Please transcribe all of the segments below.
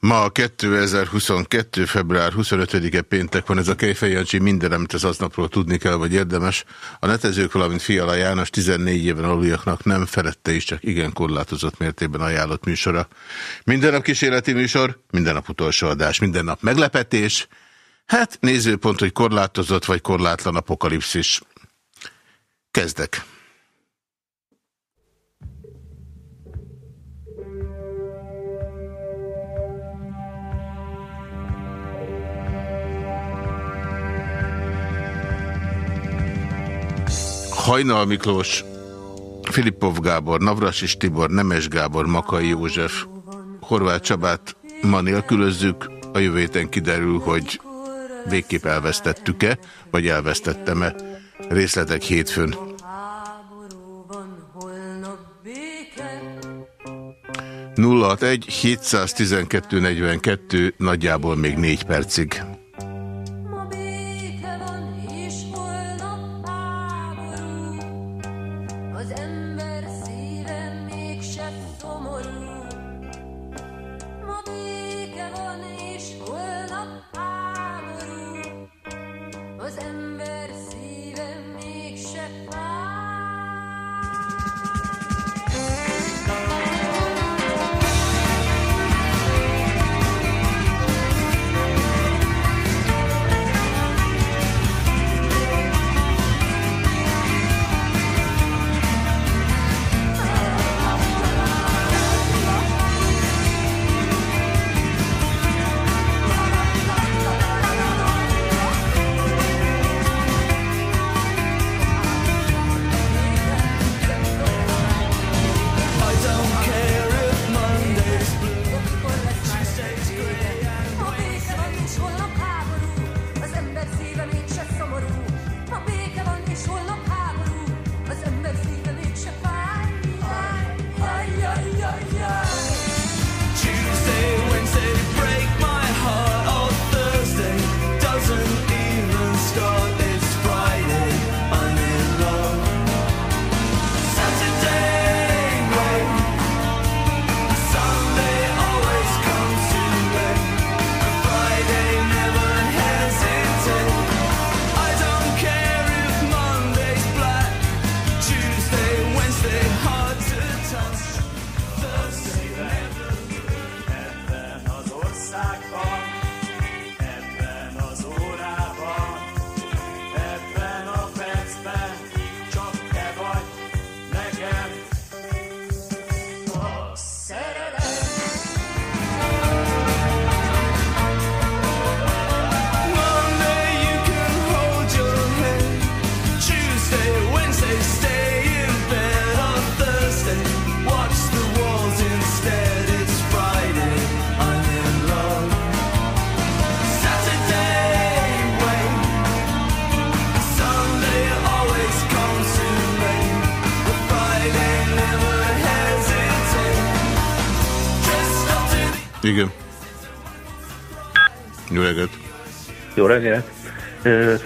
Ma 2022. február 25-e péntek van, ez a Kejfej Jancsi minden, amit az aznapról tudni kell, vagy érdemes. A netezők, valamint Fiala János 14 éven aluljaknak nem felette is, csak igen korlátozott mértében ajánlott műsora. Minden nap kísérleti műsor, minden nap utolsó adás, minden nap meglepetés. Hát nézőpont, hogy korlátozott vagy korlátlan apokalipszis. Kezdek. Hajnal Miklós, Filippov Gábor, Navrasis Tibor, Nemes Gábor, Makai József, Horváth Csabát ma nélkülözzük. A jövő héten kiderül, hogy végképp elvesztettük-e, vagy elvesztettem-e. Részletek hétfőn. 061 712 42 nagyjából még négy percig.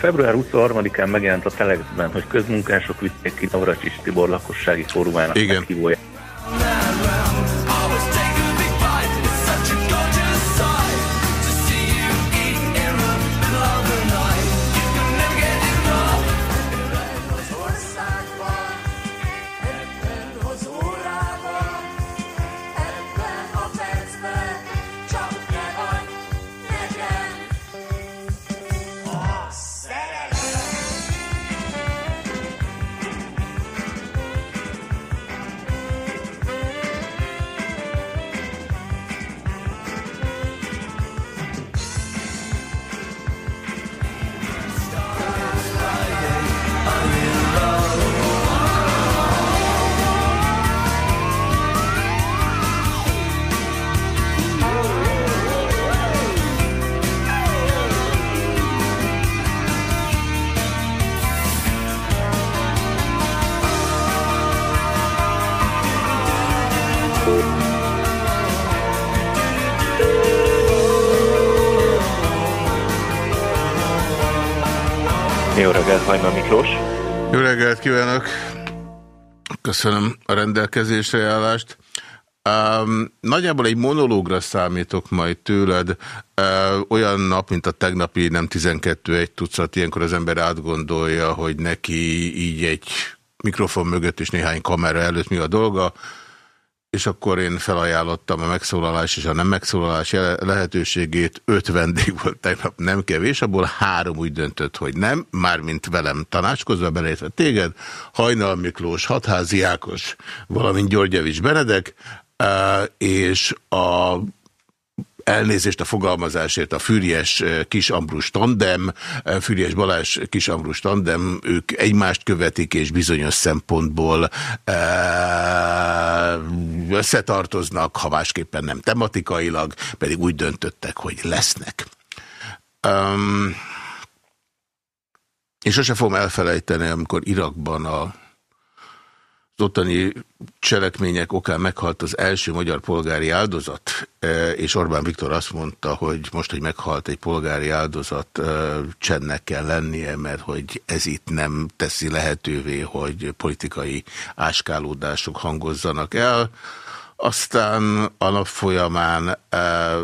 Február 23-án megjelent a Telexben, hogy közmunkások vitték ki Navracsis Tibor lakossági fórumának Igen. meghívóját. Kívánok! Köszönöm a rendelkezésre állást. Um, nagyjából egy monológra számítok majd tőled, uh, olyan nap, mint a tegnapi, nem 12 egy tucat, ilyenkor az ember átgondolja, hogy neki így egy mikrofon mögött és néhány kamera előtt mi a dolga, és akkor én felajánlottam a megszólalás és a nem megszólalás lehetőségét. Öt vendég volt tegnap, nem kevés, abból három úgy döntött, hogy nem, mármint velem tanácskozva, beleértve téged, Hajnal Miklós, Hatházi Ákos, valamint Györgyevics Benedek, és a elnézést a fogalmazásért a Füriyes Kis Ambrus tandem, Füriyes Balázs Kis Ambrus tandem, ők egymást követik, és bizonyos szempontból összetartoznak, ha másképpen nem tematikailag, pedig úgy döntöttek, hogy lesznek. Um, és sose fogom elfelejteni, amikor Irakban a ottani cselekmények okán meghalt az első magyar polgári áldozat, e, és Orbán Viktor azt mondta, hogy most, hogy meghalt egy polgári áldozat, e, csendnek kell lennie, mert hogy ez itt nem teszi lehetővé, hogy politikai áskálódások hangozzanak el. Aztán a nap folyamán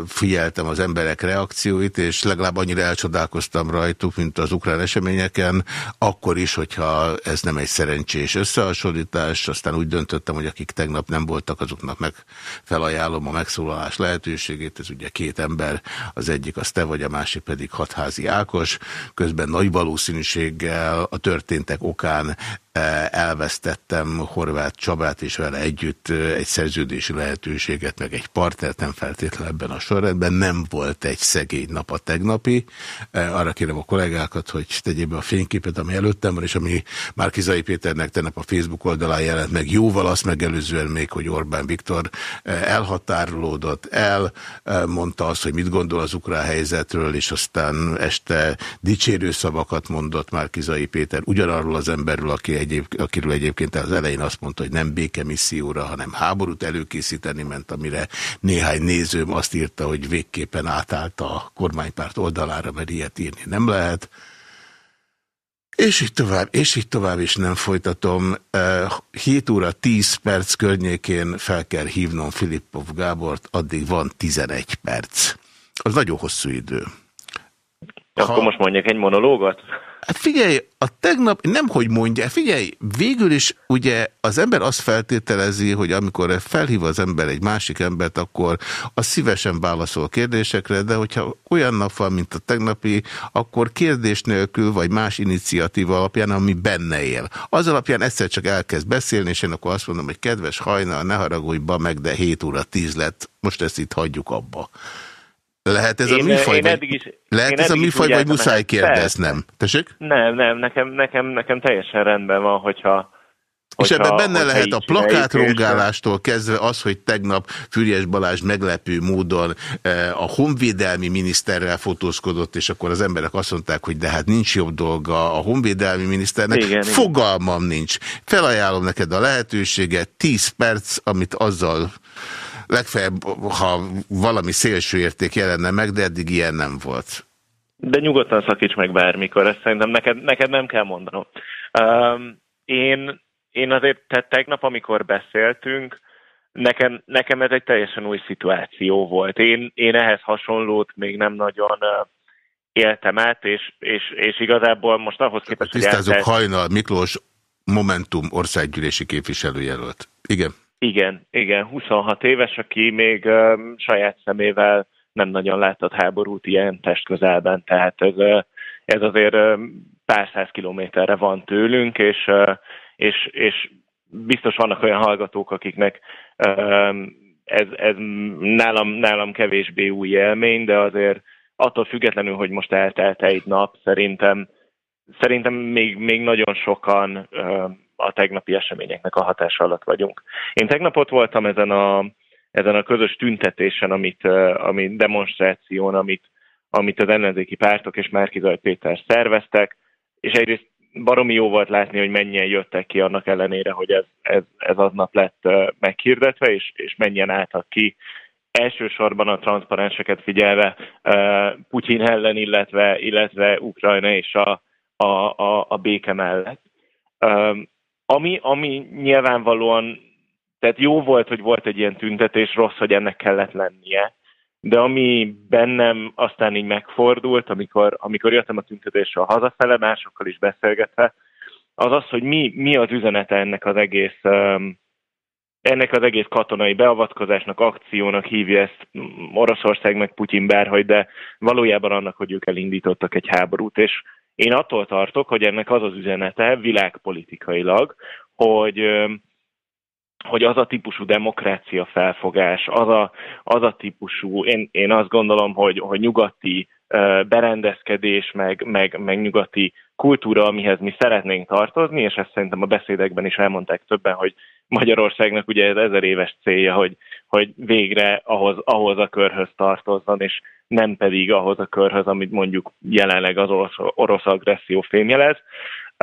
figyeltem az emberek reakcióit, és legalább annyira elcsodálkoztam rajtuk, mint az ukrán eseményeken, akkor is, hogyha ez nem egy szerencsés összehasonlítás, aztán úgy döntöttem, hogy akik tegnap nem voltak, azoknak meg felajánlom a megszólalás lehetőségét, ez ugye két ember, az egyik az te vagy, a másik pedig Hatházi Ákos, közben nagy valószínűséggel a történtek okán elvesztettem Horváth Csabát, és vele együtt egy szerződési lehetőséget, meg egy partnert, nem feltétlenül ebben a sorrendben. Nem volt egy szegény nap a tegnapi. Arra kérem a kollégákat, hogy tegyék be a fényképet, ami előttem van, és ami Márkizai Péternek tegnap a Facebook oldalán jelent meg jóval azt megelőzően még, hogy Orbán Viktor elhatárolódott el, mondta azt, hogy mit gondol az ukrán helyzetről, és aztán este dicsérő szavakat mondott Márkizai Péter ugyanarról az emberről, aki egyéb, akiről egyébként az elején azt mondta, hogy nem békemisszióra, hanem háborút előkészíteni ment, amire néhány nézőm azt írta, hogy végképpen átállt a kormánypárt oldalára, mert ilyet írni nem lehet. És így tovább, és így tovább is nem folytatom. 7 óra 10 perc környékén fel kell hívnom Filippov Gábort, addig van 11 perc. Az nagyon hosszú idő. Ha... Akkor most mondjak egy monológot? Hát figyelj, a tegnap, nem hogy mondja, figyelj, végül is ugye az ember azt feltételezi, hogy amikor felhív az ember egy másik embert, akkor az szívesen válaszol kérdésekre, de hogyha olyan nap van, mint a tegnapi, akkor kérdés nélkül, vagy más iniciatíva alapján, ami benne él. Az alapján egyszer csak elkezd beszélni, és én akkor azt mondom, hogy kedves hajnal, ne haragudj, ba meg, de 7 óra 10 lett, most ezt itt hagyjuk abba. Lehet ez én, a műfaj, én vagy, is, lehet ez a műfaj, vagy muszáj kérdeznem? Tessék? Nem, nem, nekem, nekem, nekem teljesen rendben van, hogyha és ebben benne lehet a plakátrongálástól kezdve az, hogy tegnap Füriyes Balázs meglepő módon eh, a honvédelmi miniszterrel fotózkodott, és akkor az emberek azt mondták, hogy de hát nincs jobb dolga a honvédelmi miniszternek. Igen, Fogalmam igen. nincs. Felajánlom neked a lehetőséget, 10 perc, amit azzal legfeljebb, ha valami szélső érték jelenne meg, de eddig ilyen nem volt. De nyugodtan szakíts meg bármikor, ezt szerintem neked, neked nem kell mondanom. Um, én, én azért, tehát tegnap, amikor beszéltünk, nekem, nekem ez egy teljesen új szituáció volt. Én, én ehhez hasonlót még nem nagyon uh, éltem át, és, és, és igazából most ahhoz képest, hogy Tisztázok, eltelt... Hajnal Miklós Momentum országgyűlési képviselőjelölt. Igen. Igen, igen, 26 éves, aki még uh, saját szemével nem nagyon látott háborút ilyen testközelben, tehát ez, ez azért pár száz kilométerre van tőlünk, és, és, és biztos vannak olyan hallgatók, akiknek ez, ez nálam, nálam kevésbé új élmény, de azért attól függetlenül, hogy most eltelt egy nap, szerintem, szerintem még, még nagyon sokan a tegnapi eseményeknek a hatása alatt vagyunk. Én tegnap ott voltam ezen a, ezen a közös tüntetésen, amit, ami demonstráción, amit, amit az ellenzéki pártok és Márkizaj Péter szerveztek, és egyrészt baromi jó volt látni, hogy mennyien jöttek ki annak ellenére, hogy ez, ez, ez aznap lett meghirdetve, és, és mennyien álltak ki elsősorban a transzparenseket figyelve Putyin ellen, illetve, illetve Ukrajna és a, a, a, a béke mellett. Ami, ami nyilvánvalóan tehát jó volt, hogy volt egy ilyen tüntetés, rossz, hogy ennek kellett lennie, de ami bennem aztán így megfordult, amikor, amikor jöttem a tüntetésről hazafele, másokkal is beszélgetve, az az, hogy mi, mi az üzenete ennek az egész ennek az egész katonai beavatkozásnak, akciónak hívja ezt Oroszország meg Putyin bárhogy, de valójában annak, hogy ők elindítottak egy háborút, és én attól tartok, hogy ennek az az üzenete világpolitikailag, hogy hogy az a típusú demokrácia felfogás, az a, az a típusú, én, én azt gondolom, hogy, hogy nyugati berendezkedés, meg, meg, meg nyugati kultúra, amihez mi szeretnénk tartozni, és ezt szerintem a beszédekben is elmondták többen, hogy Magyarországnak ugye ez ezer éves célja, hogy, hogy végre ahhoz, ahhoz a körhöz tartozzon, és nem pedig ahhoz a körhöz, amit mondjuk jelenleg az orosz, orosz agresszió fémjelez.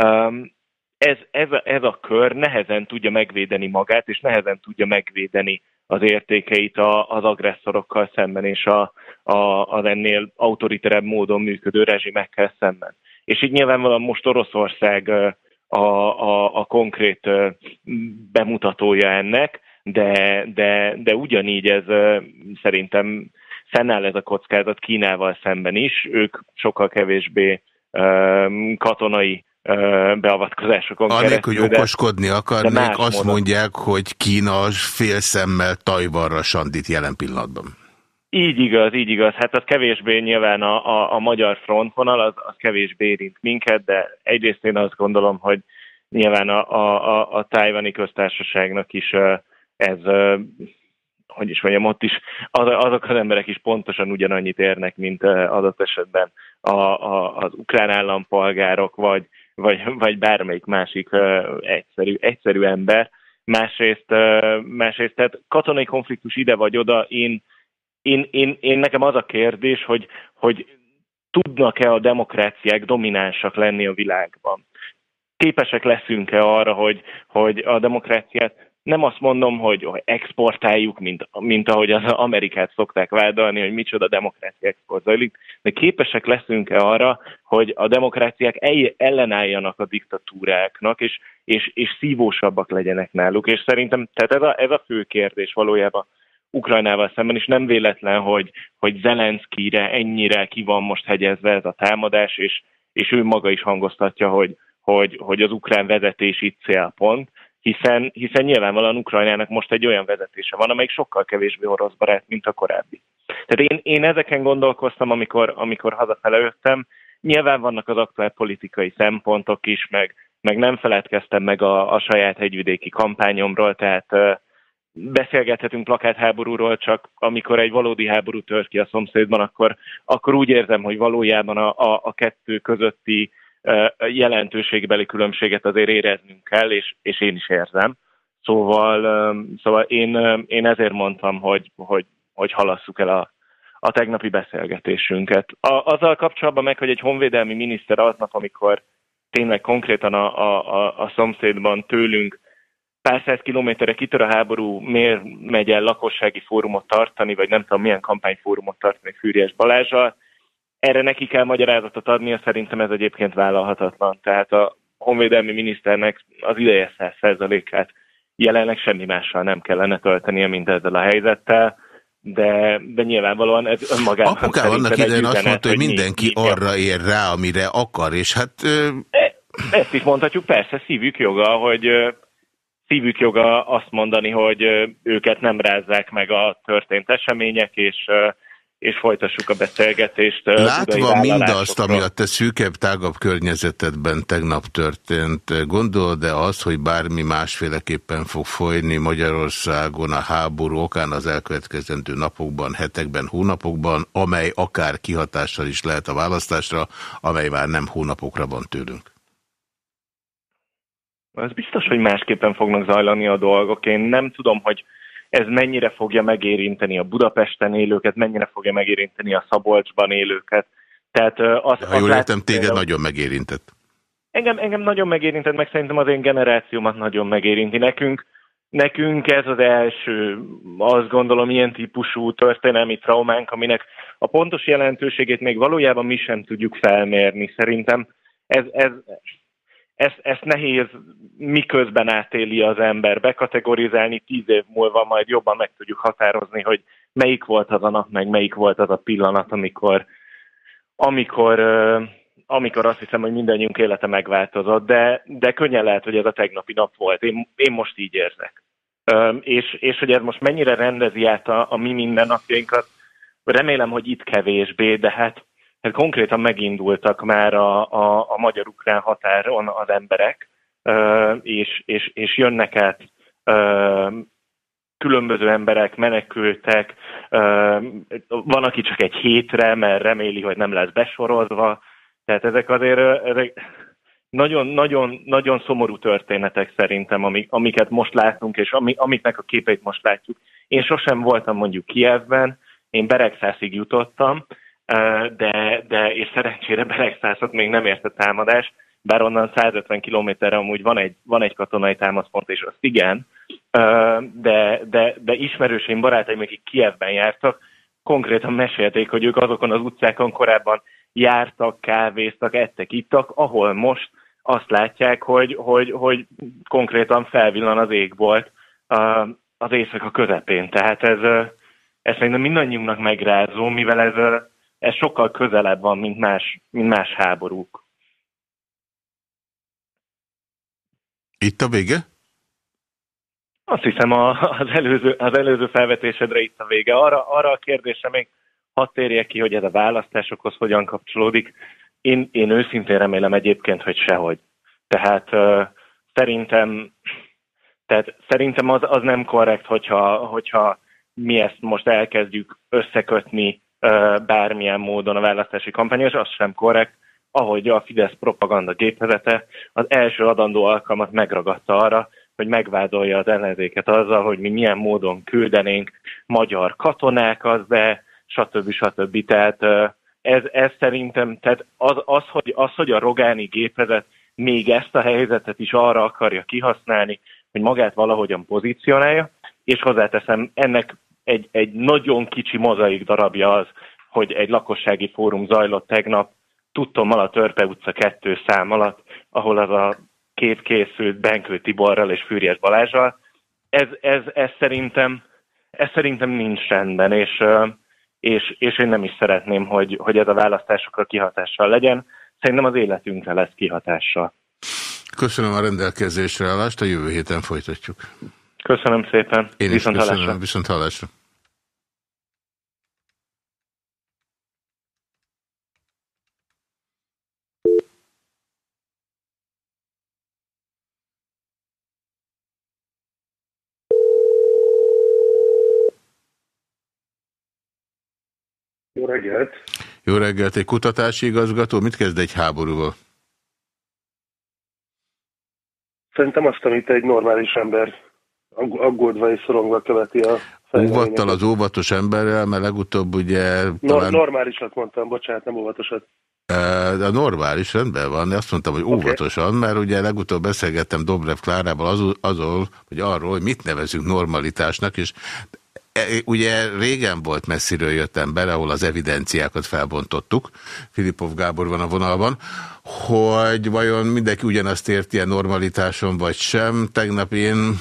Um, ez, ez, a, ez a kör nehezen tudja megvédeni magát, és nehezen tudja megvédeni az értékeit a, az agresszorokkal szemben, és a, a, az ennél autoriterebb módon működő rezsimekkel szemben. És így nyilvánvalóan most Oroszország a, a, a konkrét bemutatója ennek, de, de, de ugyanígy ez szerintem fennáll ez a kockázat Kínával szemben is. Ők sokkal kevésbé katonai beavatkozásokon Anélkül, keresztül. hogy okoskodni akarnék, azt módon. mondják, hogy Kína fél szemmel Tajvanra sandít jelen pillanatban. Így igaz, így igaz. Hát az kevésbé nyilván a, a, a magyar frontvonal, az, az kevésbé érint minket, de egyrészt én azt gondolom, hogy nyilván a, a, a, a tájvani köztársaságnak is ez, hogy is mondjam, ott is az, azok az emberek is pontosan ugyanannyit érnek, mint adott esetben a, a, az ukrán állampolgárok, vagy, vagy, vagy bármelyik másik egyszerű, egyszerű ember. Másrészt, másrészt, tehát katonai konfliktus ide vagy oda, én én, én, én nekem az a kérdés, hogy, hogy tudnak-e a demokráciák dominánsak lenni a világban? Képesek leszünk-e arra, hogy, hogy a demokráciát nem azt mondom, hogy exportáljuk, mint, mint ahogy az Amerikát szokták vádolni, hogy micsoda demokrácia export zajlik, de képesek leszünk-e arra, hogy a demokráciák ellenálljanak a diktatúráknak, és, és, és szívósabbak legyenek náluk. És szerintem tehát ez a, ez a fő kérdés valójában Ukrajnával szemben, és nem véletlen, hogy, hogy Zelenszkire ennyire ki van most hegyezve ez a támadás, és, és ő maga is hangoztatja, hogy, hogy, hogy az ukrán vezetés itt célpont, hiszen, hiszen nyilvánvalóan Ukrajnának most egy olyan vezetése van, amelyik sokkal kevésbé orosz barát, mint a korábbi. Tehát én, én ezeken gondolkoztam, amikor, amikor hazafele jöttem. Nyilván vannak az aktuál politikai szempontok is, meg, meg nem feledkeztem meg a, a saját hegyvidéki kampányomról, tehát beszélgethetünk plakátháborúról, csak amikor egy valódi háború tört ki a szomszédban, akkor, akkor úgy érzem, hogy valójában a, a, a kettő közötti jelentőségbeli különbséget azért éreznünk kell, és, és én is érzem. Szóval, szóval én, én ezért mondtam, hogy, hogy, hogy halasszuk el a, a tegnapi beszélgetésünket. A, azzal kapcsolatban meg, hogy egy honvédelmi miniszter aznap, amikor tényleg konkrétan a, a, a, a szomszédban tőlünk pár száz kilométerre kitör a háború, miért megy el lakossági fórumot tartani, vagy nem tudom milyen kampányfórumot tartani Fűries Balázsral. Erre neki kell magyarázatot adnia, szerintem ez egyébként vállalhatatlan. Tehát a honvédelmi miniszternek az ideje százalékát jelenleg semmi mással nem kellene töltenie, mint ezzel a helyzettel, de, de nyilvánvalóan ez önmagában Apukám annak idején azt mondta, hogy mindenki mi, arra ér rá, amire akar, és hát... Ö... E, ezt is mondhatjuk, persze, szívük joga, hogy szívük joga azt mondani, hogy őket nem rázzák meg a történt események, és és folytassuk a beszélgetést. Látva mindazt, ami a te szűkebb, tágabb környezetedben tegnap történt, gondolod de az, hogy bármi másféleképpen fog folyni Magyarországon a háború okán az elkövetkezendő napokban, hetekben, hónapokban, amely akár kihatással is lehet a választásra, amely már nem hónapokra van tőlünk? Ez biztos, hogy másképpen fognak zajlani a dolgok. Én nem tudom, hogy ez mennyire fogja megérinteni a Budapesten élőket, mennyire fogja megérinteni a Szabolcsban élőket. Tehát az, ha jól értem, téged nagyon megérintett. Engem, engem nagyon megérintett, meg szerintem az én generációmat nagyon megérinti. Nekünk, nekünk ez az első, azt gondolom, ilyen típusú történelmi traumánk, aminek a pontos jelentőségét még valójában mi sem tudjuk felmérni. Szerintem ez, ez ezt, ezt nehéz miközben átéli az ember bekategorizálni, tíz év múlva majd jobban meg tudjuk határozni, hogy melyik volt az a nap, meg melyik volt az a pillanat, amikor, amikor, amikor azt hiszem, hogy mindannyiunk élete megváltozott, de, de könnyen lehet, hogy ez a tegnapi nap volt. Én, én most így érzek. És, és hogy ez most mennyire rendezi át a, a mi mindennapjainkat, remélem, hogy itt kevésbé, de hát hát konkrétan megindultak már a, a, a magyar-ukrán határon az emberek, és, és, és jönnek át különböző emberek, menekültek, van, aki csak egy hétre, mert reméli, hogy nem lesz besorozva, tehát ezek azért ezek nagyon, nagyon, nagyon szomorú történetek szerintem, amik, amiket most látunk, és ami, amiknek a képeit most látjuk. Én sosem voltam mondjuk Kievben, én Beregszászig jutottam, de, de és szerencsére Beregszászot még nem ért a támadás, bár onnan 150 kilométerre amúgy van egy, van egy katonai támaszpont, és azt igen, de, de, de ismerőseim, barátaim, akik Kievben jártak, konkrétan mesélték, hogy ők azokon az utcákon korábban jártak, kávéztak, ettek, ittak, ahol most azt látják, hogy, hogy, hogy konkrétan felvillan az égbolt az éjszaka közepén. Tehát ez, ez szerintem mindannyiunknak megrázó, mivel ez ez sokkal közelebb van, mint más, mint más háborúk. Itt a vége? Azt hiszem az előző, az előző felvetésedre itt a vége. Arra, arra a kérdésre még hadd térjek ki, hogy ez a választásokhoz hogyan kapcsolódik. Én, én őszintén remélem egyébként, hogy sehogy. Tehát uh, szerintem, tehát szerintem az, az nem korrekt, hogyha, hogyha mi ezt most elkezdjük összekötni bármilyen módon a választási kampány, és az sem korrekt, ahogy a Fidesz propaganda gépezete az első adandó alkalmat megragadta arra, hogy megvádolja az ellenzéket azzal, hogy mi milyen módon küldenénk magyar katonákat be, stb. stb. Tehát ez, ez szerintem, tehát az, az, hogy, az, hogy a Rogáni gépezet még ezt a helyzetet is arra akarja kihasználni, hogy magát valahogyan pozícionálja, és hozzáteszem, ennek egy, egy nagyon kicsi mozaik darabja az, hogy egy lakossági fórum zajlott tegnap, tudtom a Törpe utca kettő szám alatt, ahol az a kép készült Benkő Tiborral és Fűrjes Balázsral. Ez, ez, ez, szerintem, ez szerintem nincs rendben, és, és, és én nem is szeretném, hogy, hogy ez a választásokra kihatással legyen. Szerintem az életünkre lesz kihatással. Köszönöm a rendelkezésre állást, a jövő héten folytatjuk. Köszönöm szépen. Én viszont is köszönöm, hallásra. viszont hallásra. Jó reggelt! Jó reggelt! Egy kutatási igazgató mit kezd egy háborúval? Szerintem azt, amit egy normális ember aggódva és szorongva követi a Óvattal az óvatos emberrel, mert legutóbb ugye... Talán... No, normálisat mondtam, bocsánat, nem óvatosat. De normális, rendben van, azt mondtam, hogy óvatosan, okay. mert ugye legutóbb beszélgettem Dobrev Klárával azul, azon, hogy arról, hogy mit nevezünk normalitásnak, és e, ugye régen volt messziről jött ember, ahol az evidenciákat felbontottuk, Filipov Gábor van a vonalban, hogy vajon mindenki ugyanazt érti ilyen normalitáson, vagy sem. Tegnap én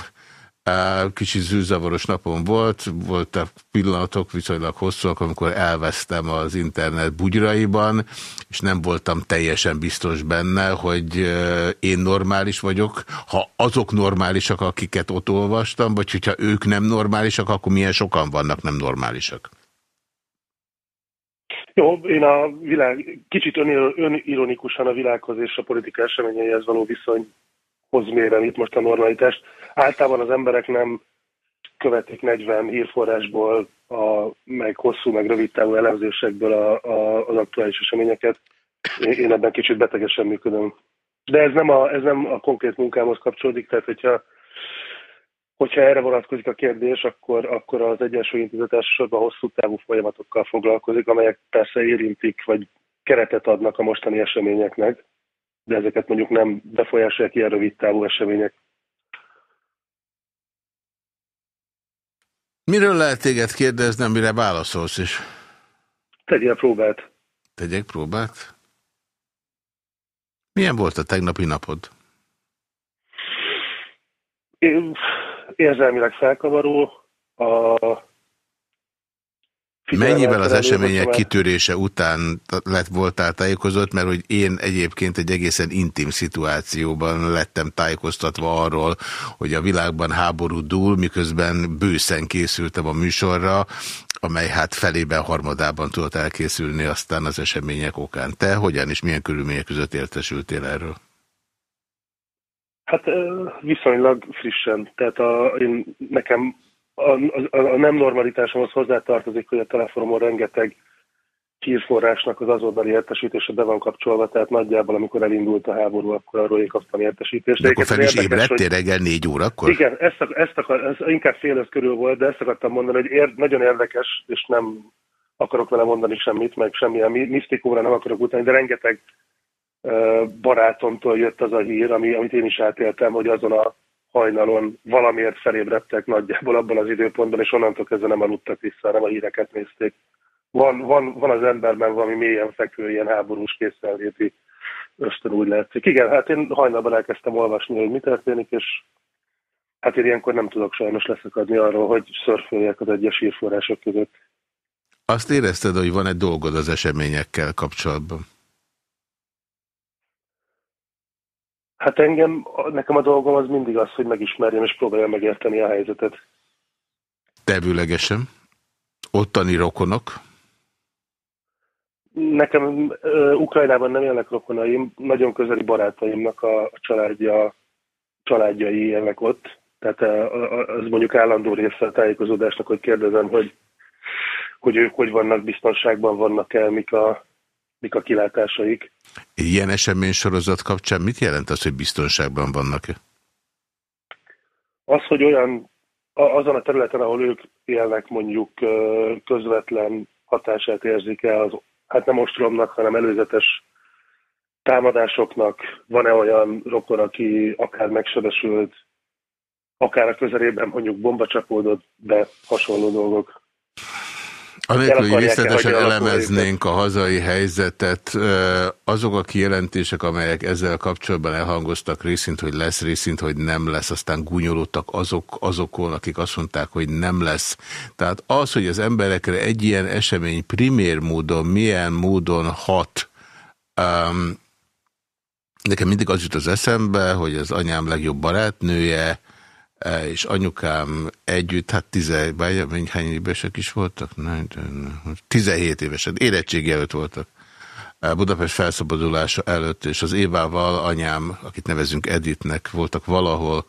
Kicsit zűzavaros napom volt, voltak pillanatok viszonylag hosszúak, amikor elvesztem az internet bugyraiban, és nem voltam teljesen biztos benne, hogy én normális vagyok. Ha azok normálisak, akiket ott olvastam, vagy hogyha ők nem normálisak, akkor milyen sokan vannak nem normálisak? Jó, én a világ, kicsit önironikusan a világhoz és a politika eseményeihez való viszony hoz mérem itt most a normalitást. Általában az emberek nem követik 40 hírforrásból, a, meg hosszú, meg rövid távú elemzésekből a, a, az aktuális eseményeket. Én ebben kicsit betegesen működöm. De ez nem a, ez nem a konkrét munkámhoz kapcsolódik, tehát hogyha, hogyha erre vonatkozik a kérdés, akkor, akkor az Egyensúly Intézet elsősorban hosszú távú folyamatokkal foglalkozik, amelyek persze érintik, vagy keretet adnak a mostani eseményeknek, de ezeket mondjuk nem befolyásolják ilyen rövid távú események. Miről lehet téged kérdeznem, mire válaszolsz is? Tegyél próbát. Tegyek próbát? Milyen volt a tegnapi napod? Én érzelmileg felkavaró, a Mennyivel az események kitörése után lett voltál tájékozott, mert hogy én egyébként egy egészen intim szituációban lettem tájékoztatva arról, hogy a világban háború dúl, miközben bőszen készültem a műsorra, amely hát felében, harmadában tudott elkészülni aztán az események okán. Te hogyan és milyen körülmények között értesültél erről? Hát viszonylag frissen. Tehát a, én, nekem a, a, a nem normalitásomhoz hozzátartozik, hogy a telefonomon rengeteg hírforrásnak az azonnali értesítése be van kapcsolva, tehát nagyjából amikor elindult a háború, akkor arról én kaptam értesítést. De akkor fel is ébredtél reggel négy órakor? Igen, ezt, ezt akar, ez inkább fél ez körül volt, de ezt akartam mondani, hogy ér, nagyon érdekes, és nem akarok vele mondani semmit, meg semmilyen misztikóra nem akarok utáni, de rengeteg uh, barátomtól jött az a hír, ami, amit én is átéltem, hogy azon a hajnalon valamiért felébredtek nagyjából abban az időpontban, és onnantól kezdve nem aludtak vissza, hanem a híreket nézték. Van, van, van az emberben valami mélyen fekvő ilyen háborús készenléti ösztön úgy látszik. Igen, hát én hajnalban elkezdtem olvasni, hogy mi történik, és hát én ilyenkor nem tudok sajnos leszakadni arról, hogy szörföljek az egyes írforrások között. Azt érezted, hogy van egy dolgod az eseményekkel kapcsolatban? Hát engem, nekem a dolgom az mindig az, hogy megismerjem és próbáljam megérteni a helyzetet. Tevőlegesen? Ottani rokonok? Nekem uh, Ukrajnában nem élnek rokonaim, nagyon közeli barátaimnak a, a családja, családjai élnek ott. Tehát az mondjuk állandó része a tájékozódásnak, hogy kérdezem, hogy, hogy ők hogy vannak biztonságban, vannak-e, mik a, mik a kilátásaik. Ilyen esemény sorozat kapcsán mit jelent az, hogy biztonságban vannak-e? Az, hogy olyan, azon a területen, ahol ők élnek, mondjuk közvetlen hatását érzik el, az, hát nem ostromnak, hanem előzetes támadásoknak, van-e olyan rokon, aki akár megsebesült, akár a közelében mondjuk bomba csapódott be, hasonló dolgok. Anélkül, hogy részletesen elemeznénk a hazai helyzetet, azok a kijelentések, amelyek ezzel kapcsolatban elhangoztak részint, hogy lesz, részint, hogy nem lesz, aztán gúnyolódtak azok, azokon, akik azt mondták, hogy nem lesz. Tehát az, hogy az emberekre egy ilyen esemény primér módon, milyen módon hat, um, nekem mindig az jut az eszembe, hogy az anyám legjobb barátnője, és anyukám együtt, hát tize, hány évesek is voltak? 17 évesek, érettségi előtt voltak. E, Budapest felszabadulása előtt, és az Évával anyám, akit nevezünk Editnek, voltak valahol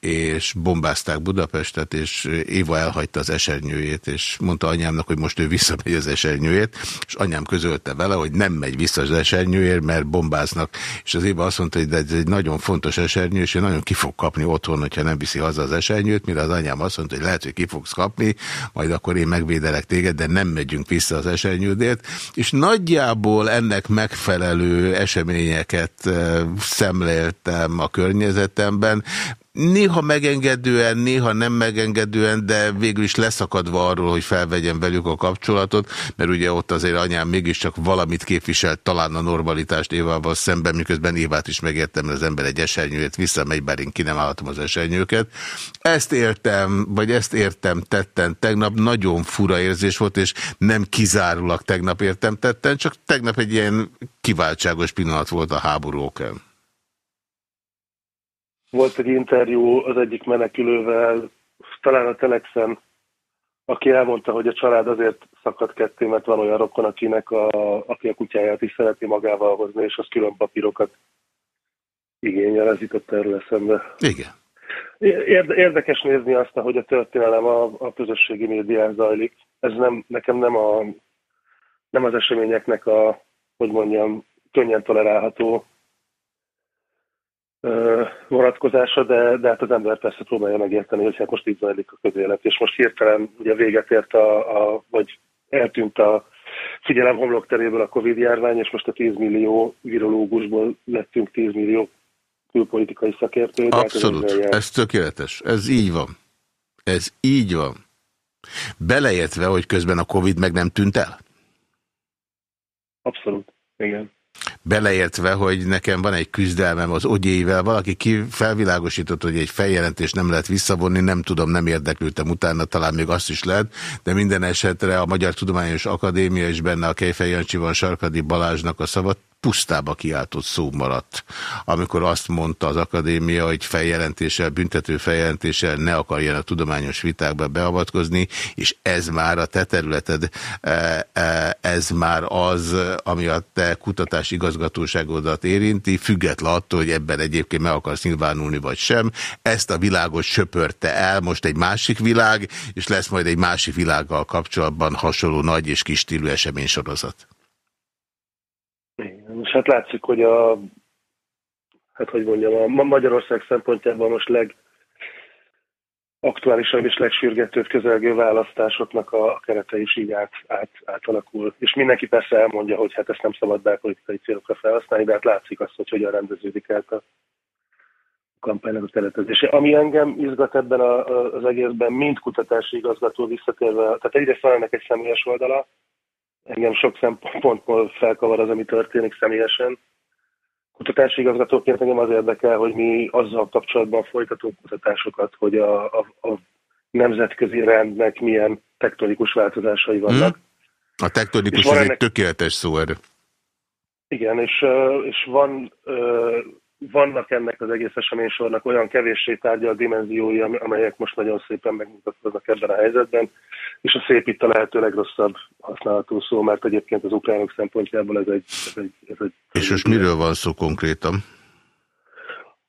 és bombázták Budapestet, és Éva elhagyta az esernyőjét, és mondta anyámnak, hogy most ő visszamegy az esernyőjét, és anyám közölte vele, hogy nem megy vissza az esernyőért, mert bombáznak, és az Éva azt mondta, hogy ez egy nagyon fontos esernyő, és ő nagyon ki fog kapni otthon, hogyha nem viszi haza az esernyőt, mire az anyám azt mondta, hogy lehet, hogy ki fogsz kapni, majd akkor én megvédelek téged, de nem megyünk vissza az esernyődért, és nagyjából ennek megfelelő eseményeket szemléltem a környezetemben, Néha megengedően, néha nem megengedően, de végül is leszakadva arról, hogy felvegyem velük a kapcsolatot, mert ugye ott azért anyám mégiscsak valamit képviselt, talán a normalitást Évával szemben, miközben Évát is megértem, mert az ember egy esernyőt visszamegy, bár én ki nem állhatom az esernyőket. Ezt értem, vagy ezt értem tetten tegnap, nagyon fura érzés volt, és nem kizárólag tegnap értem tetten, csak tegnap egy ilyen kiváltságos pillanat volt a háború. Volt egy interjú az egyik menekülővel, talán a Telexen, aki elmondta, hogy a család azért szakadt ketté, mert van olyan rokon, akinek a, aki a kutyáját is szereti magával hozni, és az külön papírokat igényel, ez jutott erről eszembe. Igen. Érdekes nézni azt, hogy a történelem a, a közösségi médián zajlik. Ez nem, nekem nem, a, nem az eseményeknek a, hogy mondjam, könnyen tolerálható vonatkozása, de, de hát az ember persze próbálja megérteni, hogy hát most így zajlik a közélet, és most hirtelen ugye véget ért a, a vagy eltűnt a figyelem homlokteréből a Covid járvány, és most a 10 millió virológusból lettünk 10 millió külpolitikai szakértő. Hát Abszolút, ez, ez tökéletes, ez így van. Ez így van. Beleértve, hogy közben a Covid meg nem tűnt el? Abszolút, igen. Beleértve, hogy nekem van egy küzdelmem az ogyéivel, valaki ki felvilágosított, hogy egy feljelentést nem lehet visszavonni, nem tudom, nem érdeklődtem utána, talán még azt is lehet, de minden esetre a Magyar Tudományos Akadémia és benne a Kejfej Jancsi van Sarkadi Balázsnak a szavat pusztába kiáltott szó maradt, amikor azt mondta az akadémia, hogy feljelentéssel, büntető feljelentéssel ne akarjon a tudományos vitákba beavatkozni, és ez már a te területed, e, e, ez már az, ami a te kutatási igazgatóságodat érinti, független attól, hogy ebben egyébként meg akarsz nyilvánulni, vagy sem. Ezt a világot söpörte el, most egy másik világ, és lesz majd egy másik világgal kapcsolatban hasonló nagy és kis stílű eseménysorozat. És hát látszik, hogy a, hát hogy mondjam, a Magyarország szempontjából most leg aktuálisabb és legsürgetőbb közelgő választásoknak a kerete is így át, át, átalakul. És mindenki persze elmondja, hogy hát ezt nem szabad belpolitikai célokra felhasználni, de hát látszik azt, hogy hogyan rendeződik el a kampánynak a keretezése. Ami engem izgat ebben a, az egészben, mint kutatási igazgató visszatérve, tehát egyrészt van ennek egy személyes oldala, engem sok szempontból felkavar az, ami történik személyesen. Kutatási igazgatóként engem az érdekel, hogy mi azzal kapcsolatban folytatunk kutatásokat, hogy a, a, a nemzetközi rendnek milyen tektonikus változásai vannak. Hmm. A tektonikus ez ennek... egy tökéletes szó erre. Igen, és, és van, vannak ennek az egész eseménysornak olyan kevéssé tárgyal dimenziói, amelyek most nagyon szépen megmutatkoznak ebben a helyzetben, és a szép itt a lehető legrosszabb használható szó, mert egyébként az ukránok szempontjából ez egy... Ez egy, ez egy és most miről van szó konkrétan?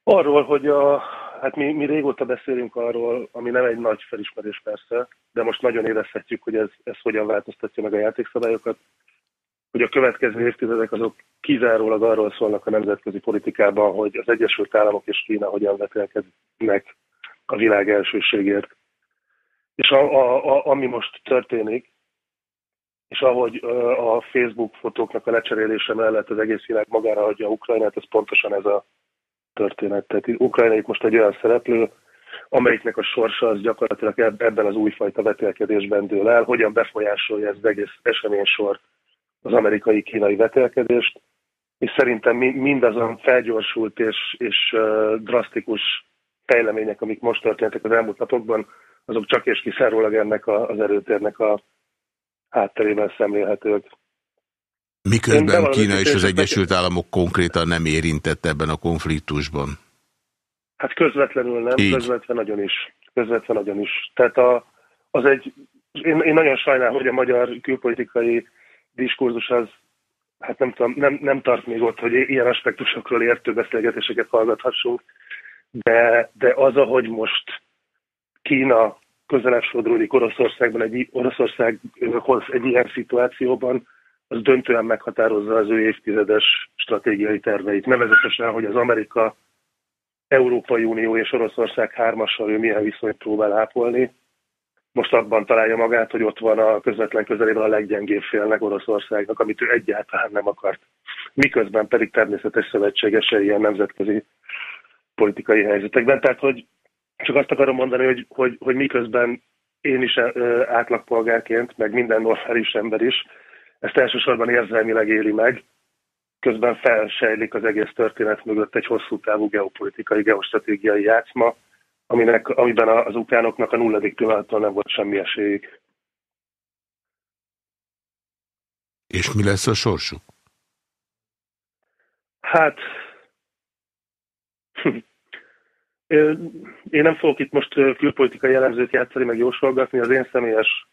Arról, hogy a, hát mi, mi régóta beszélünk arról, ami nem egy nagy felismerés persze, de most nagyon érezhetjük, hogy ez, ez hogyan változtatja meg a játékszabályokat, hogy a következő évtizedek azok kizárólag arról szólnak a nemzetközi politikában, hogy az Egyesült Államok és Kína hogyan vetélkednek a világ elsőségért. És a, a, a, ami most történik, és ahogy a Facebook fotóknak a lecserélése mellett az egész világ magára adja Ukrajnát, ez pontosan ez a történet. Tehát Ukrajna itt most egy olyan szereplő, amelyiknek a sorsa az gyakorlatilag ebben az újfajta vetélkedésben dől el, hogyan befolyásolja ez az egész eseménysor az amerikai-kínai vetélkedést, és szerintem mindazon felgyorsult és, és drasztikus fejlemények, amik most történtek az elmúlt napokban, azok csak és kiszárólag ennek a, az erőtérnek a hátterében szemlélhetők. Miközben Kína és az Egyesült Államok konkrétan nem érintett ebben a konfliktusban? Hát közvetlenül nem, Így. közvetve nagyon is. Közvetve nagyon is. Tehát a, az egy, én, én nagyon sajnálom, hogy a magyar külpolitikai diskurzus az hát nem, tudom, nem, nem tart még ott, hogy ilyen aspektusokról értő beszélgetéseket hallgathassunk, de, de az, ahogy most Kína közelebb sodródik Oroszországban, egy, Oroszországhoz egy ilyen szituációban, az döntően meghatározza az ő évtizedes stratégiai terveit. Nevezetesen, hogy az Amerika, Európai Unió és Oroszország hármassal ő milyen viszonyt próbál ápolni, most abban találja magát, hogy ott van a közvetlen közelében a leggyengébb félnek Oroszországnak, amit ő egyáltalán nem akart. Miközben pedig természetes szövetségese ilyen nemzetközi politikai helyzetekben. Tehát, hogy csak azt akarom mondani, hogy, hogy, hogy miközben én is átlagpolgárként, meg minden normális ember is, ezt elsősorban érzelmileg éli meg, közben felsejlik az egész történet mögött egy hosszú távú geopolitikai, geostratégiai játszma, aminek, amiben az ukránoknak a nulladik pillanatban nem volt semmi esélyük. És mi lesz a sorsuk? Hát, én nem fogok itt most külpolitikai jellemzőt játszani, meg jósolgatni. Az én személyes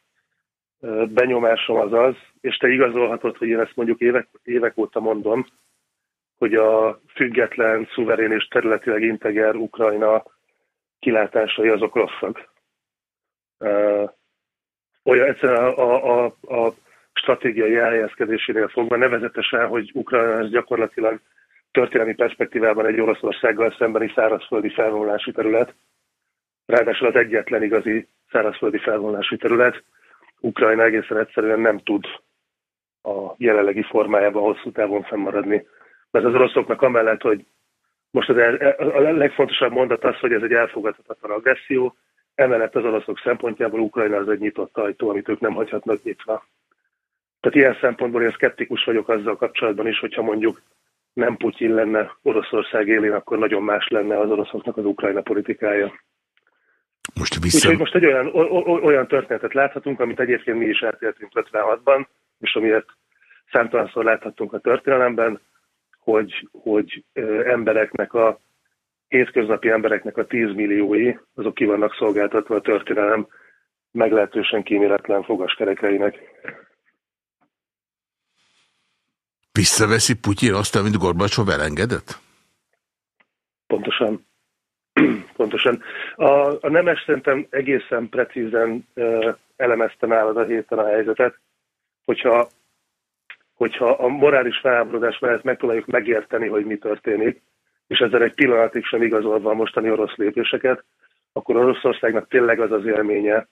benyomásom az az, és te igazolhatod, hogy én ezt mondjuk évek, évek óta mondom, hogy a független, szuverén és területileg integer Ukrajna kilátásai azok rosszak. Olyan egyszerűen a, a, a stratégiai elhelyezkedésénél fogva, nevezetesen, hogy Ukrajna ez gyakorlatilag történelmi perspektívában egy Oroszországgal szembeni szárazföldi felvonulási terület, ráadásul az egyetlen igazi szárazföldi felvonulási terület. Ukrajna egészen egyszerűen nem tud a jelenlegi formájában hosszú távon fennmaradni. Mert az oroszoknak amellett, hogy most az el, a legfontosabb mondat az, hogy ez egy elfogadhatatlan agresszió, emellett az oroszok szempontjából Ukrajna az egy nyitott ajtó, amit ők nem hagyhatnak nyitva. Tehát ilyen szempontból én szkeptikus vagyok azzal kapcsolatban is, hogyha mondjuk nem Putyin lenne Oroszország élén, akkor nagyon más lenne az oroszoknak az Ukrajna politikája. Most vissza... Úgyhogy most egy olyan, olyan történetet láthatunk, amit egyébként mi is átéltünk 56-ban, és amiért számtalanszor láthattunk a történelemben, hogy, hogy embereknek a hétköznapi embereknek a 10 milliói, azok ki vannak szolgáltatva a történelem meglehetősen kíméletlen fogaskerekeinek. Visszaveszi Putyin azt, amit Gorbacsov elengedett? Pontosan. Pontosan. A, a nemes szerintem egészen precízen uh, elemezte nálad a héten a helyzetet, hogyha, hogyha a morális felháborodás mellett megpróbáljuk megérteni, hogy mi történik, és ezzel egy pillanatig sem igazolva a mostani orosz lépéseket, akkor Oroszországnak tényleg az az élménye,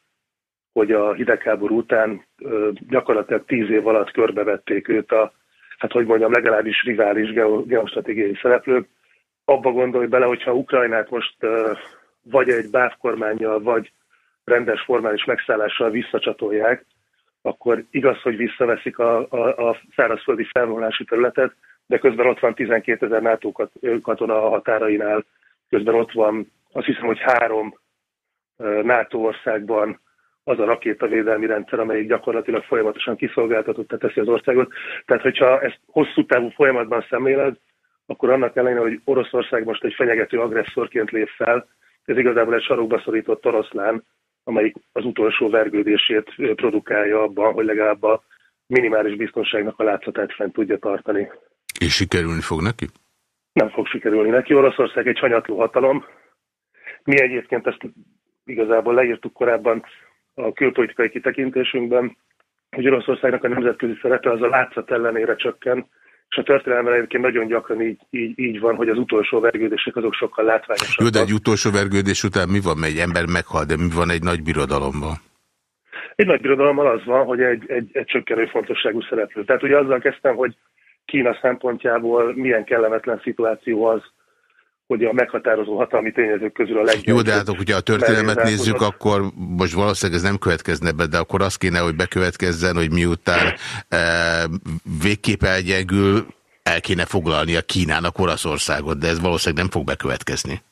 hogy a hidegháború után gyakorlatilag tíz év alatt körbevették őt a, hát hogy mondjam, legalábbis rivális geostratégiai szereplők, abba gondolj bele, hogyha Ukrajnát most vagy egy bávkormányjal, vagy rendes formális megszállással visszacsatolják, akkor igaz, hogy visszaveszik a, a, a szárazföldi felvonulási területet, de közben ott van 12 ezer NATO katona a határainál, közben ott van azt hiszem, hogy három NATO országban az a rakétavédelmi rendszer, amelyik gyakorlatilag folyamatosan kiszolgáltatott teszi az országot. Tehát, hogyha ezt hosszú távú folyamatban szemléled, akkor annak ellenére, hogy Oroszország most egy fenyegető agresszorként lép fel, ez igazából egy sarokba szorított oroszlán, amelyik az utolsó vergődését produkálja abban, hogy legalább a minimális biztonságnak a látszatát fent tudja tartani. És sikerülni fog neki? Nem fog sikerülni neki. Oroszország egy hanyatló hatalom. Mi egyébként ezt igazából leírtuk korábban a külpolitikai kitekintésünkben, hogy Oroszországnak a nemzetközi szerepe az a látszat ellenére csökken, és a történelemben egyébként nagyon gyakran így, így, így van, hogy az utolsó vergődések azok sokkal látványosabbak. Jó, de egy utolsó vergődés után mi van, egy ember meghal, de mi van egy nagy birodalomban? Egy nagy birodalommal az van, hogy egy, egy, egy csökkenő fontosságú szereplő. Tehát ugye azzal kezdtem, hogy Kína szempontjából milyen kellemetlen szituáció az, hogy a meghatározó hatalmi tényezők közül a legjobb. Jó, de hát hogyha a történelmet nézzük, akkor most valószínűleg ez nem következne be, de akkor az kéne, hogy bekövetkezzen, hogy miután e, végképp elgyengül, el kéne foglalni a Kínának Oroszországot, de ez valószínűleg nem fog bekövetkezni.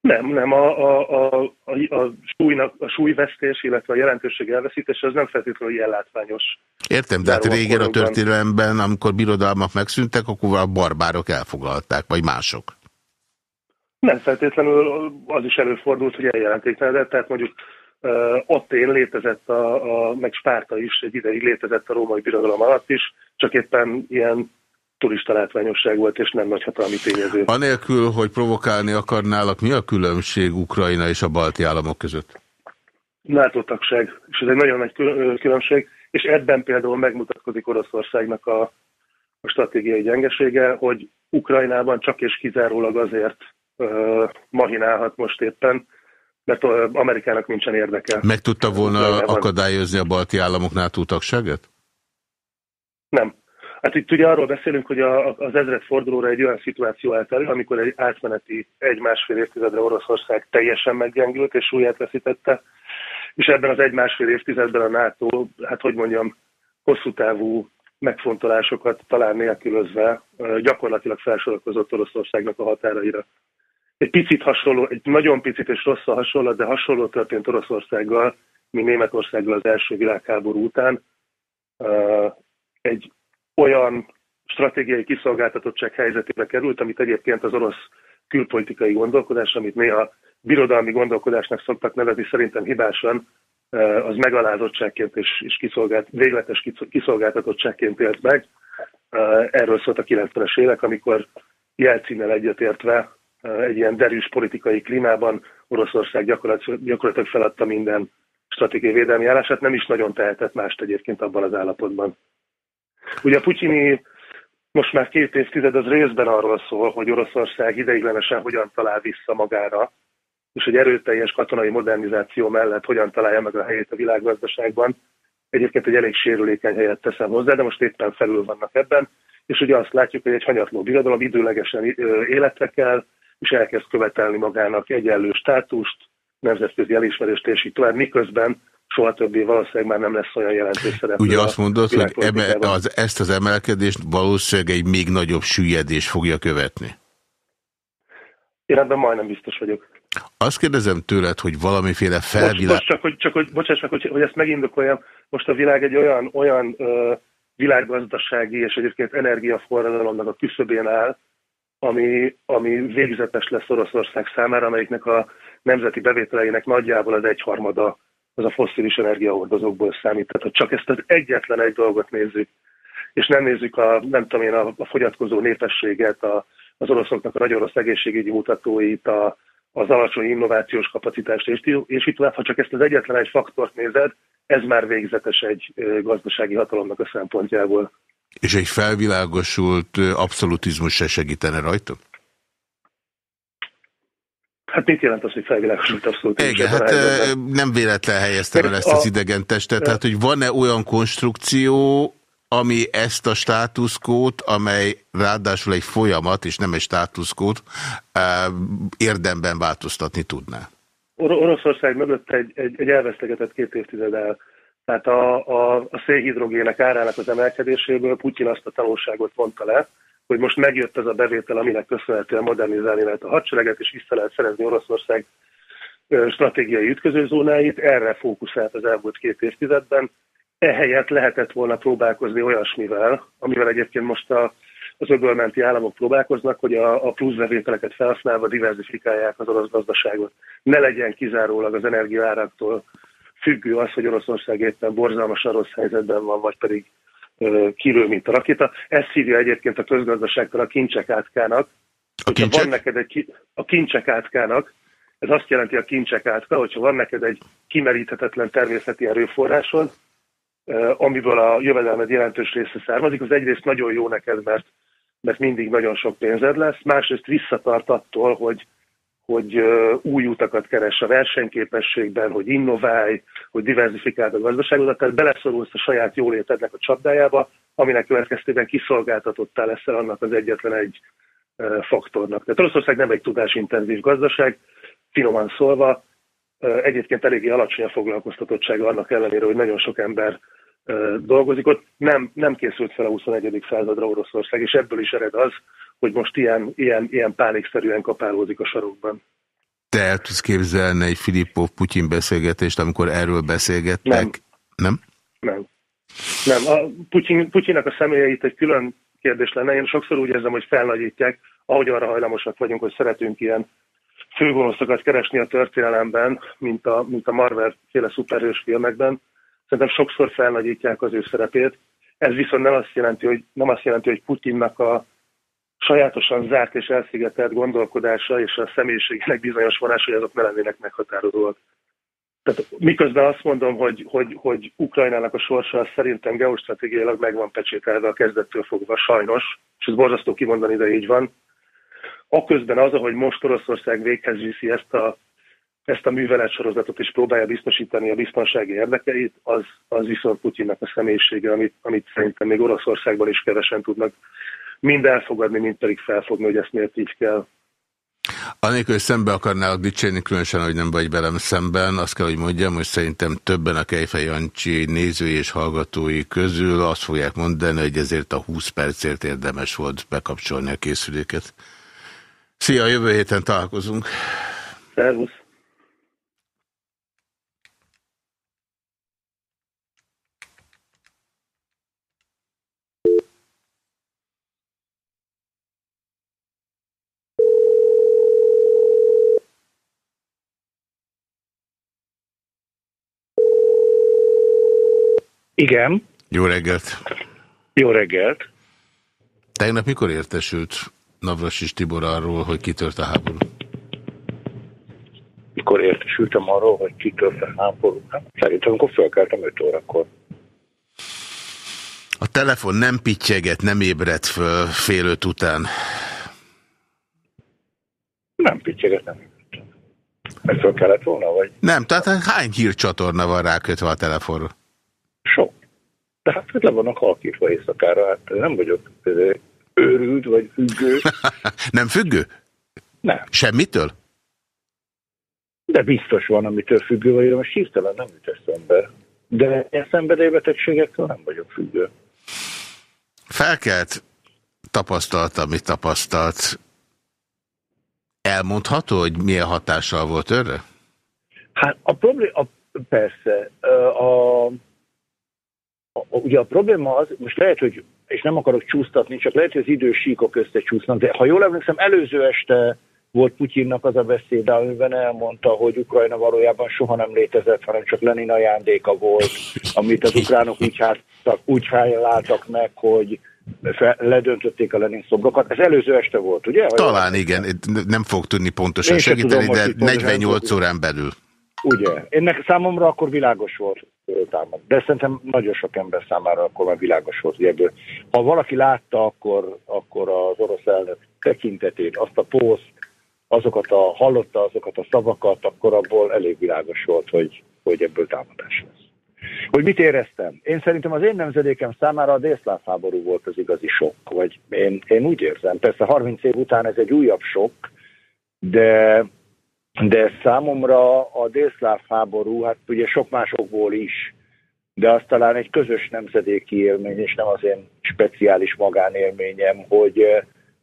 Nem, nem. A, a, a, a, a, súlynak, a súlyvesztés, illetve a jelentőség elveszítése az nem feltétlenül ilyen látványos. Értem, de hát régen a történelemben, amikor birodalmak megszűntek, akkor a barbárok elfoglalták, vagy mások. Nem feltétlenül az is előfordult, hogy eljelentéktelenedett, tehát mondjuk ott én létezett, a, a, meg Spárta is egy ideig létezett a római birodalom alatt is, csak éppen ilyen turista látványosság volt, és nem nagy hatalmi tényező. Anélkül, hogy provokálni akarnálak, mi a különbség Ukrajna és a balti államok között? NATO tagság, és ez egy nagyon nagy különbség, és ebben például megmutatkozik Oroszországnak a, a stratégiai gyengesége, hogy Ukrajnában csak és kizárólag azért mahinálhat most éppen, mert Amerikának nincsen érdeke. Meg tudta volna akadályozni a balti államok NATO tagságát? Nem. Hát itt ugye arról beszélünk, hogy a, az ezred fordulóra egy olyan szituáció állt elő, amikor egy átmeneti egy-másfél évtizedre Oroszország teljesen meggyengült és súlyát veszítette, és ebben az egy-másfél évtizedben a NATO, hát hogy mondjam, hosszú távú megfontolásokat talán nélkülözve gyakorlatilag felsorakozott Oroszországnak a határaira. Egy picit hasonló, egy nagyon picit és rossz a hasonlat, de hasonló történt Oroszországgal, mint Németországgal az első világháború után. Egy olyan stratégiai kiszolgáltatottság helyzetébe került, amit egyébként az orosz külpolitikai gondolkodás, amit néha birodalmi gondolkodásnak szoktak nevezni, szerintem hibásan, az megalázottságként és, és kiszolgált, végletes kiszolgáltatottságként élt meg. Erről szólt a 90-es évek, amikor Jelcinnel egyetértve egy ilyen derűs politikai klímában Oroszország gyakorlatilag, feladta minden stratégiai védelmi állását, nem is nagyon tehetett mást egyébként abban az állapotban. Ugye a putyini most már két évtized az részben arról szól, hogy Oroszország ideiglenesen hogyan talál vissza magára, és hogy erőteljes katonai modernizáció mellett hogyan találja meg a helyét a világgazdaságban. Egyébként egy elég sérülékeny helyet teszem hozzá, de most éppen felül vannak ebben, és ugye azt látjuk, hogy egy hanyatló birodalom időlegesen életre kell, és elkezd követelni magának egyenlő státust, nemzetközi elismerést, és így tovább, miközben soha többé valószínűleg már nem lesz olyan jelentős szereplő. Ugye azt mondod, hogy eme, az, ezt az emelkedést valószínűleg egy még nagyobb süllyedés fogja követni? Én ebben majdnem biztos vagyok. Azt kérdezem tőled, hogy valamiféle felvilág... Most, most csak, hogy, csak hogy, bocsáss meg, hogy, hogy ezt megindokoljam, most a világ egy olyan, olyan ö, világgazdasági és egyébként energiaforradalomnak a küszöbén áll, ami, ami végzetes lesz Oroszország számára, amelyiknek a nemzeti bevételeinek nagyjából az egyharmada az a fosszilis energiahordozókból számít. Tehát, ha csak ezt az egyetlen egy dolgot nézzük, és nem nézzük a, nem tudom én, a, a fogyatkozó népességet, a, az oroszoknak a nagyon rossz egészségügyi mutatóit, a, az alacsony innovációs kapacitást, és, és itt tovább, ha csak ezt az egyetlen egy faktort nézed, ez már végzetes egy gazdasági hatalomnak a szempontjából. És egy felvilágosult abszolutizmus se segítene rajta? Hát mit jelent az, hogy felvilágosult abszolutizmus? Igen, hát nem véletlen helyeztem el ezt az idegen testet. Tehát, hogy van-e olyan konstrukció, ami ezt a státuszkót, amely ráadásul egy folyamat, és nem egy státuszkót, érdemben változtatni tudná? Or Oroszország mögött egy, egy, egy elvesztegetett két évtized el. Tehát a, a, a szénhidrogének árának az emelkedéséből Putyin azt a tanulságot vonta le, hogy most megjött ez a bevétel, aminek köszönhetően modernizálni lehet a hadsereget, és vissza lehet szerezni Oroszország stratégiai ütközőzónáit. Erre fókuszált az elmúlt két évtizedben. Ehelyett lehetett volna próbálkozni olyasmivel, amivel egyébként most a, az öbölmenti államok próbálkoznak, hogy a, a pluszbevételeket felhasználva diversifikálják az orosz gazdaságot. Ne legyen kizárólag az energiaáraktól függő az, hogy Oroszország éppen borzalmasan rossz helyzetben van, vagy pedig kilő, mint a rakéta. Ezt hívja egyébként a közgazdaságtól a kincsek átkának. A kincsek? Van neked egy, a kincsek átkának, ez azt jelenti a kincsek átka, hogyha van neked egy kimeríthetetlen természeti erőforrásod, amiből a jövedelmed jelentős része származik, az egyrészt nagyon jó neked, mert, mert mindig nagyon sok pénzed lesz, másrészt visszatart attól, hogy, hogy új utakat keres a versenyképességben, hogy innoválj, hogy diversifikáld a gazdaságodat, tehát beleszorulsz a saját jólétednek a csapdájába, aminek következtében kiszolgáltatottá leszel annak az egyetlen egy faktornak. Tehát Oroszország nem egy tudásintenzív gazdaság, finoman szólva, egyébként eléggé alacsony a foglalkoztatottsága annak ellenére, hogy nagyon sok ember dolgozik ott. Nem, nem készült fel a 21. századra Oroszország, és ebből is ered az, hogy most ilyen, ilyen, ilyen pánikszerűen kapálódik a sarokban. Te el tudsz képzelni egy Filippov-Putyin beszélgetést, amikor erről beszélgettek? Nem. Nem? Nem. Nem. A Putyin, Putyinnak a személyeit egy külön kérdés lenne. Én sokszor úgy érzem, hogy felnagyítják, ahogy arra hajlamosak vagyunk, hogy szeretünk ilyen főgonoszokat keresni a történelemben, mint a, mint a Marvel féle szuperhős filmekben. Szerintem sokszor felnagyítják az ő szerepét. Ez viszont nem azt jelenti, hogy, nem azt jelenti, hogy Putyinnak a sajátosan zárt és elszigetelt gondolkodása és a személyiségének bizonyos vonásai azok ne lennének meghatározóak. Tehát miközben azt mondom, hogy, hogy, hogy Ukrajnának a sorsa szerintem geostratégiailag meg van pecsételve a kezdettől fogva, sajnos, és ez borzasztó kimondani, de így van. Aközben az, hogy most Oroszország véghez viszi ezt a, ezt a műveletsorozatot és próbálja biztosítani a biztonsági érdekeit, az, az viszont Putyinnak a személyisége, amit, amit szerintem még Oroszországban is kevesen tudnak mind elfogadni, mind pedig felfogni, hogy ezt miért így kell. Anélkül, hogy szembe akarnálok dicsérni, különösen, hogy nem vagy velem szemben, azt kell, hogy mondjam, hogy szerintem többen a Kejfej Jancsi nézői és hallgatói közül azt fogják mondani, hogy ezért a 20 percért érdemes volt bekapcsolni a készüléket. Szia, jövő héten találkozunk. Szervusz. Igen. Jó reggelt. Jó reggelt. Tegnap mikor értesült Navrasis Tibor arról, hogy kitört a háború? Mikor értesültem arról, hogy kitört a háború? Hát, szerintem, amikor felkeltem 5 órakor. A telefon nem pittyeget, nem ébredt föl fél öt után. Nem pittyeget, nem ébredt. Föl kellett volna, vagy? Nem, tehát hány hírcsatorna van rákötve a telefonra? Sok. De hát le vannak halkítva éjszakára, hát nem vagyok őrült vagy függő. nem függő? Nem. Semmitől? De biztos van, amitől függő vagy, most hirtelen nem jut eszembe. De ilyen szenvedélybetegségektől nem vagyok függő. Felkelt tapasztalat, amit tapasztalt. Elmondható, hogy milyen hatással volt őre? Hát a probléma, persze, a, ugye a probléma az, most lehet, hogy, és nem akarok csúsztatni, csak lehet, hogy az idős síkok összecsúsznak, de ha jól emlékszem, előző este volt Putyinnak az a beszéd, amiben elmondta, hogy Ukrajna valójában soha nem létezett, hanem csak Lenin ajándéka volt, amit az ukránok úgy, háttak, úgy láttak meg, hogy fel, ledöntötték a Lenin szobrokat. Ez előző este volt, ugye? Talán igen, nem fog tudni pontosan Én segíteni, tudom, de 48 órán belül. Ugye. Ennek számomra akkor világos volt támad. De szerintem nagyon sok ember számára akkor már világos volt. Ebből. Ha valaki látta, akkor, akkor az orosz elnök tekintetét, azt a poszt, azokat a, hallotta azokat a szavakat, akkor abból elég világos volt, hogy, hogy ebből támadás lesz. Hogy mit éreztem? Én szerintem az én nemzedékem számára a délszláv háború volt az igazi sok, vagy én, én úgy érzem. Persze 30 év után ez egy újabb sok, de, de számomra a délszláv háború, hát ugye sok másokból is, de az talán egy közös nemzedéki élmény, és nem az én speciális magánélményem, hogy,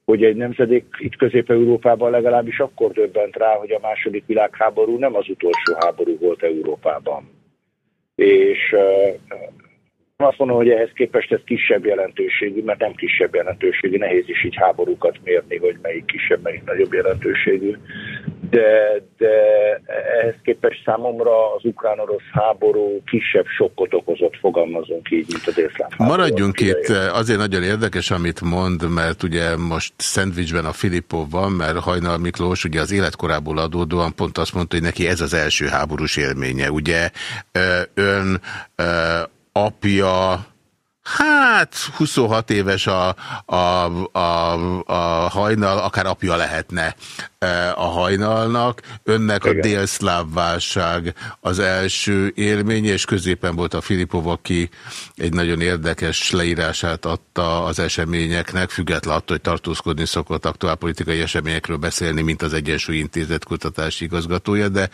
hogy egy nemzedék itt Közép-Európában legalábbis akkor döbbent rá, hogy a második világháború nem az utolsó háború volt Európában. És azt mondom, hogy ehhez képest ez kisebb jelentőségű, mert nem kisebb jelentőségű, nehéz is így háborúkat mérni, hogy melyik kisebb, melyik nagyobb jelentőségű. De, de ehhez képest számomra az ukrán-orosz háború kisebb sokkot okozott, fogalmazunk így, mint a délszláv Maradjunk itt, azért nagyon érdekes, amit mond, mert ugye most szendvicsben a Filipov van, mert Hajnal Miklós ugye az életkorából adódóan pont azt mondta, hogy neki ez az első háborús élménye. Ugye ön apja, hát 26 éves a, a, a, a hajnal, akár apja lehetne e, a hajnalnak. Önnek Igen. a délszláv válság az első élménye, és középen volt a Filipov, aki egy nagyon érdekes leírását adta az eseményeknek, független attól, hogy tartózkodni szokott aktuálpolitikai eseményekről beszélni, mint az Egyensúly Intézet kutatási igazgatója, de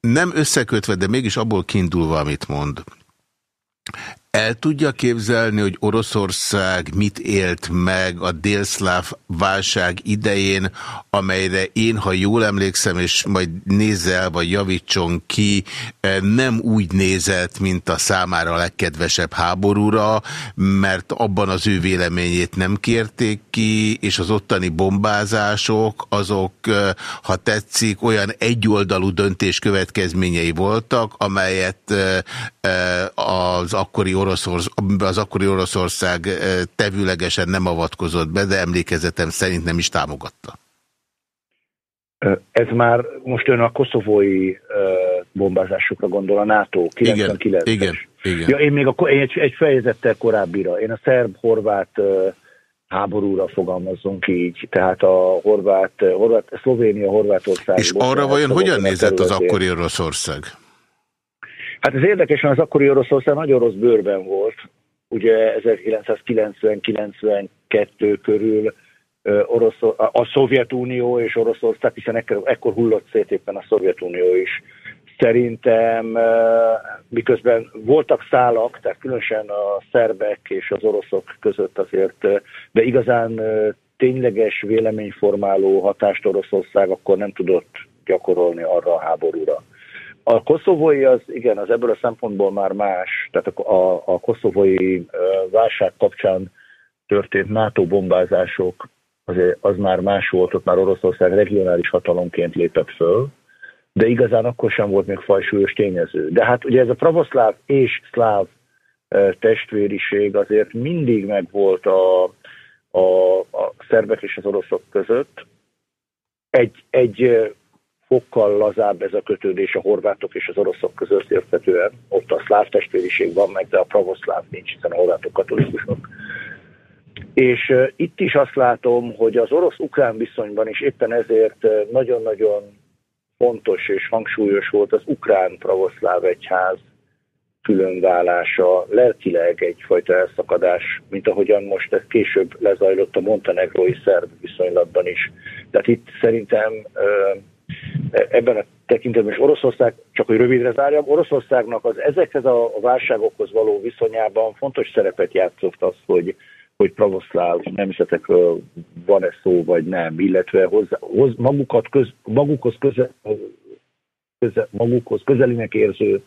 nem összekötve, de mégis abból kiindulva, amit mond. El tudja képzelni, hogy Oroszország mit élt meg a délszláv válság idején, amelyre én, ha jól emlékszem, és majd nézzel, vagy javítson ki, eh, nem úgy nézett, mint a számára a legkedvesebb háborúra, mert abban az ő véleményét nem kérték ki, és az ottani bombázások, azok, eh, ha tetszik, olyan egyoldalú döntés következményei voltak, amelyet eh, az akkori Oroszorsz, az akkori Oroszország tevőlegesen nem avatkozott be, de emlékezetem szerint nem is támogatta. Ez már most ön a koszovói bombázásokra gondol, a NATO 99 Igen, igen, igen. Ja, én még a, én egy, egy fejezettel korábbira, én a szerb-horvát háborúra fogalmazzunk így, tehát a horvát, horvát Szlovénia, Horvátország. És arra vajon hogyan nézett az akkori Oroszország? Hát ez érdekesen az akkori Oroszország nagyon rossz bőrben volt. Ugye 1990-92 körül Orosz, a Szovjetunió és Oroszország, hiszen ekkor, ekkor hullott szét éppen a Szovjetunió is. Szerintem miközben voltak szálak, tehát különösen a szerbek és az oroszok között azért, de igazán tényleges véleményformáló hatást Oroszország akkor nem tudott gyakorolni arra a háborúra. A koszovói az, igen, az ebből a szempontból már más, tehát a, a, a koszovói válság kapcsán történt NATO bombázások, azért az már más volt, ott már Oroszország regionális hatalomként lépett föl, de igazán akkor sem volt még fajsúlyos tényező. De hát ugye ez a pravoszláv és szláv testvériség azért mindig megvolt a, a, a szerbek és az oroszok között. Egy, egy fokkal lazább ez a kötődés a horvátok és az oroszok között érthetően. Ott a szláv testvériség van meg, de a pravoszláv nincs, hiszen a horvátok katolikusok. És itt is azt látom, hogy az orosz-ukrán viszonyban is éppen ezért nagyon-nagyon fontos és hangsúlyos volt az ukrán pravoszláv egyház különválása, lelkileg egyfajta elszakadás, mint ahogyan most ez később lezajlott a montenegrói szerb viszonylatban is. Tehát itt szerintem ebben a tekintetben, és Oroszország, csak hogy rövidre zárjam, Oroszországnak az ezekhez a válságokhoz való viszonyában fontos szerepet játszott az, hogy, hogy pravoszláv nemzetekről van-e szó, vagy nem, illetve hozzá, hoz, magukat köz, magukhoz, közel, közel, magukhoz közelinek érző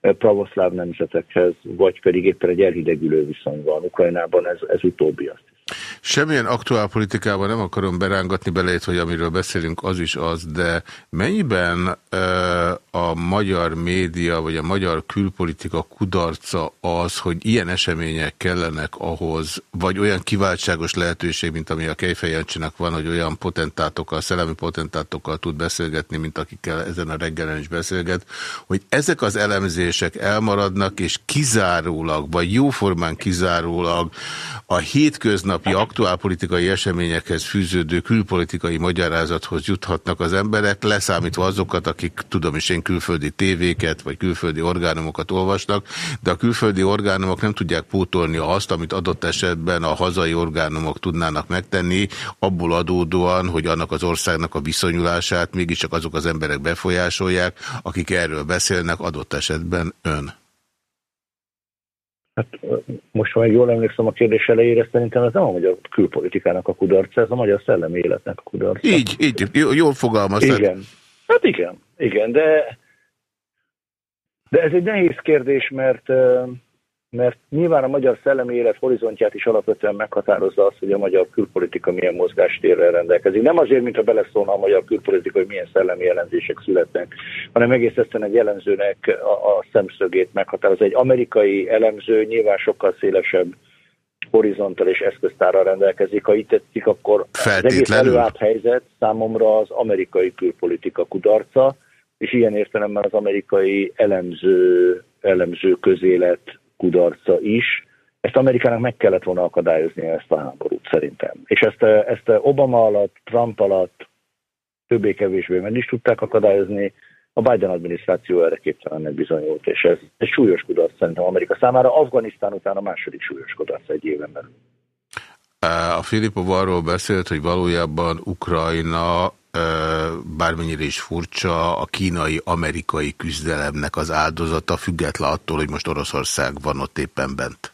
pravoszláv nemzetekhez, vagy pedig éppen egy elhidegülő viszony van. Ukrajnában ez, ez utóbbi azt Semmilyen aktuál politikában nem akarom berángatni belét, hogy amiről beszélünk, az is az, de mennyiben e, a magyar média, vagy a magyar külpolitika kudarca az, hogy ilyen események kellenek ahhoz, vagy olyan kiváltságos lehetőség, mint ami a Kejfej van, hogy olyan potentátokkal, szellemi potentátokkal tud beszélgetni, mint akikkel ezen a reggelen is beszélget, hogy ezek az elemzések elmaradnak, és kizárólag, vagy jóformán kizárólag a hétköznapi aktuálpolitikai eseményekhez fűződő külpolitikai magyarázathoz juthatnak az emberek, leszámítva azokat, akik tudom is én külföldi tévéket vagy külföldi orgánumokat olvasnak, de a külföldi orgánumok nem tudják pótolni azt, amit adott esetben a hazai orgánumok tudnának megtenni, abból adódóan, hogy annak az országnak a viszonyulását mégiscsak azok az emberek befolyásolják, akik erről beszélnek, adott esetben ön. Hát most, ha jól emlékszem a kérdés elejére, szerintem ez nem a magyar külpolitikának a kudarca, ez a magyar szellemi életnek a kudarca. Így, így, jól fogalmaztad. Igen. Hát igen, igen, de, de ez egy nehéz kérdés, mert mert nyilván a magyar szellemi élet horizontját is alapvetően meghatározza az, hogy a magyar külpolitika milyen mozgástérrel rendelkezik. Nem azért, mintha beleszólna a magyar külpolitika, hogy milyen szellemi jelenzések születnek, hanem egész egyszerűen egy jellemzőnek a, a szemszögét meghatározza. Egy amerikai elemző nyilván sokkal szélesebb horizonttal és eszköztárral rendelkezik. Ha itt tetszik, akkor az egész előállt helyzet számomra az amerikai külpolitika kudarca, és ilyen értelemben az amerikai elemző, elemző közélet kudarca is. Ezt Amerikának meg kellett volna akadályozni ezt a háborút szerintem. És ezt, ezt Obama alatt, Trump alatt többé-kevésbé meg is tudták akadályozni, a Biden adminisztráció erre képtelennek bizonyult, és ez egy súlyos kudarc szerintem Amerika számára. Afganisztán után a második súlyos kudarc egy éven belül. A Filipov arról beszélt, hogy valójában Ukrajna bármennyire is furcsa, a kínai-amerikai küzdelemnek az áldozata, független attól, hogy most Oroszország van ott éppen bent?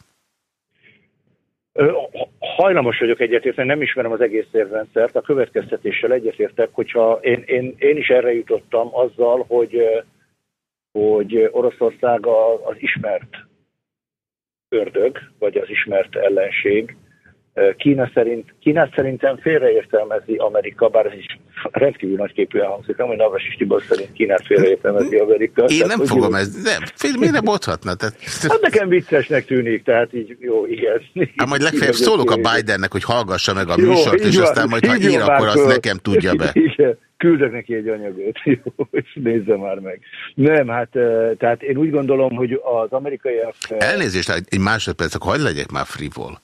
Hajlamos vagyok egyetérteni, nem ismerem az egész érrendszert, a következtetéssel egyetértek, hogyha én, én, én is erre jutottam azzal, hogy, hogy Oroszország az ismert ördög, vagy az ismert ellenség, Kína szerint, Kína szerintem félreértelmezi Amerika, bár ez is rendkívül nagy képű elhangzik, nem, hogy Navas Tibor szerint Kínát félreértelmezi Amerika. Én tehát, nem fogom ezt, nem, nem mondhatna? Tehát... Hát nekem viccesnek tűnik, tehát így jó, igen. Hát majd legfeljebb szólok a Bidennek, hogy hallgassa meg a műsort, jó, és van, aztán majd, ha ír, akkor azt nekem tudja be. Igen küldök neki egy anyagot, jó, és nézze már meg. Nem, hát tehát én úgy gondolom, hogy az amerikaiak... Elnézést, egy másodperc, akkor hagyd legyek már frivol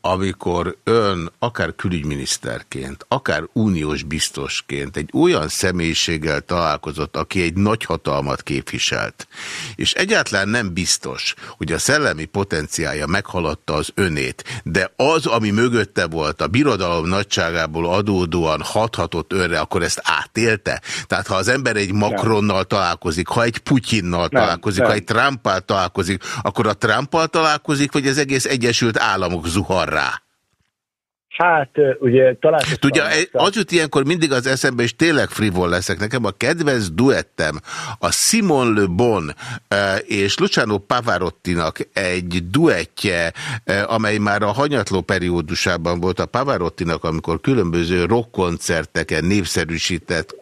amikor ön akár külügyminiszterként, akár uniós biztosként egy olyan személyiséggel találkozott, aki egy nagy hatalmat képviselt, és egyáltalán nem biztos, hogy a szellemi potenciája meghaladta az önét, de az, ami mögötte volt, a birodalom nagyságából adódóan hathatott önre, akkor ezt átélte? Tehát ha az ember egy Macronnal találkozik, ha egy Putyinnal találkozik, nem. ha egy Trumpal találkozik, akkor a Trumpal találkozik, vagy az egész Egyesült Államok zuhar rá? Hát, ugye talán... Tudja, az jut ilyenkor mindig az eszembe, és tényleg frivol leszek. Nekem a kedvenc duettem a Simon Le Bon és Luciano Pavarottinak egy duettje, amely már a hanyatló periódusában volt a Pavarottinak, amikor különböző rockkoncerteken népszerűsített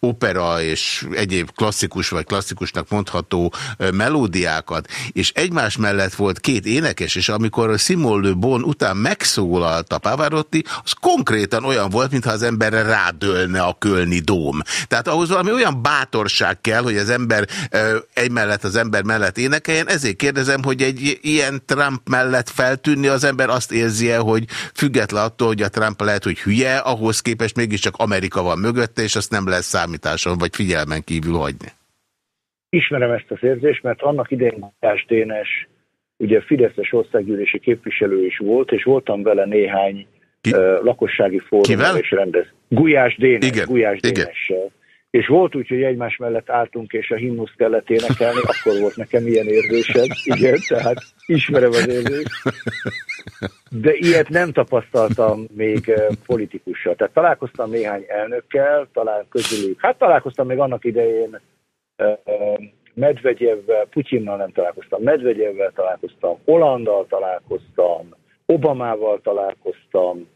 opera és egyéb klasszikus vagy klasszikusnak mondható melódiákat, és egymás mellett volt két énekes, és amikor Simon Le Bon után megszólalt a Pavarotti, az konkrétan olyan volt, mintha az emberre rádölne a kölni dóm. Tehát ahhoz valami olyan bátorság kell, hogy az ember egy mellett az ember mellett énekeljen, ezért kérdezem, hogy egy ilyen Trump mellett feltűnni az ember azt érzi -e, hogy független attól, hogy a Trump lehet, hogy hülye, ahhoz képest mégiscsak Amerika van mögötte, és azt nem lesz számításon vagy figyelmen kívül hagyni. Ismerem ezt az érzést, mert annak idején Gulyás Dénes ugye Fideszes országgyűlési képviselő is volt, és voltam vele néhány Ki? uh, lakossági fórumon és rendez. Gulyás Dénes, Igen. Gulyás Dénes. és volt úgy, hogy egymás mellett álltunk, és a himnusz kellett énekelni, akkor volt nekem ilyen érzésed, igen, tehát ismerem az érzést. De ilyet nem tapasztaltam még politikussal. Tehát találkoztam néhány elnökkel, talán közülük, hát találkoztam még annak idején Medvegyevvel, Putyinnal nem találkoztam, Medvegyevvel találkoztam, Hollandal találkoztam, Obamával találkoztam,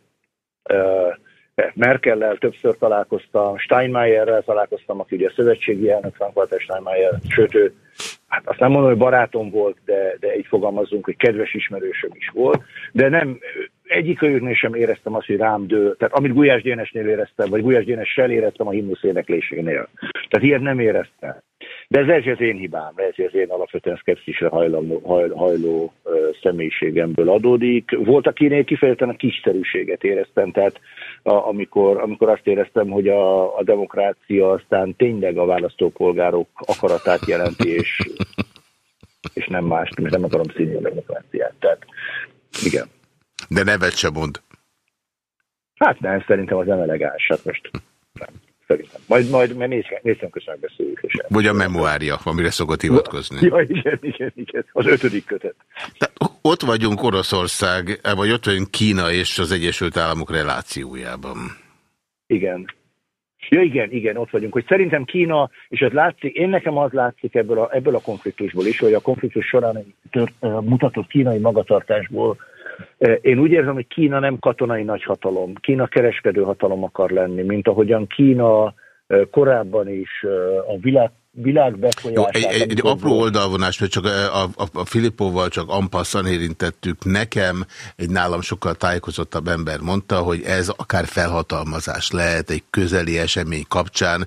Merkellel többször találkoztam, Steinmeierrel találkoztam, aki ugye a szövetségi elnök Frank-Walter Steinmeier, sőt ő, hát azt nem mondom, hogy barátom volt, de, de így fogalmazunk, hogy kedves ismerősöm is volt, de nem, egyik őknél sem éreztem azt, hogy rám dől, tehát amit Gulyás Dénesnél éreztem, vagy Gulyás Dénessel éreztem a himnusz éneklésénél. Tehát ilyet nem éreztem. De ez lehet, az én hibám, lehet, az én alapvetően szkepszisre hajló, hajló, hajló személyiségemből adódik. Volt, akinél kifejezetten a kiszerűséget éreztem, tehát a, amikor, amikor azt éreztem, hogy a, a demokrácia aztán tényleg a választópolgárok akaratát jelenti, és, és nem más, mert nem akarom színni a demokráciát. Tehát igen. De nevet se mond. Hát nem, szerintem az nem elegáns. Hát most nem szerintem. Majd, majd mert nézem köszönöm beszéljük. És Vagy a memoárja, amire szokott hivatkozni. Ja, igen, igen, igen. Az ötödik kötet. De ott vagyunk Oroszország, vagy ott vagyunk Kína és az Egyesült Államok relációjában. Igen. Ja igen, igen, ott vagyunk, hogy szerintem Kína, és ez látszik, én nekem az látszik ebből a, ebből a konfliktusból is, hogy a konfliktus során tört, mutatott kínai magatartásból, én úgy érzem, hogy Kína nem katonai nagyhatalom, Kína kereskedő hatalom akar lenni, mint ahogyan Kína korábban is a világ világ Jó, egy, egy, egy apró oldalvonás, mert csak a, a, a Filippóval csak ampasszan érintettük. Nekem egy nálam sokkal tájékozottabb ember mondta, hogy ez akár felhatalmazás lehet egy közeli esemény kapcsán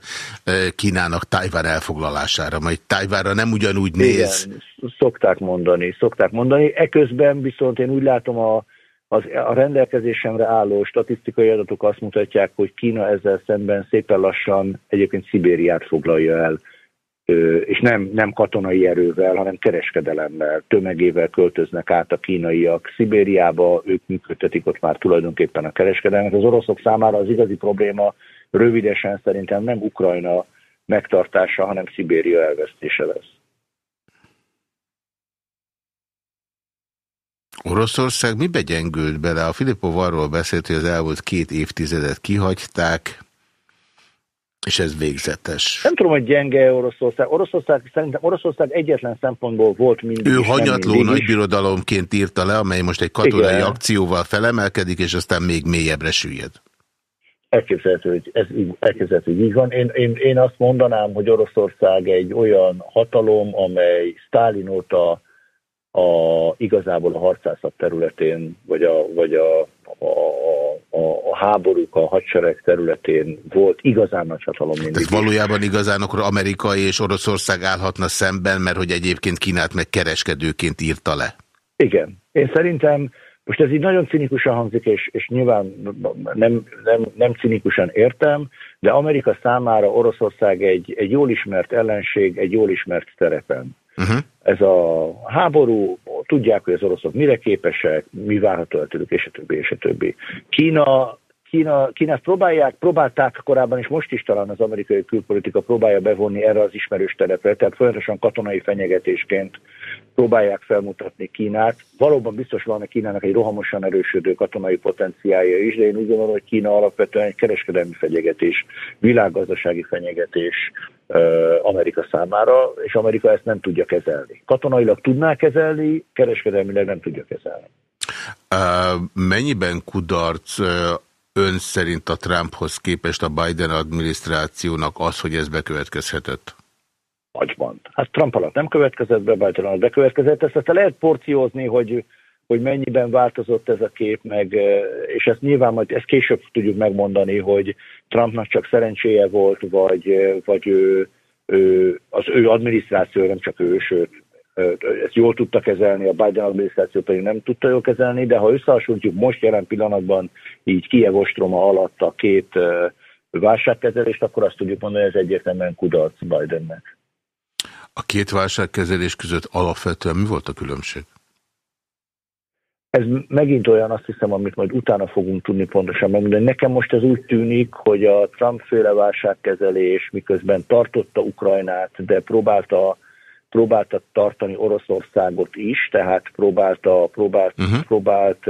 Kínának Tájván elfoglalására, majd Tájvánra nem ugyanúgy néz. Igen, szokták mondani, szokták mondani. Eközben viszont én úgy látom a az, a rendelkezésemre álló statisztikai adatok azt mutatják, hogy Kína ezzel szemben szépen lassan egyébként Szibériát foglalja el és nem, nem katonai erővel, hanem kereskedelemmel, tömegével költöznek át a kínaiak Szibériába, ők működtetik ott már tulajdonképpen a kereskedelmet. Az oroszok számára az igazi probléma rövidesen szerintem nem Ukrajna megtartása, hanem Szibéria elvesztése lesz. Oroszország mi begyengült bele? A Filipov arról beszélt, hogy az elmúlt két évtizedet kihagyták, és ez végzetes. Nem tudom, hogy gyenge Oroszország. Oroszország szerintem Oroszország egyetlen szempontból volt mindig. Ő hanyatló nagybirodalomként írta le, amely most egy katonai Igen. akcióval felemelkedik, és aztán még mélyebbre süllyed. Elképzelhető, hogy ez elképzelhető, hogy így van. Én, én, én azt mondanám, hogy Oroszország egy olyan hatalom, amely Sztálin óta a, igazából a harcászat területén, vagy a, vagy a, a a, a háborúk, a hadsereg területén volt igazán nagy hatalom mindig. Tehát valójában igazán akkor Amerika és Oroszország állhatna szemben, mert hogy egyébként Kínát meg kereskedőként írta le. Igen. Én szerintem most ez így nagyon cinikusan hangzik, és, és nyilván nem, nem, nem cinikusan értem, de Amerika számára Oroszország egy, egy jól ismert ellenség, egy jól ismert terepen. Uh-huh. Ez a háború, tudják, hogy az oroszok mire képesek, mi várható el tőlük, és a többi, és a többi. Kína Kína, Kínát próbálják, próbálták korábban, és most is talán az amerikai külpolitika próbálja bevonni erre az ismerős terepre, tehát folyamatosan katonai fenyegetésként próbálják felmutatni Kínát. Valóban biztos van a Kínának egy rohamosan erősödő katonai potenciálja is, de én úgy gondolom, hogy Kína alapvetően egy kereskedelmi fenyegetés, világgazdasági fenyegetés Amerika számára, és Amerika ezt nem tudja kezelni. Katonailag tudná kezelni, kereskedelmileg nem tudja kezelni. Mennyiben kudarc ön szerint a Trumphoz képest a Biden adminisztrációnak az, hogy ez bekövetkezhetett? Agyban. Hát Trump alatt nem következett be, Biden alatt bekövetkezett. Ezt aztán lehet porciózni, hogy, hogy mennyiben változott ez a kép, meg, és ezt nyilván majd ezt később tudjuk megmondani, hogy Trumpnak csak szerencséje volt, vagy, vagy ő, ő, az ő adminisztráció, nem csak ő, sőt, ezt jól tudta kezelni, a Biden adminisztráció pedig nem tudta jól kezelni, de ha összehasonlítjuk most jelen pillanatban így Kiev ostroma alatt a két válságkezelést, akkor azt tudjuk mondani, hogy ez egyértelműen kudarc Bidennek. A két válságkezelés között alapvetően mi volt a különbség? Ez megint olyan, azt hiszem, amit majd utána fogunk tudni pontosan megmondani. Nekem most ez úgy tűnik, hogy a Trump-féle válságkezelés miközben tartotta Ukrajnát, de próbálta, próbálta tartani Oroszországot is, tehát próbálta, próbált, uh-huh. próbált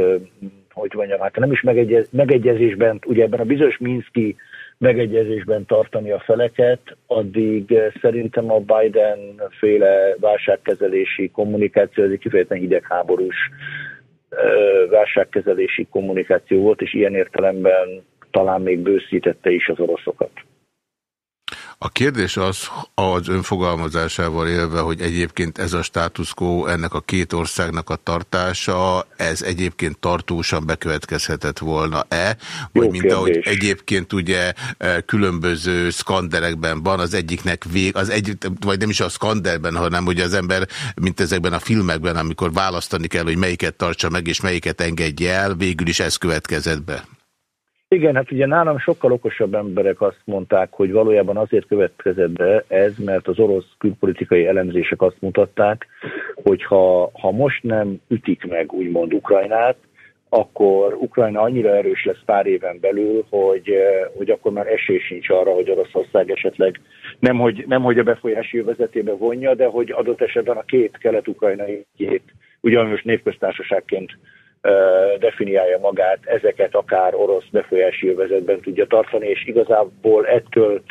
hogy mondjam, hát nem is megegyez, megegyezésben, ugye ebben a bizonyos Minszki megegyezésben tartani a feleket, addig szerintem a Biden féle válságkezelési kommunikáció, ez egy kifejezetten hidegháborús válságkezelési kommunikáció volt, és ilyen értelemben talán még bőszítette is az oroszokat. A kérdés az, az önfogalmazásával élve, hogy egyébként ez a status quo, ennek a két országnak a tartása, ez egyébként tartósan bekövetkezhetett volna-e? Vagy mint kérdés. ahogy egyébként ugye e, különböző szkanderekben van, az egyiknek vég, az egy, vagy nem is a szkanderben, hanem hogy az ember, mint ezekben a filmekben, amikor választani kell, hogy melyiket tartsa meg és melyiket engedje el, végül is ez következett be. Igen, hát ugye nálam sokkal okosabb emberek azt mondták, hogy valójában azért következett be ez, mert az orosz külpolitikai elemzések azt mutatták, hogy ha, ha most nem ütik meg úgymond Ukrajnát, akkor Ukrajna annyira erős lesz pár éven belül, hogy, hogy akkor már esély sincs arra, hogy Oroszország esetleg nem hogy, nem, hogy a befolyási vezetébe vonja, de hogy adott esetben a két kelet-ukrajnai két, ugyan most definiálja magát, ezeket akár orosz befolyási övezetben tudja tartani, és igazából ettől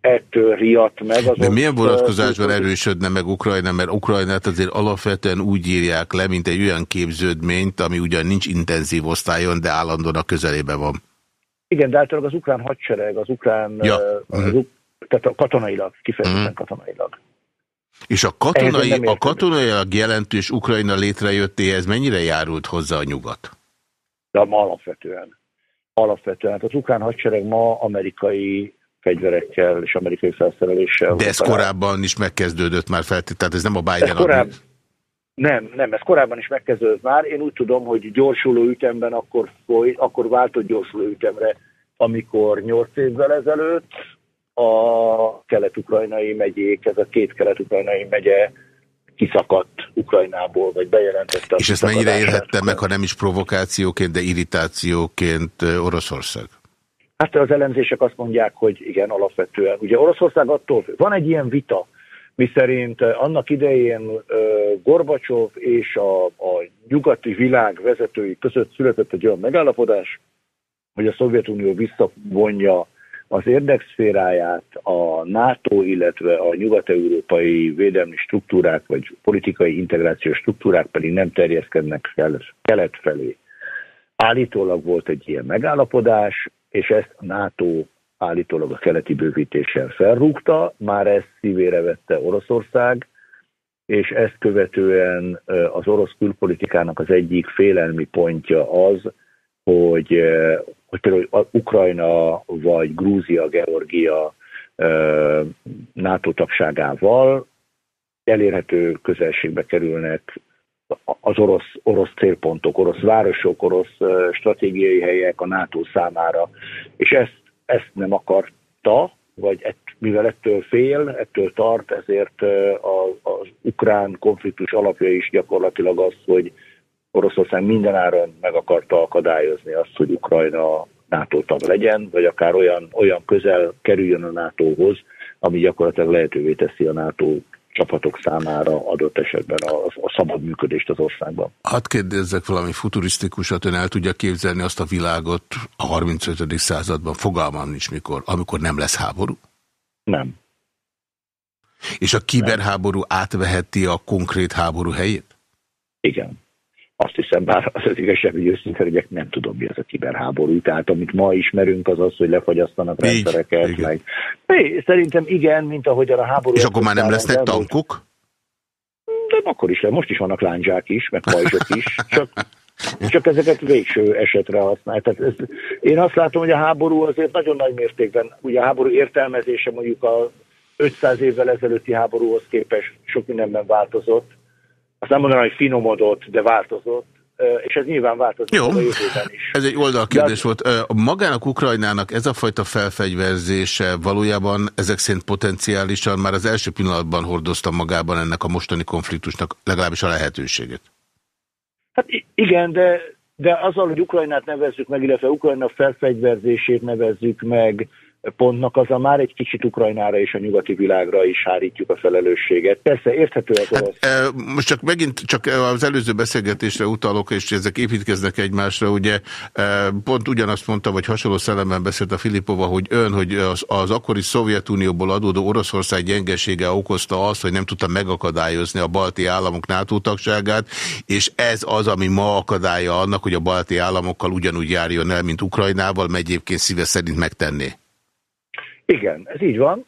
ettől riadt meg. Azon, De milyen vonatkozásban erősödne meg Ukrajna, mert Ukrajnát azért alapvetően úgy írják le, mint egy olyan képződményt, ami ugyan nincs intenzív osztályon, de állandóan a közelében van. Igen, de általában az ukrán hadsereg, az ukrán, ja. az, uh -huh. tehát a katonailag, kifejezetten uh mhm. -huh. katonailag. És a katonai, a katonai jelentős Ukrajna létrejöttéhez mennyire járult hozzá a nyugat? De alapvetően. Alapvetően. Hát az ukrán hadsereg ma amerikai fegyverekkel és amerikai felszereléssel. De ez korábban is megkezdődött már feltétlenül, tehát ez nem a Biden ez korább... Nem, nem, ez korábban is megkezdődött már. Én úgy tudom, hogy gyorsuló ütemben akkor, foly, akkor váltott gyorsuló ütemre, amikor 8 évvel ezelőtt, a kelet-ukrajnai megyék, ez a két kelet-ukrajnai megye kiszakadt Ukrajnából, vagy bejelentette. És ezt mennyire érhette meg, ha nem is provokációként, de irritációként Oroszország? Hát az elemzések azt mondják, hogy igen, alapvetően. Ugye Oroszország attól, van egy ilyen vita, miszerint annak idején Gorbacsov és a, a nyugati világ vezetői között született egy olyan megállapodás, hogy a Szovjetunió visszavonja az érdekszféráját a NATO, illetve a nyugat-európai védelmi struktúrák, vagy politikai integrációs struktúrák pedig nem terjeszkednek fel kelet felé. Állítólag volt egy ilyen megállapodás, és ezt a NATO állítólag a keleti bővítéssel felrúgta, már ezt szívére vette Oroszország, és ezt követően az orosz külpolitikának az egyik félelmi pontja az, hogy hogy például Ukrajna vagy Grúzia, Georgia NATO tagságával elérhető közelségbe kerülnek az orosz, orosz célpontok, orosz városok, orosz stratégiai helyek a NATO számára, és ezt, ezt nem akarta, vagy ett, mivel ettől fél, ettől tart, ezért az ukrán konfliktus alapja is gyakorlatilag az, hogy Oroszország mindenáron meg akarta akadályozni azt, hogy Ukrajna NATO tag legyen, vagy akár olyan, olyan közel kerüljön a NATO-hoz, ami gyakorlatilag lehetővé teszi a NATO csapatok számára adott esetben a, a szabad működést az országban. Hadd kérdezzek valami futurisztikusat, ön el tudja képzelni azt a világot a 35. században, fogalmam nincs mikor, amikor nem lesz háború? Nem. És a kiberháború átveheti a konkrét háború helyét? Igen azt hiszem, bár az az igazság, hogy őszintén hogy nem tudom, mi az a kiberháború. Tehát amit ma ismerünk, az az, hogy lefagyasztanak rendszereket. Igen. Meg... É, szerintem igen, mint ahogy a háború... És akkor már nem lesznek tankok? De akkor is, most is vannak lándzsák is, meg pajzsok is. Csak, csak ezeket végső esetre használ. Tehát ez, én azt látom, hogy a háború azért nagyon nagy mértékben, ugye a háború értelmezése mondjuk a 500 évvel ezelőtti háborúhoz képest sok mindenben változott azt nem mondanám, hogy finomodott, de változott, és ez nyilván változik Jó. a jövőben is. Ez egy oldalkérdés de... volt. Magának Ukrajnának ez a fajta felfegyverzése valójában ezek szerint potenciálisan már az első pillanatban hordozta magában ennek a mostani konfliktusnak legalábbis a lehetőségét? Hát igen, de, de azzal, hogy Ukrajnát nevezzük meg, illetve Ukrajna felfegyverzését nevezzük meg, pontnak, az a már egy kicsit Ukrajnára és a nyugati világra is hárítjuk a felelősséget. Persze, érthető az hát, orosz. E, most csak megint csak az előző beszélgetésre utalok, és ezek építkeznek egymásra, ugye pont ugyanazt mondta, vagy hasonló szellemben beszélt a Filipova, hogy ön, hogy az, az akkori Szovjetunióból adódó Oroszország gyengesége okozta azt, hogy nem tudta megakadályozni a balti államok NATO tagságát, és ez az, ami ma akadálya annak, hogy a balti államokkal ugyanúgy járjon el, mint Ukrajnával, mert egyébként szíve szerint megtenné. Igen, ez így van.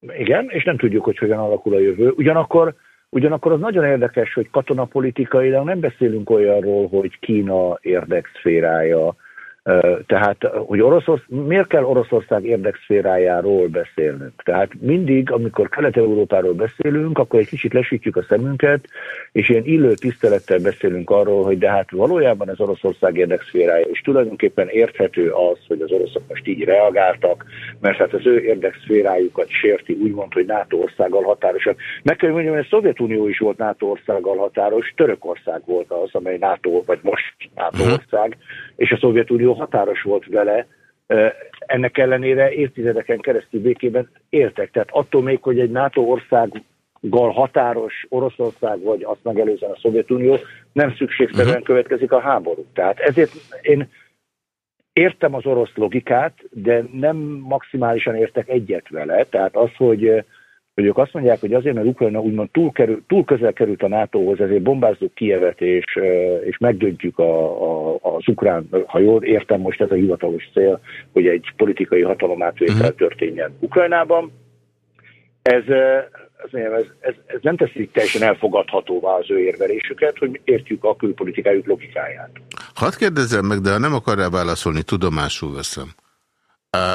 Igen, és nem tudjuk, hogy hogyan alakul a jövő. Ugyanakkor, ugyanakkor az nagyon érdekes, hogy katonapolitikailag nem beszélünk olyanról, hogy Kína érdekszférája, tehát, hogy Oroszország, miért kell Oroszország érdekszférájáról beszélnünk? Tehát mindig, amikor Kelet-Európáról beszélünk, akkor egy kicsit lesítjük a szemünket, és ilyen illő tisztelettel beszélünk arról, hogy de hát valójában ez Oroszország érdekszférája, és tulajdonképpen érthető az, hogy az oroszok most így reagáltak, mert hát az ő érdekszférájukat sérti, úgymond, hogy NATO országgal határosak. Meg kell mondjam, hogy a Szovjetunió is volt NATO országgal határos, Törökország volt az, amely NATO, vagy most NATO mhm. ország, és a Szovjetunió határos volt vele, ennek ellenére évtizedeken keresztül békében éltek. Tehát attól még, hogy egy NATO országgal határos Oroszország, vagy azt megelőzően a Szovjetunió, nem szükségszerűen uh-huh. következik a háború. Tehát ezért én értem az orosz logikát, de nem maximálisan értek egyet vele. Tehát az, hogy hogy ők azt mondják, hogy azért, mert Ukrajna úgymond túl, kerül, túl közel került a NATO-hoz, ezért bombázzuk Kievet, és, és megdöntjük a, a, az ukrán, ha jól értem most ez a hivatalos cél, hogy egy politikai hatalomátvétel uh-huh. történjen Ukrajnában. Ez, ez, ez, ez nem teszi teljesen elfogadhatóvá az ő érvelésüket, hogy értjük a külpolitikájuk logikáját. Hadd kérdezzem meg, de ha nem akar rá válaszolni, tudomásul veszem.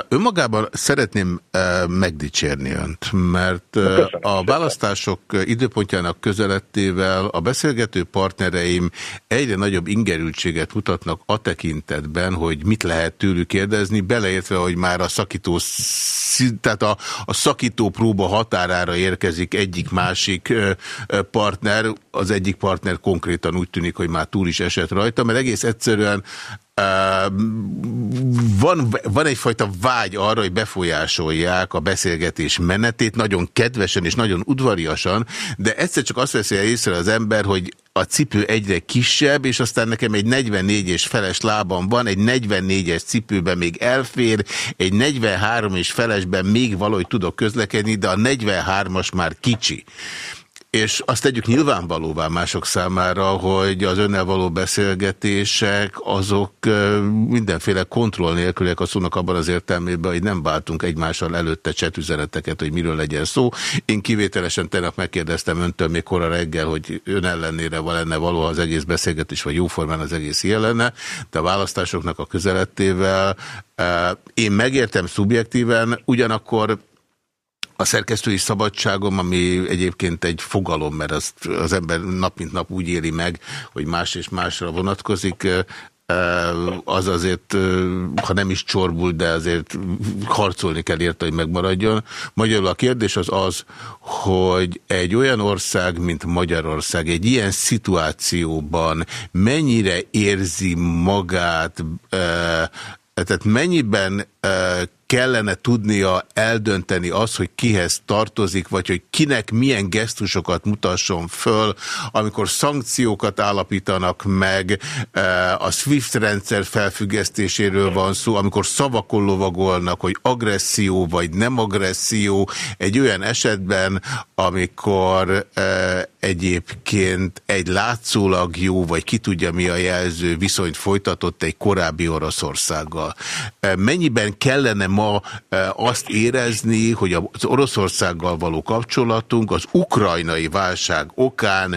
Önmagában szeretném megdicsérni önt, mert a választások időpontjának közelettével a beszélgető partnereim egyre nagyobb ingerültséget mutatnak a tekintetben, hogy mit lehet tőlük kérdezni, beleértve, hogy már a szakító, tehát a, a szakító próba határára érkezik egyik-másik partner, az egyik partner konkrétan úgy tűnik, hogy már túl is esett rajta, mert egész egyszerűen van, van egyfajta vágy arra, hogy befolyásolják a beszélgetés menetét, nagyon kedvesen és nagyon udvariasan, de egyszer csak azt veszi észre az ember, hogy a cipő egyre kisebb, és aztán nekem egy 44 és feles lábam van, egy 44-es cipőben még elfér, egy 43 és felesben még valahogy tudok közlekedni, de a 43-as már kicsi és azt tegyük nyilvánvalóvá mások számára, hogy az önnel való beszélgetések azok mindenféle kontroll nélküliek a szónak abban az értelmében, hogy nem váltunk egymással előtte csetüzeneteket, hogy miről legyen szó. Én kivételesen tegnap megkérdeztem öntől még kora reggel, hogy ön ellenére van lenne való az egész beszélgetés, vagy jóformán az egész ilyen de a választásoknak a közelettével én megértem szubjektíven, ugyanakkor a szerkesztői szabadságom, ami egyébként egy fogalom, mert az, az ember nap mint nap úgy éli meg, hogy más és másra vonatkozik, az azért, ha nem is csorbul, de azért harcolni kell érte, hogy megmaradjon. Magyarul a kérdés az az, hogy egy olyan ország, mint Magyarország, egy ilyen szituációban mennyire érzi magát, tehát mennyiben kellene tudnia eldönteni az, hogy kihez tartozik, vagy hogy kinek milyen gesztusokat mutasson föl, amikor szankciókat állapítanak meg, eh, a SWIFT rendszer felfüggesztéséről van szó, amikor szavakon lovagolnak, hogy agresszió vagy nem agresszió, egy olyan esetben, amikor eh, egyébként egy látszólag jó, vagy ki tudja mi a jelző viszonyt folytatott egy korábbi Oroszországgal. Eh, mennyiben kellene ma azt érezni, hogy az Oroszországgal való kapcsolatunk az ukrajnai válság okán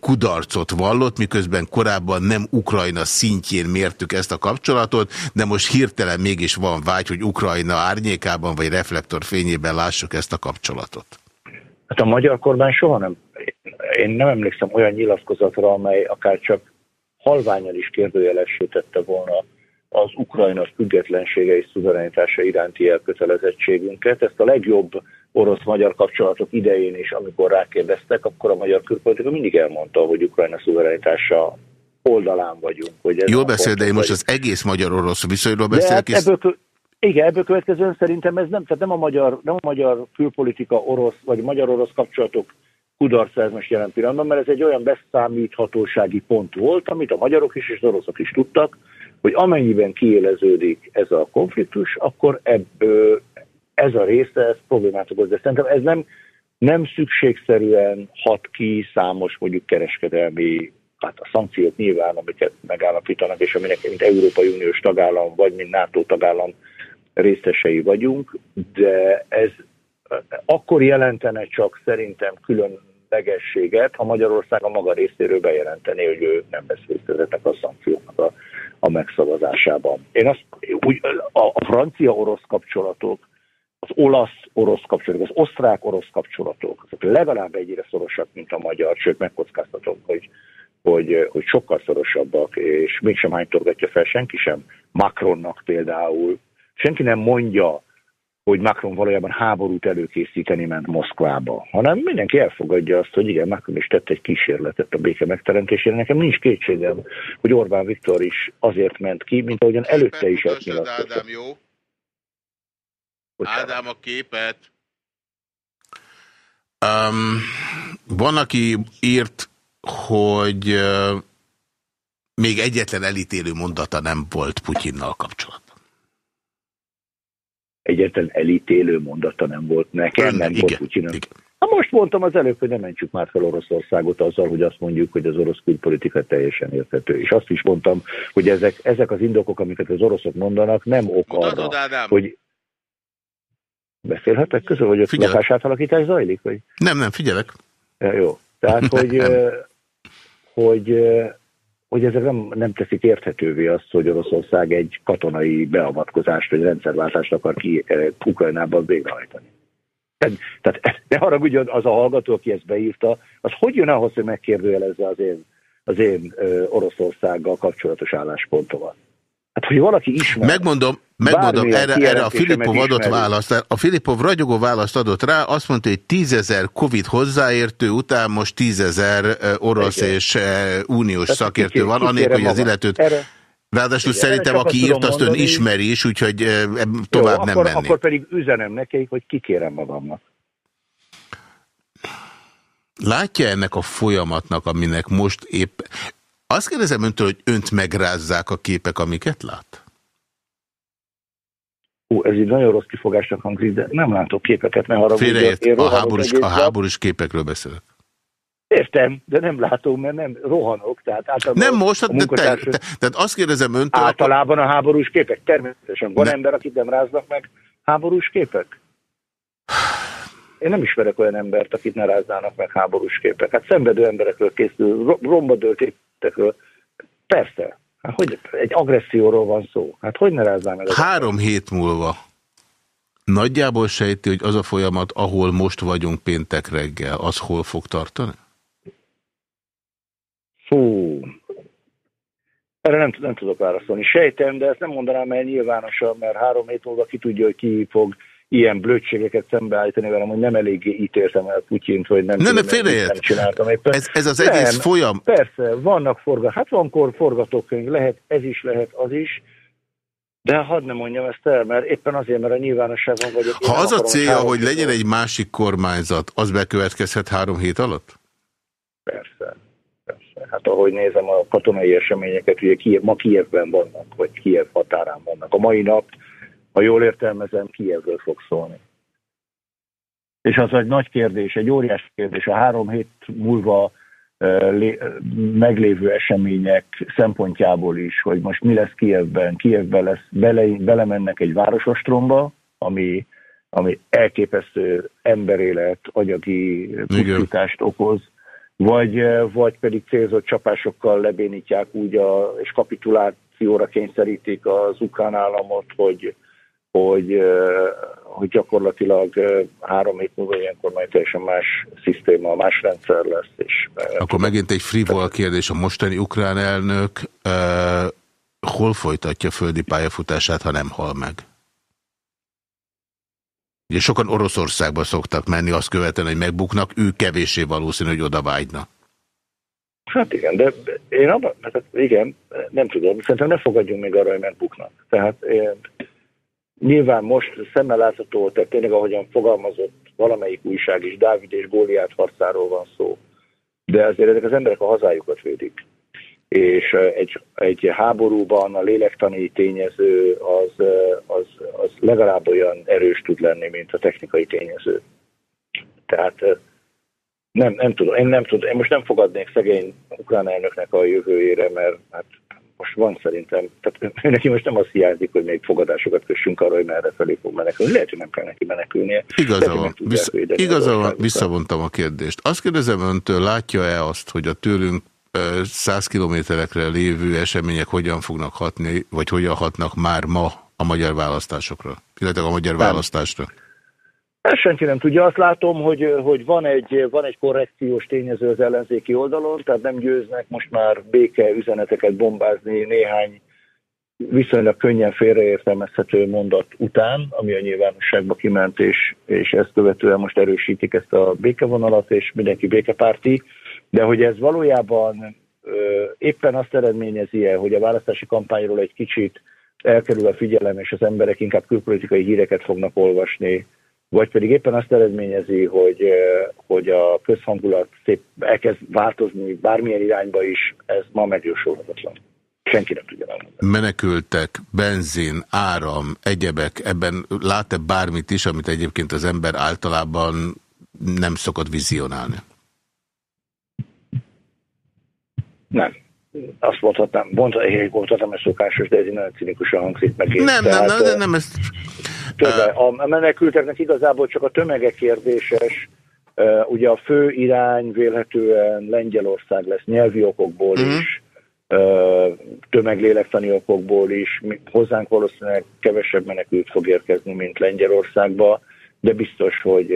kudarcot vallott, miközben korábban nem Ukrajna szintjén mértük ezt a kapcsolatot, de most hirtelen mégis van vágy, hogy Ukrajna árnyékában vagy reflektorfényében lássuk ezt a kapcsolatot. Hát a magyar kormány soha nem, én nem emlékszem olyan nyilatkozatra, amely akár csak halványan is kérdőjelessé tette volna az Ukrajna függetlensége és szuverenitása iránti elkötelezettségünket. Ezt a legjobb orosz-magyar kapcsolatok idején is, amikor rákérdeztek, akkor a magyar külpolitika mindig elmondta, hogy Ukrajna szuverenitása oldalán vagyunk. Hogy ez Jól beszél, de én most az egész magyar-orosz viszonyról beszélek. Hát ebből, igen, ebből következően szerintem ez nem, tehát nem a magyar, nem a magyar külpolitika orosz, vagy magyar-orosz kapcsolatok kudarca ez most jelen pillanatban, mert ez egy olyan beszámíthatósági pont volt, amit a magyarok is és az oroszok is tudtak, hogy amennyiben kiéleződik ez a konfliktus, akkor ebből ez a része, ez problémát okoz. De szerintem ez nem, nem szükségszerűen hat ki számos mondjuk kereskedelmi, hát a szankciók nyilván, amiket megállapítanak, és aminek mint Európai Uniós tagállam, vagy mint NATO tagállam részesei vagyunk, de ez akkor jelentene csak szerintem különlegességet, ha Magyarország a maga részéről bejelenteni, hogy ő nem vesz részt ezeknek a szankcióknak a, a megszavazásában. Én azt, úgy, a, a francia-orosz kapcsolatok, az olasz-orosz kapcsolatok, az osztrák-orosz kapcsolatok, azok legalább egyre szorosabb, mint a magyar, sőt megkockáztatom, hogy, hogy, hogy sokkal szorosabbak, és mégsem hánytorgatja fel senki sem Macronnak például. Senki nem mondja, hogy Macron valójában háborút előkészíteni ment Moszkvába, hanem mindenki elfogadja azt, hogy igen, Macron is tett egy kísérletet a béke megteremtésére. Nekem nincs kétségem, hogy Orbán Viktor is azért ment ki, mint ahogyan előtte is ezt nyilatkozta. Ádám, jó? Bocsánat. Ádám a képet. Um, van, aki írt, hogy uh, még egyetlen elítélő mondata nem volt Putyinnal kapcsolatban egyetlen elítélő mondata nem volt nekem, Ön, nem igen, volt Putyinak. Na most mondtam az előbb, hogy nem mentsük már fel Oroszországot azzal, hogy azt mondjuk, hogy az orosz külpolitika teljesen érthető. És azt is mondtam, hogy ezek, ezek az indokok, amiket az oroszok mondanak, nem ok arra, hogy beszélhetek közül, hogy ott lakásátalakítás zajlik? Vagy? Nem, nem, figyelek. Ja, jó. Tehát, hogy, hogy hogy ezek nem, nem teszik érthetővé azt, hogy Oroszország egy katonai beavatkozást vagy rendszerváltást akar ki eh, Ukrajnában végrehajtani. Tehát ne haragudjon az a hallgató, aki ezt beírta, az hogy jön ahhoz, hogy megkérdőjelezze az én, az én ö, Oroszországgal kapcsolatos álláspontomat? Hát, hogy valaki ismer... Megmondom, megmondom erre, erre a Filipov adott választ. A Filipov ragyogó választ adott rá, azt mondta, hogy tízezer Covid hozzáértő után most tízezer orosz Igen. és uniós Tehát szakértő van, annélkül, hogy az illetőt... Erre... Ráadásul Igen, szerintem, aki írt, azt ön ismeri is, úgyhogy tovább Jó, nem akkor, menni. Akkor pedig üzenem nekik, hogy kikérem magamnak. Látja ennek a folyamatnak, aminek most épp... Azt kérdezem öntől, hogy önt megrázzák a képek, amiket lát? Ó, ez egy nagyon rossz kifogásnak hangzik, de nem látok képeket, mert arra... Félreért, a, háborús, a háborús képekről beszélek. Értem, de nem látom, mert nem rohanok. Tehát általában nem most, hát, de te, te, tehát azt kérdezem öntől... Általában a háborús képek, természetesen. Van ne. ember, akit nem ráznak meg háborús képek? Én nem ismerek olyan embert, akit ne ráznának meg háborús képek. Hát szenvedő emberekről készül, romba dölt építekről. Persze. Hát hogy egy agresszióról van szó. Hát hogy ne rázzál meg? Három hét múlva nagyjából sejti, hogy az a folyamat, ahol most vagyunk péntek reggel, az hol fog tartani? Fú, erre nem, nem tudok válaszolni. Sejtem, de ezt nem mondanám el nyilvánosan, mert három hét múlva ki tudja, hogy ki fog ilyen blödségeket szembeállítani velem, hogy nem eléggé ítéltem el Putyint, hogy nem, nem, tudom, nem, nem csináltam éppen. Ez, ez az egész nem, folyam? Persze, vannak forgat, hát vankor forgatókönyv, lehet, ez is lehet, az is, de hadd nem mondjam ezt el, mert éppen azért, mert a nyilvánosságon vagyok. Ha az a célja, hogy legyen egy másik kormányzat, az bekövetkezhet három hét alatt? Persze. persze. Hát ahogy nézem a katonai eseményeket, ugye Kiev, ma Kievben vannak, vagy Kiev határán vannak. A mai nap ha jól értelmezem, Kievről fog szólni. És az egy nagy kérdés, egy óriás kérdés. A három hét múlva meglévő események szempontjából is, hogy most mi lesz Kievben. Kievben lesz, bele, belemennek egy városostromba, ami, ami elképesztő emberélet, anyagi pusztítást okoz, vagy, vagy pedig célzott csapásokkal lebénítják úgy, a, és kapitulációra kényszerítik az ukrán államot, hogy, hogy, hogy gyakorlatilag három hét múlva ilyenkor majd teljesen más szisztéma, más rendszer lesz. És Akkor megint egy frivol kérdés. A mostani ukrán elnök uh, hol folytatja földi pályafutását, ha nem hal meg? Ugye sokan Oroszországba szoktak menni, azt követően, hogy megbuknak, ő kevésé valószínű, hogy oda vágyna. Hát igen, de én abban, hát igen, nem tudom, szerintem ne fogadjunk még arra, hogy megbuknak. Tehát én, nyilván most szemmel látható, tehát tényleg ahogyan fogalmazott valamelyik újság is, Dávid és Góliát harcáról van szó, de azért ezek az emberek a hazájukat védik. És egy, egy háborúban a lélektani tényező az, az, az legalább olyan erős tud lenni, mint a technikai tényező. Tehát nem, nem tudom, én nem tudom, én most nem fogadnék szegény ukrán elnöknek a jövőjére, mert hát most van szerintem, tehát neki most nem az hiányzik, hogy még fogadásokat kössünk arra, hogy merre felé fog menekülni. Lehet, hogy nem kell neki menekülnie. Igaza van, Vissza, igaza van visszavontam a kérdést. Azt kérdezem öntől, látja-e azt, hogy a tőlünk 100 kilométerekre lévő események hogyan fognak hatni, vagy hogyan hatnak már ma a magyar választásokra, illetve a magyar nem. választásra? Ezt senki nem tudja. Azt látom, hogy, hogy van, egy, van egy korrekciós tényező az ellenzéki oldalon, tehát nem győznek most már béke üzeneteket bombázni néhány viszonylag könnyen félreértelmezhető mondat után, ami a nyilvánosságba kiment, és, és ezt követően most erősítik ezt a békevonalat, és mindenki békepárti, de hogy ez valójában ö, éppen azt eredményezi-e, hogy a választási kampányról egy kicsit elkerül a figyelem, és az emberek inkább külpolitikai híreket fognak olvasni, vagy pedig éppen azt eredményezi, hogy, hogy a közhangulat szép elkezd változni bármilyen irányba is, ez ma megjósolhatatlan. Senki nem tudja elmondani. Menekültek, benzin, áram, egyebek, ebben lát-e bármit is, amit egyébként az ember általában nem szokott vizionálni? Nem azt mondhatnám, mondhatnám, mondhatnám, ez szokásos, de ez nagyon cinikusan hangzik meg. Nem, nem, nem, nem, nem, ezt... Többe, a menekülteknek igazából csak a tömege kérdéses, ugye a fő irány vélhetően Lengyelország lesz nyelvi okokból mhm. is, tömeglélektani okokból is, hozzánk valószínűleg kevesebb menekült fog érkezni, mint Lengyelországba, de biztos, hogy,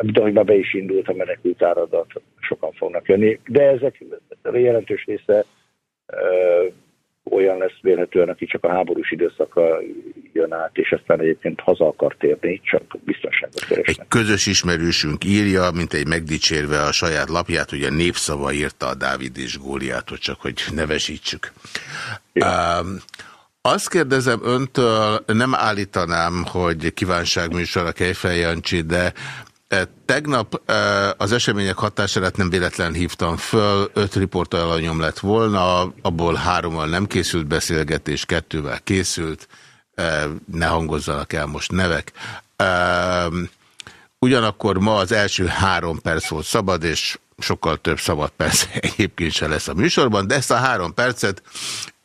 de hogy már be is indult a menekült áradat, sokan fognak jönni. De ezek jelentős része olyan lesz véletlenül, aki csak a háborús időszaka jön át, és aztán egyébként haza akar térni, csak biztonságot keresnek. Egy közös ismerősünk írja, mint egy megdicsérve a saját lapját, ugye népszava írta a Dávid és Góliátot, csak hogy nevesítsük. Ja. Um, azt kérdezem öntől, nem állítanám, hogy kívánságműsor a Kejfel Jancsi, de Tegnap az események hatására nem véletlen hívtam föl, öt riportalanyom lett volna, abból hárommal nem készült beszélgetés, kettővel készült, ne hangozzanak el most nevek. Ugyanakkor ma az első három perc volt szabad, és sokkal több szabad perc egyébként se lesz a műsorban, de ezt a három percet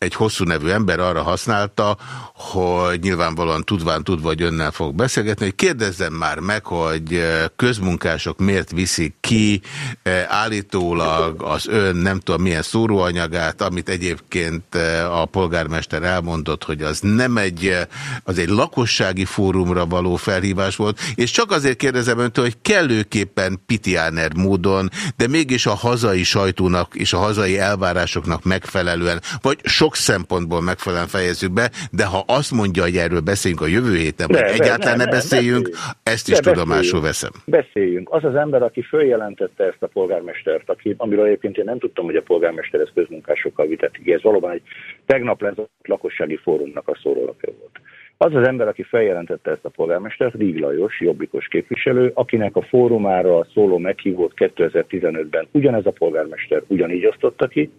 egy hosszú nevű ember arra használta, hogy nyilvánvalóan tudván tudva, hogy önnel fog beszélgetni, hogy kérdezzem már meg, hogy eh, közmunkások miért viszik ki eh, állítólag az ön nem tudom milyen szóróanyagát, amit egyébként eh, a polgármester elmondott, hogy az nem egy, az egy lakossági fórumra való felhívás volt, és csak azért kérdezem öntől, hogy kellőképpen pitiáner módon, de mégis a hazai sajtónak és a hazai elvárásoknak megfelelően, vagy sok sok szempontból megfelelően fejezzük be, de ha azt mondja, hogy erről beszéljünk a jövő héten, vagy egyáltalán ne, ne, beszéljünk, beszéljünk, ezt is de tudomásul veszem. Beszéljünk. Az az ember, aki följelentette ezt a polgármestert, aki, amiről egyébként én nem tudtam, hogy a polgármester ezt közmunkásokkal vitetik. Ez valóban egy tegnap lezott lakossági fórumnak a szórólapja volt. Az az ember, aki feljelentette ezt a polgármestert, Ríg Lajos, jobbikos képviselő, akinek a fórumára szóló meghívót 2015-ben ugyanez a polgármester ugyanígy osztotta ki,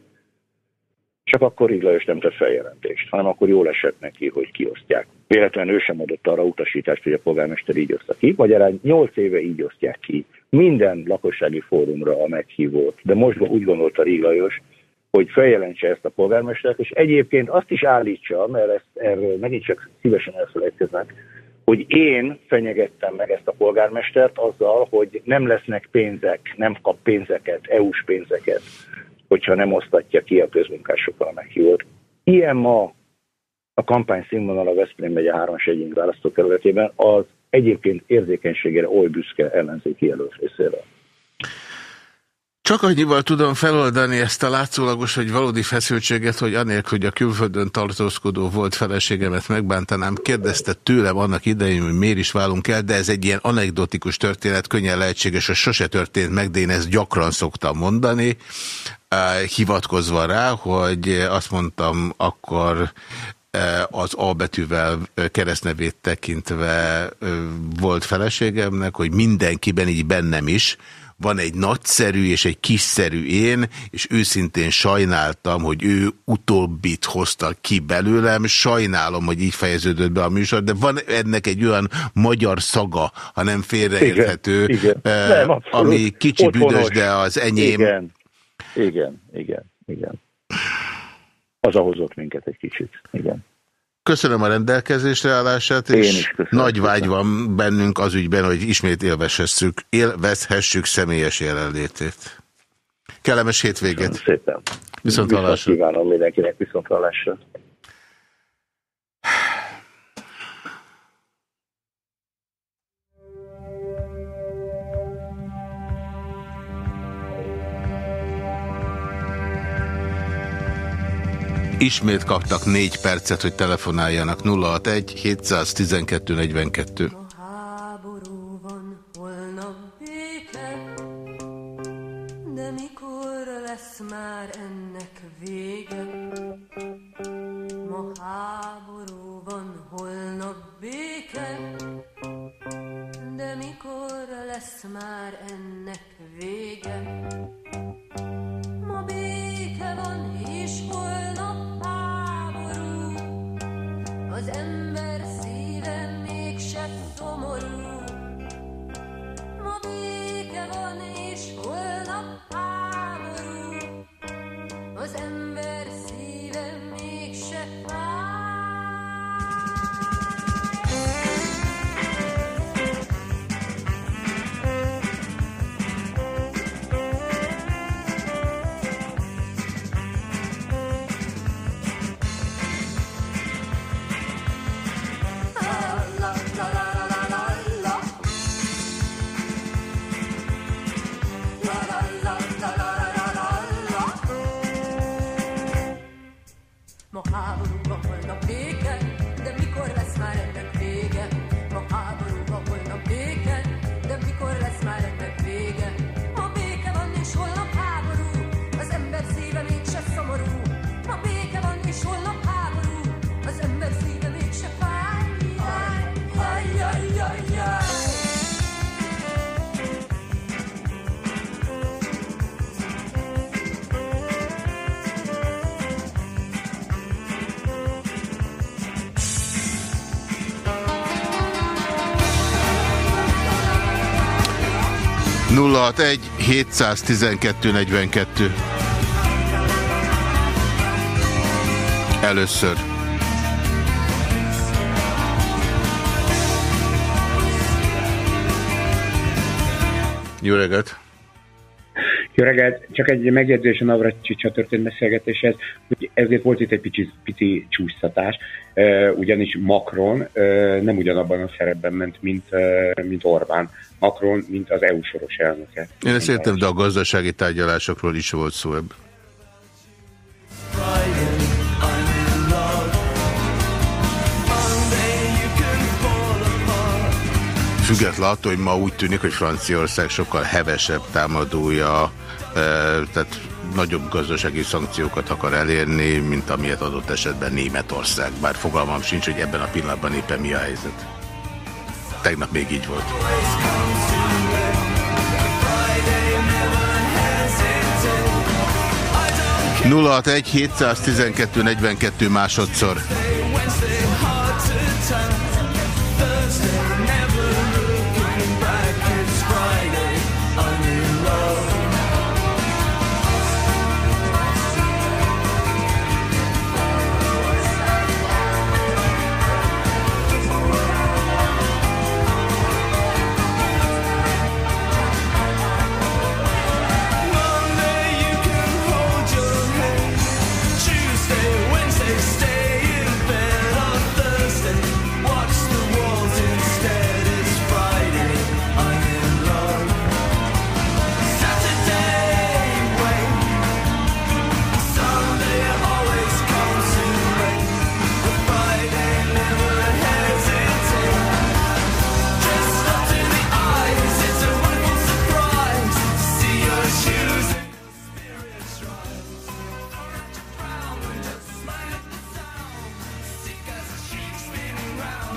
csak akkor így Lajos nem tett feljelentést, hanem akkor jól esett neki, hogy kiosztják. Véletlenül ő sem adott arra utasítást, hogy a polgármester így oszta ki, magyarán 8 éve így osztják ki minden lakossági fórumra a meghívót. De most úgy gondolta Ríg Lajos, hogy feljelentse ezt a polgármestert, és egyébként azt is állítsa, mert ezt erről megint csak szívesen elfelejtkeznek, hogy én fenyegettem meg ezt a polgármestert azzal, hogy nem lesznek pénzek, nem kap pénzeket, EU-s pénzeket hogyha nem osztatja ki a közmunkásokkal a meghívót. Ilyen ma a kampány a Veszprém megy a 3 egyéni választókerületében az egyébként érzékenységére oly büszke ellenzéki jelölt részéről. Csak annyival tudom feloldani ezt a látszólagos vagy valódi feszültséget, hogy anélkül, hogy a külföldön tartózkodó volt feleségemet megbántanám, kérdezte tőlem annak idején, hogy miért is válunk el, de ez egy ilyen anekdotikus történet, könnyen lehetséges, hogy sose történt meg, de én ezt gyakran szoktam mondani, hivatkozva rá, hogy azt mondtam akkor az A betűvel eh, keresztnevét tekintve volt feleségemnek, hogy mindenkiben, így bennem is, van egy nagyszerű és egy kiszerű én, és őszintén sajnáltam, hogy ő utóbbit hozta ki belőlem, sajnálom, hogy így fejeződött be a műsor, de van ennek egy olyan magyar szaga, ha nem félreérthető, igen, igen. Eh, nem, ami kicsi Otthonos. büdös, de az enyém. Igen, igen, igen, igen. Az hozott minket egy kicsit, igen. Köszönöm a rendelkezésre állását, és nagy vágy van bennünk az ügyben, hogy ismét élvezhessük, élvezhessük személyes jelenlétét. Kellemes hétvégét! Köszönöm szépen! Viszont hallásra! Kívánom mindenkinek viszont hallásra! Ismét kaptak négy percet, hogy telefonáljanak 061 712 42. már ennek vége? Ma háború van, holnap béke, de mikor lesz már ennek vége? 061 712 42. Először. Jó reggelt! Jó reggelt! Csak egy megjegyzés a Navracsics történt beszélgetéshez, hogy ezért volt itt egy pici, pici csúsztatás, ugyanis Macron nem ugyanabban a szerepben ment, mint, mint Orbán. Macron, mint az EU soros elnöke. Én ezt értem, de a gazdasági tárgyalásokról is volt szó ebben. Független attól, hogy ma úgy tűnik, hogy Franciaország sokkal hevesebb támadója, tehát nagyobb gazdasági szankciókat akar elérni, mint amilyet adott esetben Németország. Bár fogalmam sincs, hogy ebben a pillanatban éppen mi a helyzet. Tegnap még így volt. 061 712 42 másodszor.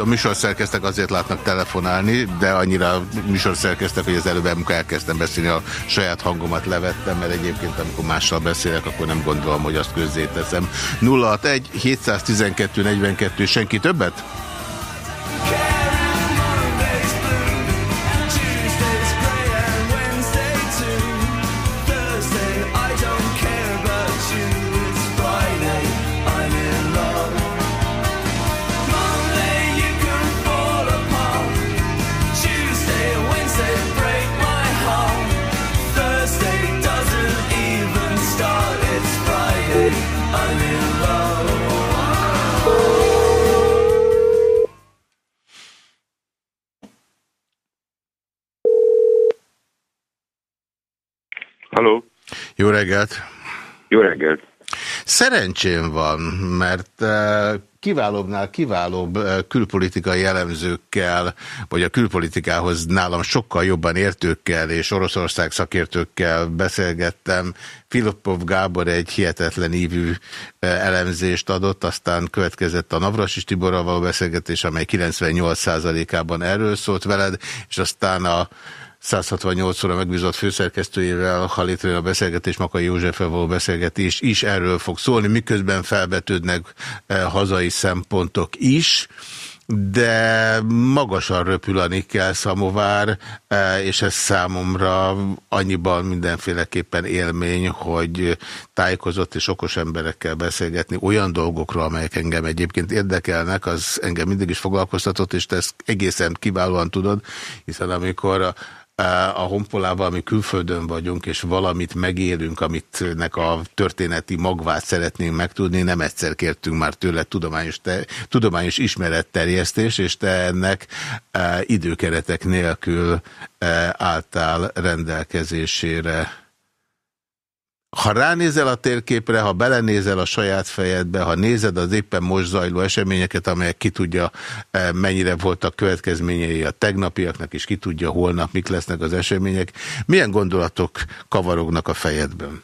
Műsorszerkeztek azért látnak telefonálni, de annyira műsorszerkeztek, hogy az előbb, amikor elkezdtem beszélni, a saját hangomat levettem, mert egyébként amikor mással beszélek, akkor nem gondolom, hogy azt közzéteszem. 061 712 42, senki többet? Jó reggelt. Jó reggelt. Szerencsém van, mert eh, kiválóbbnál kiválóbb eh, külpolitikai elemzőkkel, vagy a külpolitikához nálam sokkal jobban értőkkel és Oroszország szakértőkkel beszélgettem. Filipov Gábor egy hihetetlen ívű eh, elemzést adott, aztán következett a Navrasis Tiborral való beszélgetés, amely 98%-ában erről szólt veled, és aztán a 168 óra megbízott főszerkesztőjével, ha létrejön a beszélgetés, Makai Józseffel való beszélgetés is erről fog szólni, miközben felvetődnek eh, hazai szempontok is de magasan röpülani kell Szamovár, eh, és ez számomra annyiban mindenféleképpen élmény, hogy tájékozott és okos emberekkel beszélgetni olyan dolgokról, amelyek engem egyébként érdekelnek, az engem mindig is foglalkoztatott, és te ezt egészen kiválóan tudod, hiszen amikor a a honpolában, ami külföldön vagyunk, és valamit megélünk, amitnek a történeti magvát szeretnénk megtudni, nem egyszer kértünk már tőle tudományos, te, tudományos ismeretterjesztés, és te ennek e, időkeretek nélkül e, álltál rendelkezésére. Ha ránézel a térképre, ha belenézel a saját fejedbe, ha nézed az éppen most zajló eseményeket, amelyek ki tudja, eh, mennyire voltak következményei a tegnapiaknak, és ki tudja holnap, mik lesznek az események, milyen gondolatok kavarognak a fejedben?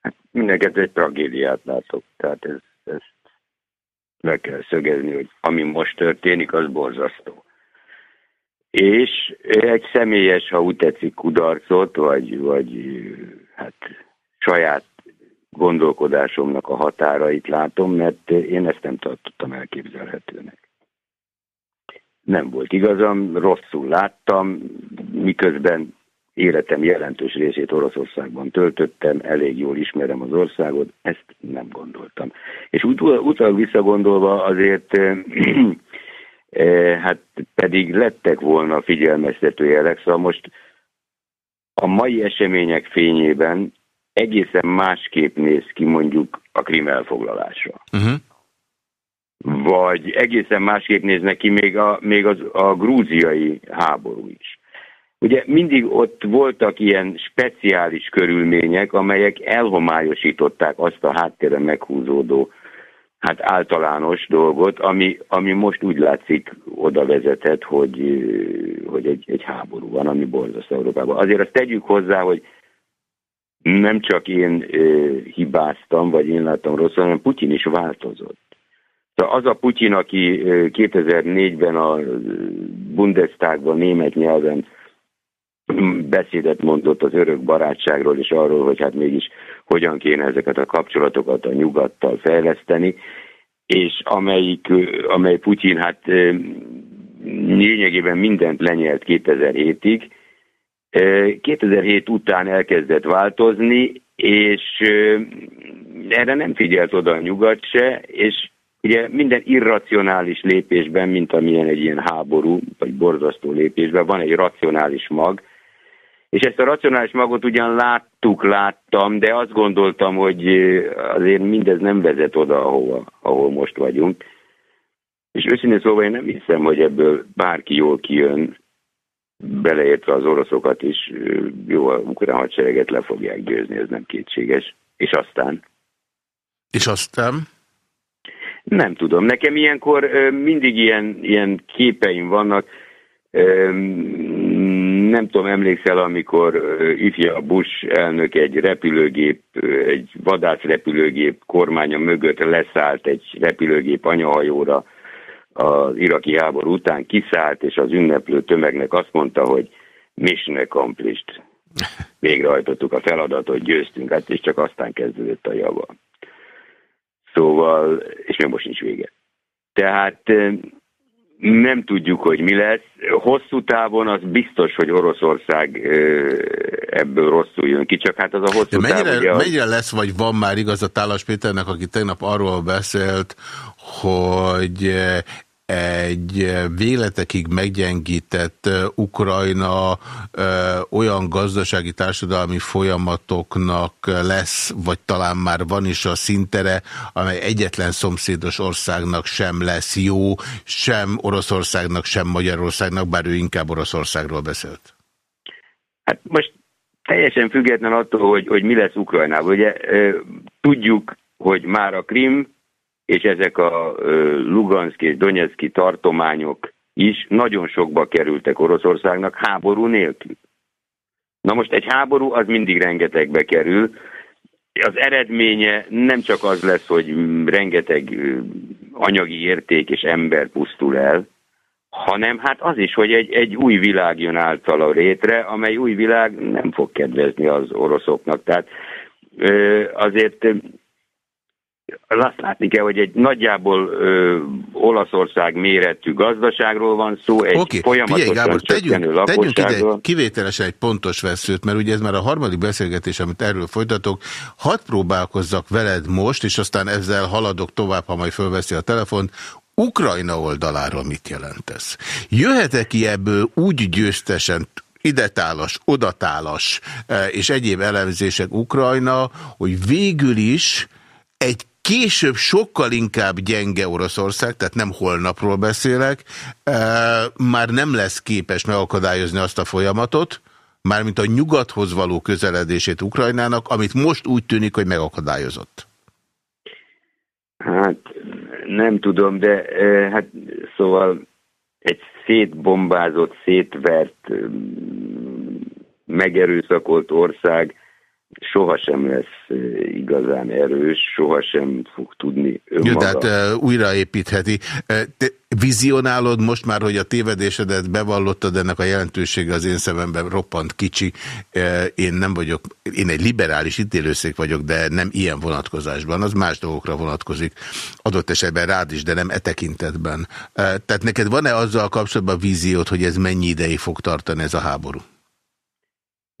Hát mindenket egy tragédiát látok, tehát ez, ezt le kell szögezni, hogy ami most történik, az borzasztó. És egy személyes, ha úgy tetszik, kudarcot, vagy, vagy hát saját gondolkodásomnak a határait látom, mert én ezt nem tartottam elképzelhetőnek. Nem volt igazam, rosszul láttam, miközben életem jelentős részét Oroszországban töltöttem, elég jól ismerem az országot, ezt nem gondoltam. És ut utal visszagondolva azért, hát pedig lettek volna figyelmeztető jelek, szóval most a mai események fényében egészen másképp néz ki mondjuk a krim elfoglalásra. Uh-huh. Vagy egészen másképp néz ki még a, még az, a grúziai háború is. Ugye mindig ott voltak ilyen speciális körülmények, amelyek elhomályosították azt a háttéren meghúzódó hát általános dolgot, ami, ami most úgy látszik oda vezetett, hogy, hogy egy, egy háború van, ami borzasztó Európában. Azért azt tegyük hozzá, hogy nem csak én e, hibáztam, vagy én láttam rosszul, hanem Putyin is változott. Tehát az a Putyin, aki 2004-ben a Bundestagban német nyelven beszédet mondott az örök barátságról és arról, hogy hát mégis hogyan kéne ezeket a kapcsolatokat a nyugattal fejleszteni, és amelyik, amely Putyin hát lényegében mindent lenyelt 2007-ig, 2007 után elkezdett változni, és erre nem figyelt oda a nyugat se, és ugye minden irracionális lépésben, mint amilyen egy ilyen háború, vagy borzasztó lépésben van egy racionális mag, és ezt a racionális magot ugyan láttuk, láttam, de azt gondoltam, hogy azért mindez nem vezet oda, ahova, ahol most vagyunk. És őszintén szóval én nem hiszem, hogy ebből bárki jól kijön, beleértve az oroszokat is, jó, a ukrán hadsereget le fogják győzni, ez nem kétséges. És aztán? És aztán? Nem tudom. Nekem ilyenkor mindig ilyen, ilyen képeim vannak nem tudom, emlékszel, amikor ifja Bush elnök egy repülőgép, egy vadászrepülőgép kormánya mögött leszállt egy repülőgép anyahajóra az iraki háború után kiszállt, és az ünneplő tömegnek azt mondta, hogy mission accomplished. Végrehajtottuk a feladatot, győztünk, hát és csak aztán kezdődött a java. Szóval, és még most nincs vége. Tehát nem tudjuk, hogy mi lesz. Hosszú távon az biztos, hogy Oroszország ebből rosszul jön ki, csak hát az a hosszú De mennyire, táv... Az... mennyire lesz, vagy van már igaz a Tálas Péternek, aki tegnap arról beszélt, hogy egy véletekig meggyengített Ukrajna olyan gazdasági társadalmi folyamatoknak lesz, vagy talán már van is a szintere, amely egyetlen szomszédos országnak sem lesz jó, sem Oroszországnak, sem Magyarországnak, bár ő inkább Oroszországról beszélt. Hát most teljesen független attól, hogy, hogy mi lesz Ukrajnában. Ugye tudjuk, hogy már a Krim és ezek a Luganszki és Donetszki tartományok is nagyon sokba kerültek Oroszországnak háború nélkül. Na most egy háború az mindig rengetegbe kerül, az eredménye nem csak az lesz, hogy rengeteg anyagi érték és ember pusztul el, hanem hát az is, hogy egy, egy új világ jön általa rétre, amely új világ nem fog kedvezni az oroszoknak. Tehát azért azt látni kell, hogy egy nagyjából ö, Olaszország méretű gazdaságról van szó, egy okay. folyamatosan Gábor, tegyünk, tegyünk ide kivételesen egy pontos veszőt, mert ugye ez már a harmadik beszélgetés, amit erről folytatok. Hadd próbálkozzak veled most, és aztán ezzel haladok tovább, ha majd fölveszi a telefont. Ukrajna oldaláról mit jelent ez? Jöhet-e ki ebből úgy győztesen, idetálas, odatálas és egyéb elemzések Ukrajna, hogy végül is egy Később sokkal inkább gyenge Oroszország, tehát nem holnapról beszélek, már nem lesz képes megakadályozni azt a folyamatot, mármint a nyugathoz való közeledését Ukrajnának, amit most úgy tűnik, hogy megakadályozott. Hát nem tudom, de hát szóval egy szétbombázott, szétvert, megerőszakolt ország sohasem lesz igazán erős, sohasem fog tudni önmaga. Jó, tehát uh, újraépítheti. Te vizionálod most már, hogy a tévedésedet bevallottad, ennek a jelentősége az én szememben roppant kicsi. Én nem vagyok, én egy liberális ítélőszék vagyok, de nem ilyen vonatkozásban, az más dolgokra vonatkozik. Adott esetben rád is, de nem e tekintetben. Tehát neked van-e azzal kapcsolatban víziót, hogy ez mennyi ideig fog tartani ez a háború?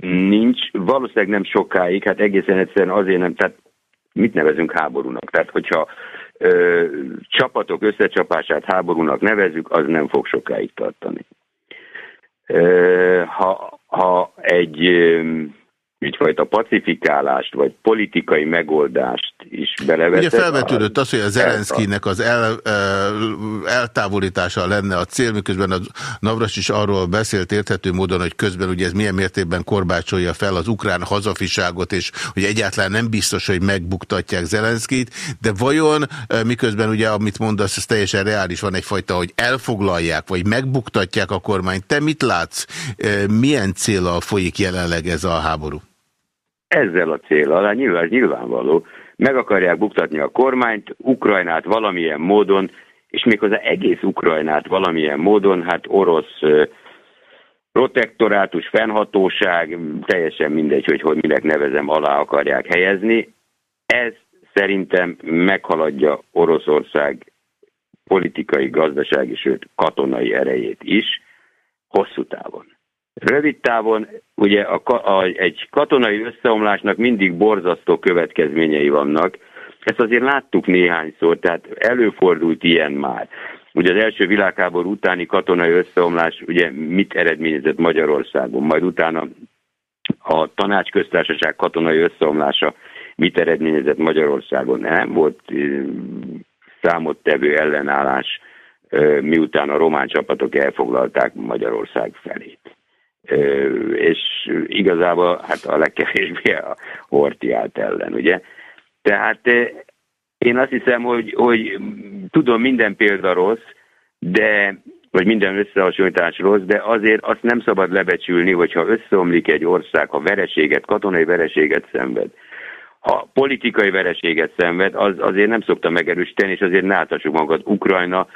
Nincs, valószínűleg nem sokáig, hát egészen egyszerűen azért nem, tehát mit nevezünk háborúnak? Tehát hogyha ö, csapatok összecsapását háborúnak nevezük, az nem fog sokáig tartani. Ö, ha, ha egy ö, egyfajta pacifikálást, vagy politikai megoldást is belevetett. Ugye felvetődött az, hogy a Zelenszkinek az el, eltávolítása lenne a cél, miközben a Navras is arról beszélt érthető módon, hogy közben ugye ez milyen mértékben korbácsolja fel az ukrán hazafiságot, és hogy egyáltalán nem biztos, hogy megbuktatják Zelenszkit, de vajon miközben ugye, amit mondasz, ez teljesen reális, van egyfajta, hogy elfoglalják, vagy megbuktatják a kormányt. Te mit látsz? Milyen célral folyik jelenleg ez a háború? ezzel a célral, nyilván, nyilvánvaló, meg akarják buktatni a kormányt, Ukrajnát valamilyen módon, és méghozzá egész Ukrajnát valamilyen módon, hát orosz protektorátus, fennhatóság, teljesen mindegy, hogy, hogy minek nevezem, alá akarják helyezni. Ez szerintem meghaladja Oroszország politikai, gazdasági, sőt katonai erejét is hosszú távon. Rövid távon ugye a, a, egy katonai összeomlásnak mindig borzasztó következményei vannak. Ezt azért láttuk néhányszor, tehát előfordult ilyen már. Ugye az első világháború utáni katonai összeomlás ugye mit eredményezett Magyarországon, majd utána a tanácsköztársaság katonai összeomlása mit eredményezett Magyarországon. Nem volt számottevő ellenállás, miután a román csapatok elfoglalták Magyarország felét és igazából hát a legkevésbé a Horti állt ellen, ugye. Tehát én azt hiszem, hogy, hogy tudom, minden példa rossz, de vagy minden összehasonlítás rossz, de azért azt nem szabad lebecsülni, hogyha összeomlik egy ország, ha vereséget, katonai vereséget szenved, ha politikai vereséget szenved, az azért nem szokta megerősíteni, és azért ne magunkat. Ukrajna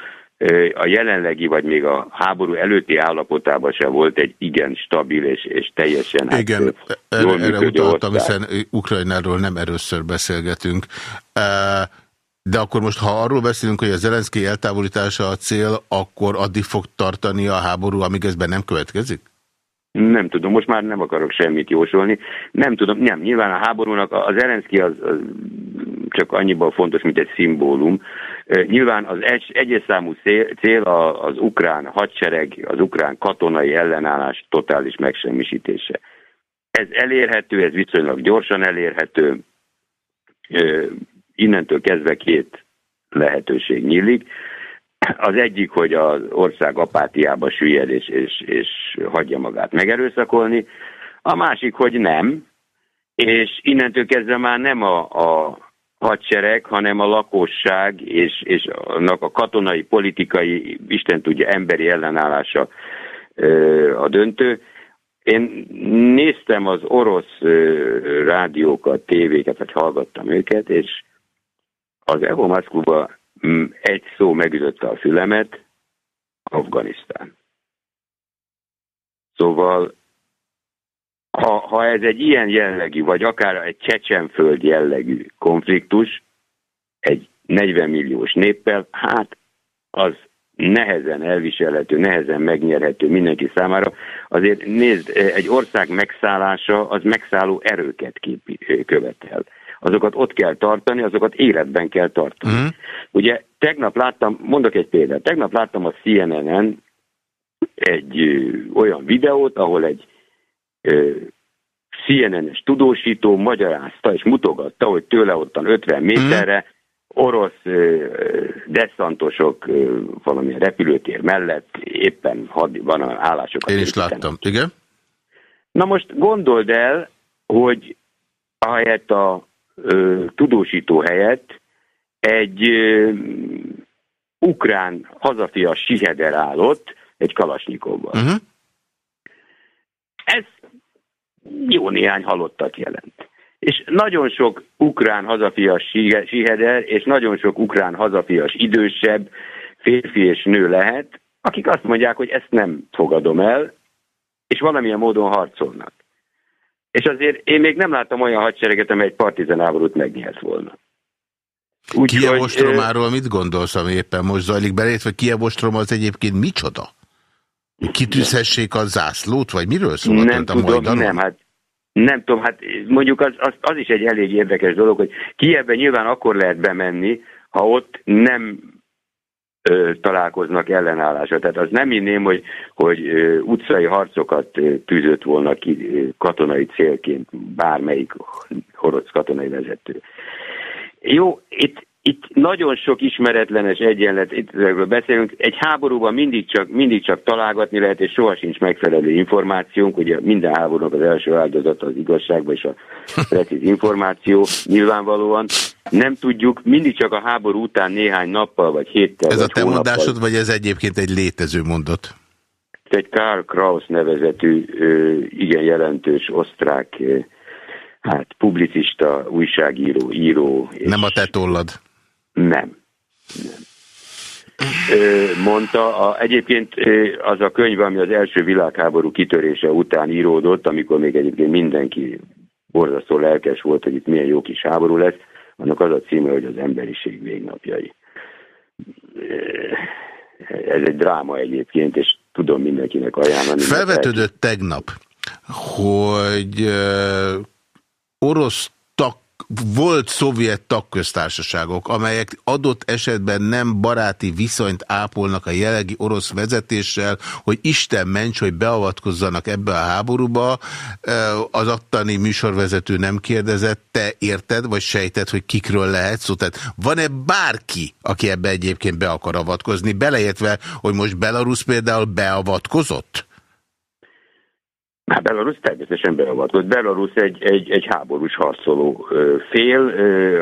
a jelenlegi, vagy még a háború előtti állapotában sem volt egy igen stabil és, és teljesen hát, Igen, hát, erre, erre utaltam, hiszen Ukrajnáról nem először beszélgetünk. De akkor most, ha arról beszélünk, hogy a Zelenszky eltávolítása a cél, akkor addig fog tartani a háború, amíg ezben nem következik? Nem tudom, most már nem akarok semmit jósolni. Nem tudom, nem, nyilván a háborúnak az Zelenszky az, az csak annyiban fontos, mint egy szimbólum. Nyilván az egy, egyes számú cél az ukrán hadsereg, az ukrán katonai ellenállás totális megsemmisítése. Ez elérhető, ez viszonylag gyorsan elérhető, innentől kezdve két lehetőség nyílik. Az egyik, hogy az ország apátiába süllyed és, és, és hagyja magát megerőszakolni, a másik, hogy nem, és innentől kezdve már nem a, a hadsereg, hanem a lakosság és, és annak a katonai, politikai, Isten tudja, emberi ellenállása a döntő. Én néztem az orosz rádiókat, tévéket, vagy hallgattam őket, és az Evo Maszkuba mm, egy szó megütötte a fülemet, Afganisztán. Szóval, ha, ha ez egy ilyen jellegű, vagy akár egy Csecsenföld jellegű konfliktus, egy 40 milliós néppel, hát az nehezen elviselhető, nehezen megnyerhető mindenki számára. Azért nézd, egy ország megszállása az megszálló erőket kép, követel azokat ott kell tartani, azokat életben kell tartani. Uh-huh. Ugye tegnap láttam, mondok egy példát, tegnap láttam a CNN-en egy ö, olyan videót, ahol egy ö, CNN-es tudósító magyarázta és mutogatta, hogy tőle ottan 50 mhm. méterre uh-huh. orosz ö, valamilyen repülőtér mellett éppen van a állásokat. Én is láttam, igen. Na most gondold el, hogy ahelyett a ö, tudósító helyett egy ö, ukrán hazafias siheder állott egy kalasnyikovval. Uh-huh. Ez jó néhány halottat jelent. És nagyon sok ukrán hazafias siheder, és nagyon sok ukrán hazafias idősebb férfi és nő lehet, akik azt mondják, hogy ezt nem fogadom el, és valamilyen módon harcolnak. És azért én még nem láttam olyan hadsereget, amely egy partizán háborút megnyert volna. Úgy, Kiev ostromáról mit gondolsz, ami éppen most zajlik belét, vagy Kiev ostrom az egyébként micsoda? Kitűzhessék a zászlót, vagy miről szól nem a tudom, Nem, hát nem tudom, hát mondjuk az, az, az is egy elég érdekes dolog, hogy Kievben nyilván akkor lehet bemenni, ha ott nem találkoznak ellenállásra. Tehát az nem inném, hogy, hogy utcai harcokat tűzött volna ki katonai célként bármelyik orosz katonai vezető. Jó, itt itt nagyon sok ismeretlenes egyenlet, itt beszélünk, egy háborúban mindig csak, mindig csak találgatni lehet, és soha sincs megfelelő információnk, ugye minden háborúnak az első áldozata az igazságban és a precíz információ nyilvánvalóan. Nem tudjuk, mindig csak a háború után néhány nappal vagy héttel. Ez vagy a te hónappal, mondásod, vagy ez egyébként egy létező mondat? Egy Karl Kraus nevezetű, igen jelentős osztrák hát publicista, újságíró, író. Nem a te tollad? Nem. Nem. Mondta, a, egyébként az a könyv, ami az első világháború kitörése után íródott, amikor még egyébként mindenki borzasztó lelkes volt, hogy itt milyen jó kis háború lesz, annak az a címe, hogy az emberiség végnapjai. Ez egy dráma egyébként, és tudom mindenkinek ajánlani. Felvetődött tegnap, hogy orosz volt szovjet tagköztársaságok, amelyek adott esetben nem baráti viszonyt ápolnak a jelenlegi orosz vezetéssel, hogy Isten ments, hogy beavatkozzanak ebbe a háborúba, az attani műsorvezető nem kérdezett, te érted, vagy sejted, hogy kikről lehet szó? Tehát van-e bárki, aki ebbe egyébként be akar avatkozni, beleértve, hogy most Belarus például beavatkozott? Hát Belarus természetesen beavatkozott. Belarus egy, egy, egy háborús harcoló fél,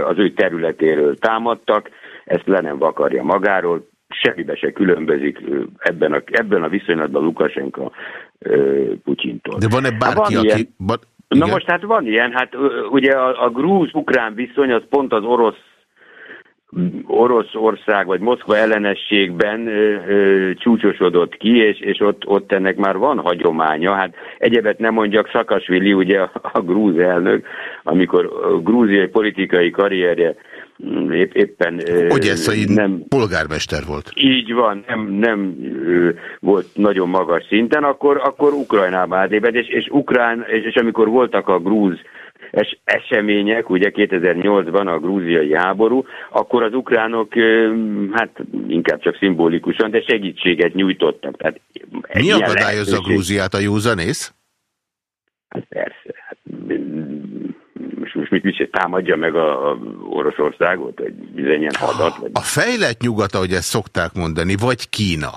az ő területéről támadtak, ezt le nem vakarja magáról, semmibe se különbözik ebben a, ebben a viszonylatban Lukasenka Putyintól. De van-e bárki, van aki... Van, Na most hát van ilyen, hát ugye a, a grúz-ukrán viszony az pont az orosz Oroszország vagy Moszkva ellenességben ö, ö, csúcsosodott ki, és, és ott, ott ennek már van hagyománya. Hát egyebet nem mondjak, Szakasvili, ugye a, a grúz elnök, amikor a grúziai politikai karrierje mm, épp, éppen... Ogyeszai nem, polgármester volt. Így van, nem, nem volt nagyon magas szinten, akkor, akkor Ukrajnába átépett, és, és, Ukrán, és, és amikor voltak a grúz es események, ugye 2008-ban a grúziai háború, akkor az ukránok hát inkább csak szimbolikusan, de segítséget nyújtottak. Tehát Mi akadályozza Grúziát a józanész? Hát persze. Hát, most, most mit, mit támadja meg a, a Oroszországot, vagy bizonyen hadat? Vagy... A fejlett nyugata, hogy ezt szokták mondani, vagy Kína?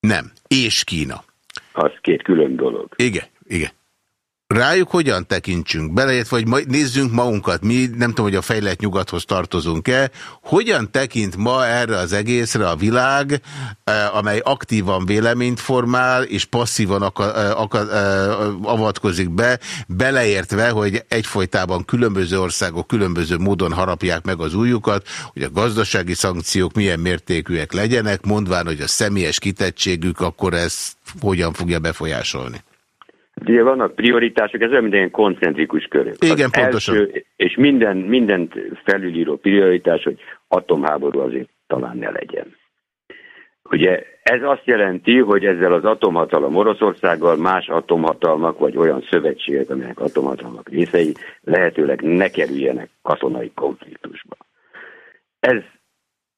Nem. És Kína. Az két külön dolog. Igen, igen rájuk hogyan tekintsünk? Belejött, vagy majd nézzünk magunkat, mi nem tudom, hogy a fejlett nyugathoz tartozunk-e, hogyan tekint ma erre az egészre a világ, eh, amely aktívan véleményt formál, és passzívan eh, eh, avatkozik be, beleértve, hogy egyfolytában különböző országok különböző módon harapják meg az újukat, hogy a gazdasági szankciók milyen mértékűek legyenek, mondván, hogy a személyes kitettségük akkor ezt hogyan fogja befolyásolni? Ugye vannak prioritások, ez olyan minden koncentrikus körök. Igen, az pontosan. Első, és minden, mindent felülíró prioritás, hogy atomháború azért talán ne legyen. Ugye ez azt jelenti, hogy ezzel az atomhatalom Oroszországgal más atomhatalmak, vagy olyan szövetségek, amelyek atomhatalmak részei, lehetőleg ne kerüljenek katonai konfliktusba. Ez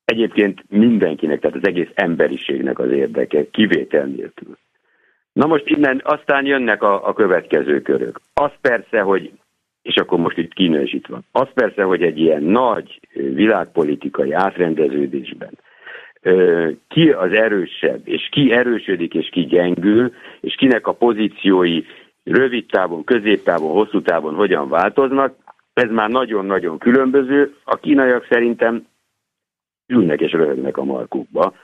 egyébként mindenkinek, tehát az egész emberiségnek az érdeke, kivétel nélkül. Na most innen aztán jönnek a, a következő körök. Az persze, hogy, és akkor most itt van, az persze, hogy egy ilyen nagy világpolitikai átrendeződésben ki az erősebb, és ki erősödik, és ki gyengül, és kinek a pozíciói rövid távon, középtávon, hosszú távon hogyan változnak, ez már nagyon-nagyon különböző. A kínaiak szerintem ülnek és röhögnek a markukba,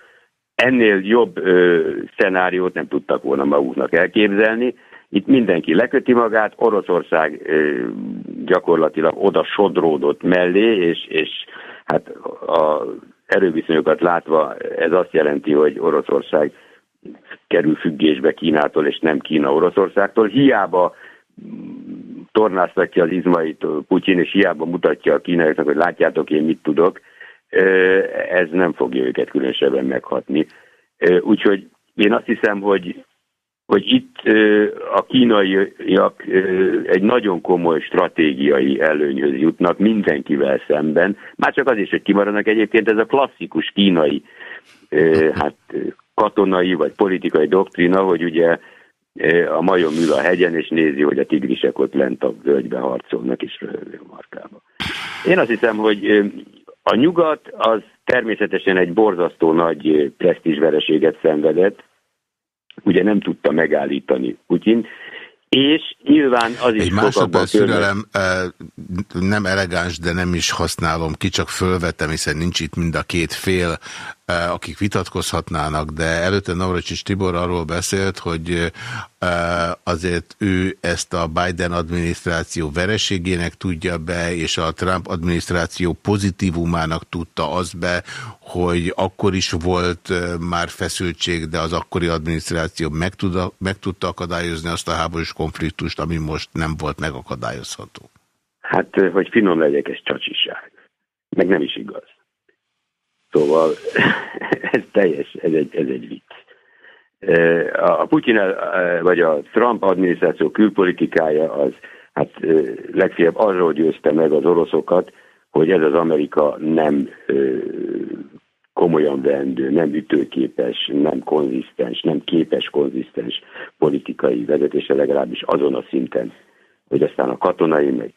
ennél jobb ö, szenáriót nem tudtak volna maguknak elképzelni. Itt mindenki leköti magát, Oroszország ö, gyakorlatilag oda sodródott mellé, és, és hát a erőviszonyokat látva ez azt jelenti, hogy Oroszország kerül függésbe Kínától, és nem Kína Oroszországtól. Hiába tornáztatja az izmait Putyin, és hiába mutatja a kínaiaknak, hogy látjátok én mit tudok, ez nem fogja őket különösebben meghatni. Úgyhogy én azt hiszem, hogy, hogy itt a kínaiak egy nagyon komoly stratégiai előnyhöz jutnak mindenkivel szemben, már csak az is, hogy kimaradnak egyébként ez a klasszikus kínai hát katonai vagy politikai doktrina, hogy ugye a majom ül a hegyen, és nézi, hogy a tigrisek ott lent a völgybe harcolnak, és röhögő markába. Én azt hiszem, hogy a nyugat az természetesen egy borzasztó nagy presztízsvereséget szenvedett, ugye nem tudta megállítani Putyin, és nyilván az is Egy másodperc szürelem, nem elegáns, de nem is használom ki, csak fölvettem, hiszen nincs itt mind a két fél, akik vitatkozhatnának, de előtte Navracsics Tibor arról beszélt, hogy azért ő ezt a Biden adminisztráció vereségének tudja be, és a Trump adminisztráció pozitívumának tudta az be, hogy akkor is volt már feszültség, de az akkori adminisztráció meg, tud, meg tudta akadályozni azt a háborús konfliktust, ami most nem volt megakadályozható. Hát, hogy finom legyek, ez csacsiság. Meg nem is igaz. Szóval ez teljes, ez egy, ez egy vicc. A Putyin vagy a Trump adminisztráció külpolitikája az hát legfeljebb arról győzte meg az oroszokat, hogy ez az Amerika nem komolyan vendő, nem ütőképes, nem konzisztens, nem képes konzisztens politikai vezetése legalábbis azon a szinten, hogy aztán a katonai, meg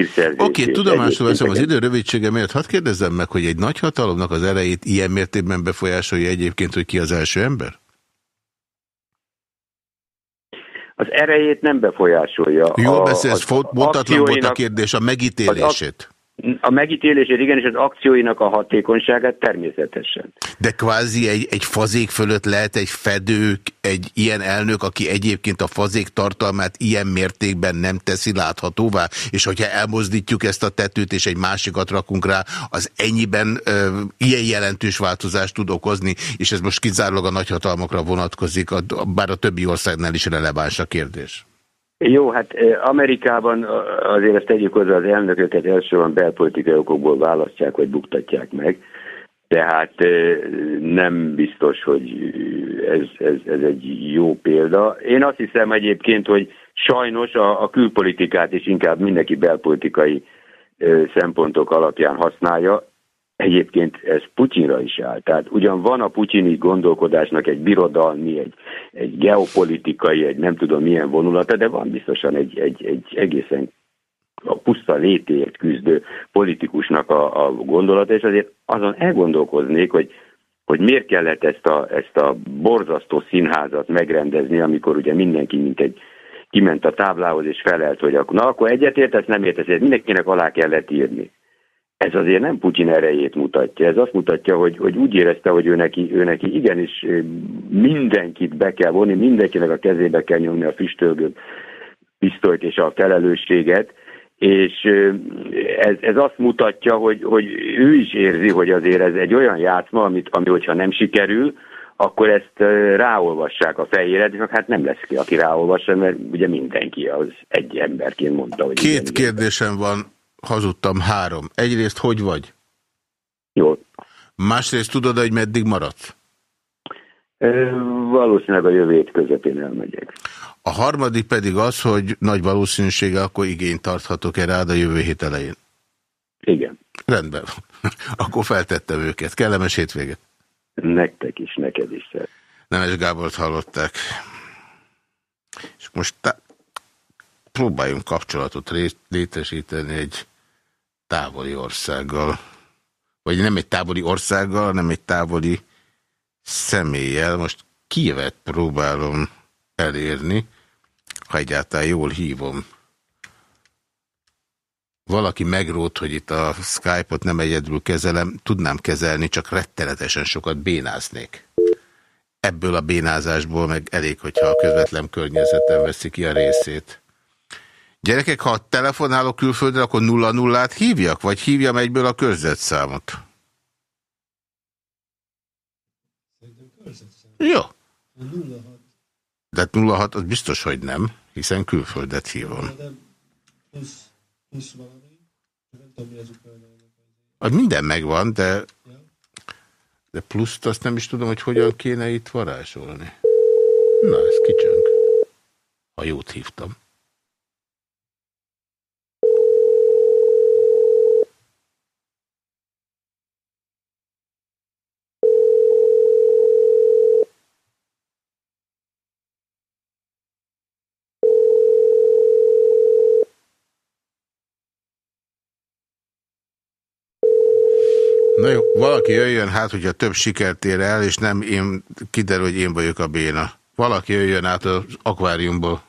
Oké, okay, tudomásul veszem az idő rövidsége miatt. Hadd kérdezzem meg, hogy egy nagy hatalomnak az erejét ilyen mértékben befolyásolja egyébként, hogy ki az első ember? Az erejét nem befolyásolja. Jó, beszélsz, mondatlan volt a kérdés, a megítélését. A megítélését igen, és az akcióinak a hatékonyságát természetesen. De kvázi egy, egy fazék fölött lehet egy fedő, egy ilyen elnök, aki egyébként a fazék tartalmát ilyen mértékben nem teszi láthatóvá, és hogyha elmozdítjuk ezt a tetőt, és egy másikat rakunk rá, az ennyiben ö, ilyen jelentős változást tud okozni, és ez most kizárólag a nagyhatalmakra vonatkozik, bár a többi országnál is releváns a kérdés. Jó, hát Amerikában azért ezt tegyük hozzá, az elnököket elsősorban belpolitikai okokból választják, vagy buktatják meg. Tehát nem biztos, hogy ez, ez, ez egy jó példa. Én azt hiszem egyébként, hogy sajnos a, a külpolitikát is inkább mindenki belpolitikai szempontok alapján használja. Egyébként ez Putyinra is áll. Tehát ugyan van a putyini gondolkodásnak egy birodalmi, egy, egy geopolitikai, egy nem tudom milyen vonulata, de van biztosan egy, egy, egy egészen a puszta létéért küzdő politikusnak a, a gondolata, és azért azon elgondolkoznék, hogy, hogy miért kellett ezt a, ezt a borzasztó színházat megrendezni, amikor ugye mindenki, mint egy kiment a táblához és felelt, hogy akkor, na akkor egyetértesz, nem értesz, mindenkinek alá kellett írni ez azért nem Putyin erejét mutatja. Ez azt mutatja, hogy, hogy úgy érezte, hogy ő neki, ő neki igenis mindenkit be kell vonni, mindenkinek a kezébe kell nyomni a füstölgő pisztolyt és a felelősséget, és ez, ez azt mutatja, hogy, hogy ő is érzi, hogy azért ez egy olyan játszma, amit, ami hogyha nem sikerül, akkor ezt ráolvassák a fejére, de hát nem lesz ki, aki ráolvassa, mert ugye mindenki az egy emberként mondta, hogy... Két kérdésem van hazudtam három. Egyrészt hogy vagy? Jó. Másrészt tudod, hogy meddig maradsz? E, valószínűleg a jövő hét közepén elmegyek. A harmadik pedig az, hogy nagy valószínűsége akkor igényt tarthatok-e rád a jövő hét elején? Igen. Rendben. akkor feltettem őket. Kellemes hétvéget. Nektek is, neked is. Nemes Gábort hallották. És most próbáljunk kapcsolatot létesíteni egy távoli országgal. Vagy nem egy távoli országgal, hanem egy távoli személlyel. Most Kievet próbálom elérni, ha egyáltalán jól hívom. Valaki megrót, hogy itt a Skype-ot nem egyedül kezelem, tudnám kezelni, csak rettenetesen sokat bénáznék. Ebből a bénázásból meg elég, hogyha a közvetlen környezetem veszi ki a részét. Gyerekek, ha telefonálok külföldre, akkor nulla nullát hívjak, vagy hívjam egyből a körzetszámot? Jó. De 06 hát az biztos, hogy nem, hiszen külföldet hívom. Az minden megvan, de, de pluszt azt nem is tudom, hogy hogyan kéne itt varázsolni. Na, ez kicsönk. Ha jót hívtam. Na jó, valaki jöjjön, hát hogyha több sikert ér el, és nem én, kiderül, hogy én vagyok a béna. Valaki jöjjön át az akváriumból.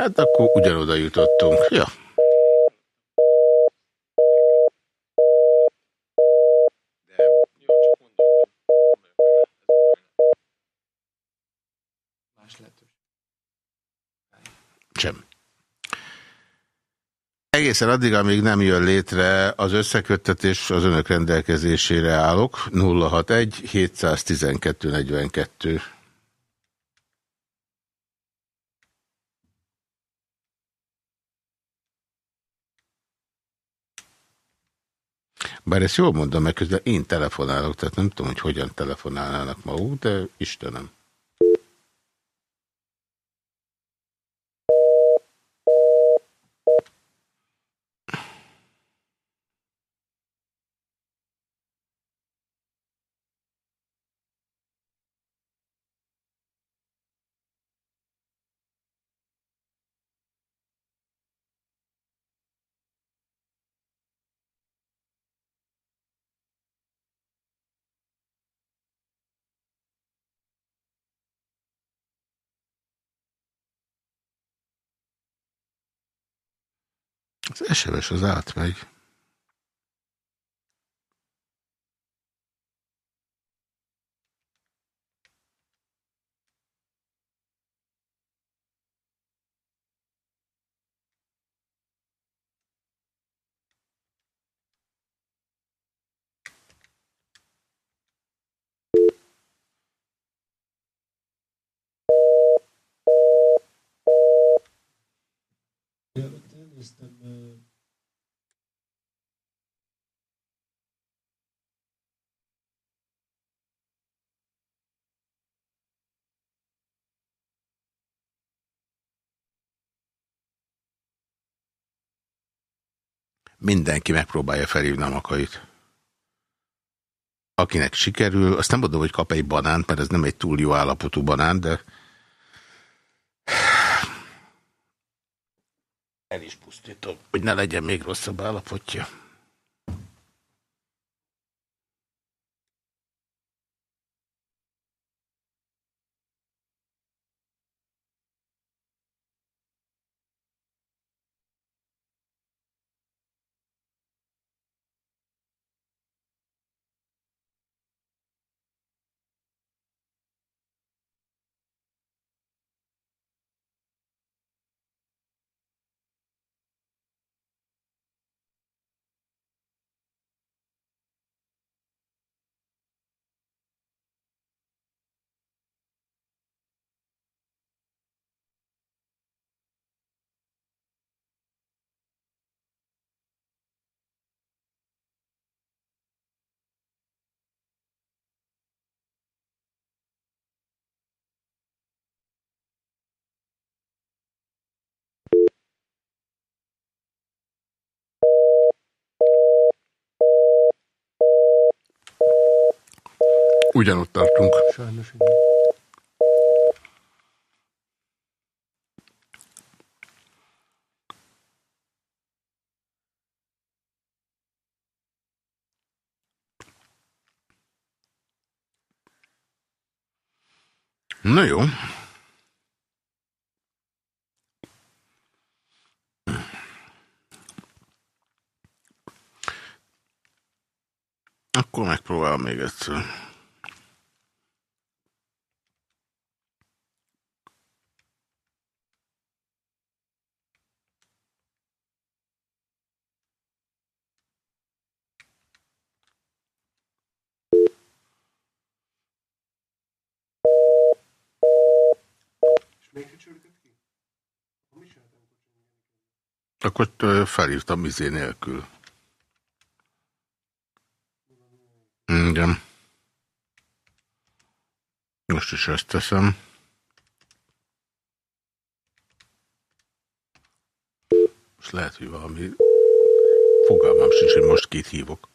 Hát akkor ugyanoda jutottunk. Ja. Sem. Egészen addig, amíg nem jön létre az összeköttetés, az önök rendelkezésére állok. 061 712 42. Bár ezt jól mondom, mert közben én telefonálok, tehát nem tudom, hogy hogyan telefonálnának maguk, de Istenem. Az SMS az átmegy. Mindenki megpróbálja felhívni a makait. Akinek sikerül, azt nem mondom, hogy kap egy banánt, mert ez nem egy túl jó állapotú banán, de el is pusztítom, hogy ne legyen még rosszabb állapotja. Ugyanott tartunk. Sajnos igen. Na jó. Akkor megpróbálom még egyszer. Akkor felhívtam izé nélkül. Igen. Most is ezt teszem. Most lehet, hogy valami fogalmam sincs, hogy most két hívok.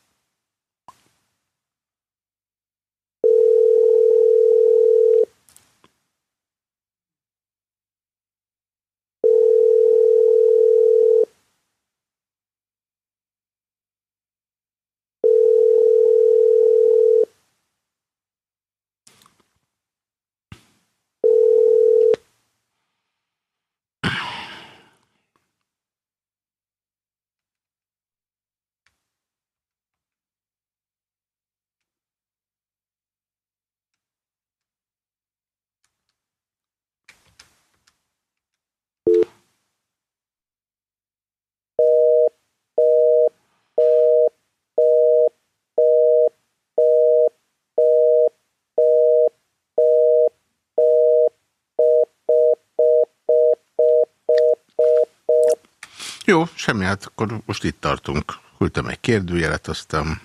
Jó, semmi, hát akkor most itt tartunk. Küldtem egy kérdőjelet, aztán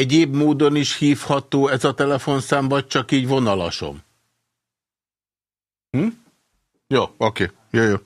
Egyéb módon is hívható ez a telefonszám, vagy csak így vonalasom? Hm? Jó, oké. Okay. Jó, jó.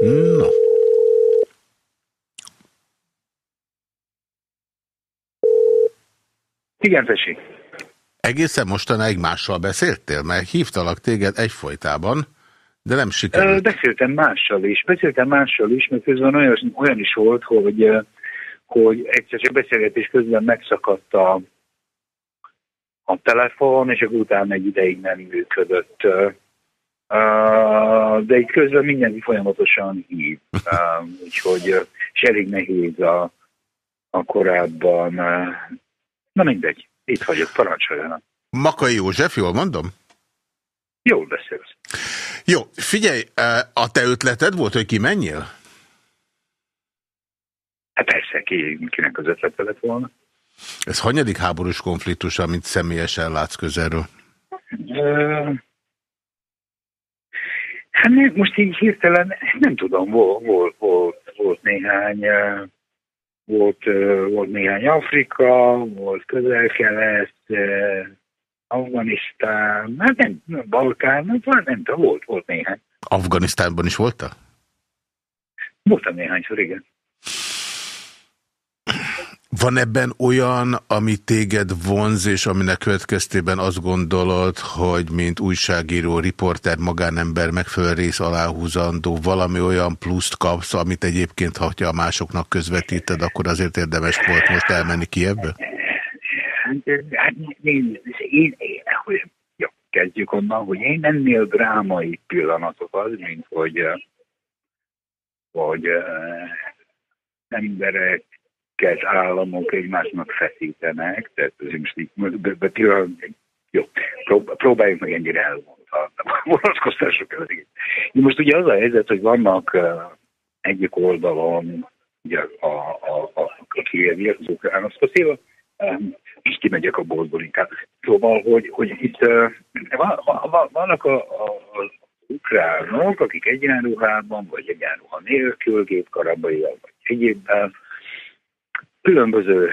No. Igen, Fesi. Egészen mostanáig mással beszéltél? Mert hívtalak téged egyfolytában, de nem sikerült. Beszéltem mással is. Beszéltem mással is, mert közben olyan, olyan is volt, hogy, hogy egyszer csak beszélgetés közben megszakadt a, a telefon, és akkor utána egy ideig nem működött de így közben mindenki folyamatosan hív, úgyhogy és elég nehéz a, a korábban. Na mindegy, itt vagyok, parancsoljanak. Makai József, jól mondom? Jól beszélsz. Jó, figyelj, a te ötleted volt, hogy ki menjél? Hát persze, ki, kinek az ötlete lett volna. Ez hanyadik háborús konfliktus, amit személyesen látsz közelről? Hát nem, most így hirtelen nem tudom, volt, volt, volt, volt néhány volt, volt néhány Afrika, volt közel-kelet, Afganisztán, hát nem, Balkán, nem, nem tudom, volt, volt néhány. Afganisztánban is voltál? Voltam néhányszor, igen. Van ebben olyan, ami téged vonz, és aminek következtében azt gondolod, hogy mint újságíró, riporter, magánember megfelelő rész aláhúzandó, valami olyan pluszt kapsz, amit egyébként, ha a másoknak közvetíted, akkor azért érdemes volt most elmenni ebbe? Hát én, én, én, hogy, jó, kezdjük onnan, hogy én ennél drámai pillanatok az, mint hogy, hogy emberek amiket államok egymásnak feszítenek, tehát ez most így, jó, próbáljuk meg ennyire elmondani a vonatkoztások. Most ugye az a helyzet, hogy vannak egyik oldalon, ugye a, a, a, a az ukránok beszél, és kimegyek a boltból inkább. Szóval, hogy, hogy itt vannak a, a, a ukránok, akik egyenruhában, vagy egyenruha nélkül, gépkarabaival, vagy egyébben, különböző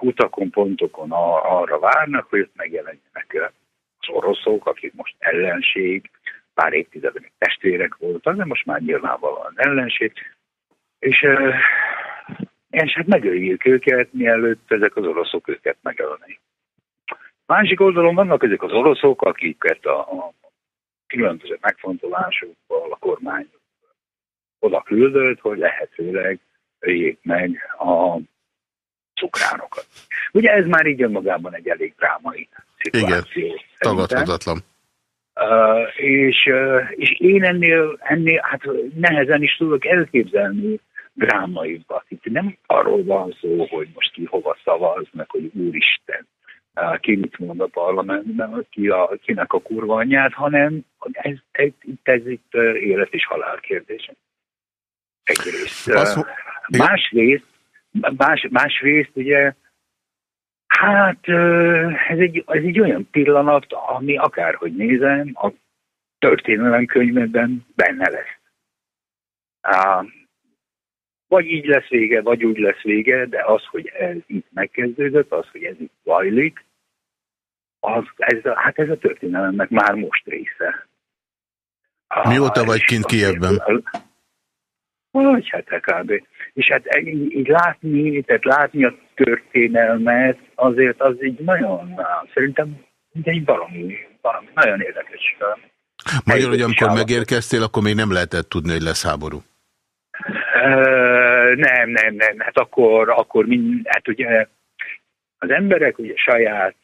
utakon, pontokon arra várnak, hogy ott megjelenjenek az oroszok, akik most ellenség, pár évtizedben még testvérek voltak, de most már nyilvánvalóan ellenség, és, és hát megöljük őket, mielőtt ezek az oroszok őket megölni. Másik oldalon vannak ezek az oroszok, akiket a, a különböző megfontolásokból a kormány oda küldött, hogy lehetőleg öljék meg a cukránokat. Ugye ez már így önmagában egy elég drámai szituáció. Igen, tagadhatatlan. Uh, és, uh, és én ennél, ennél hát nehezen is tudok elképzelni drámaiba. Itt nem arról van szó, hogy most ki hova szavaz, meg hogy úristen, ki mit mond a parlamentben, ki a, kinek a kurva anyját, hanem ez, ez, itt ez itt élet és halál kérdése. Egyrészt. Azt, másrészt, más, másrészt ugye, hát ez egy, ez egy olyan pillanat, ami akárhogy nézem, a történelem könyvben benne lesz. Vagy így lesz vége, vagy úgy lesz vége, de az, hogy ez itt megkezdődött, az, hogy ez itt zajlik, az, ez, hát ez a történelemnek már most része. Mióta vagy kint Kievben? Vagy hát kb. És hát így, így látni, tehát látni a történelmet, azért az így nagyon, szerintem egy valami, valami nagyon érdekes. Magyarul, hogy amikor megérkeztél, akkor még nem lehetett tudni, hogy lesz háború. Uh, nem, nem, nem. Hát akkor, akkor mind, hát ugye az emberek ugye saját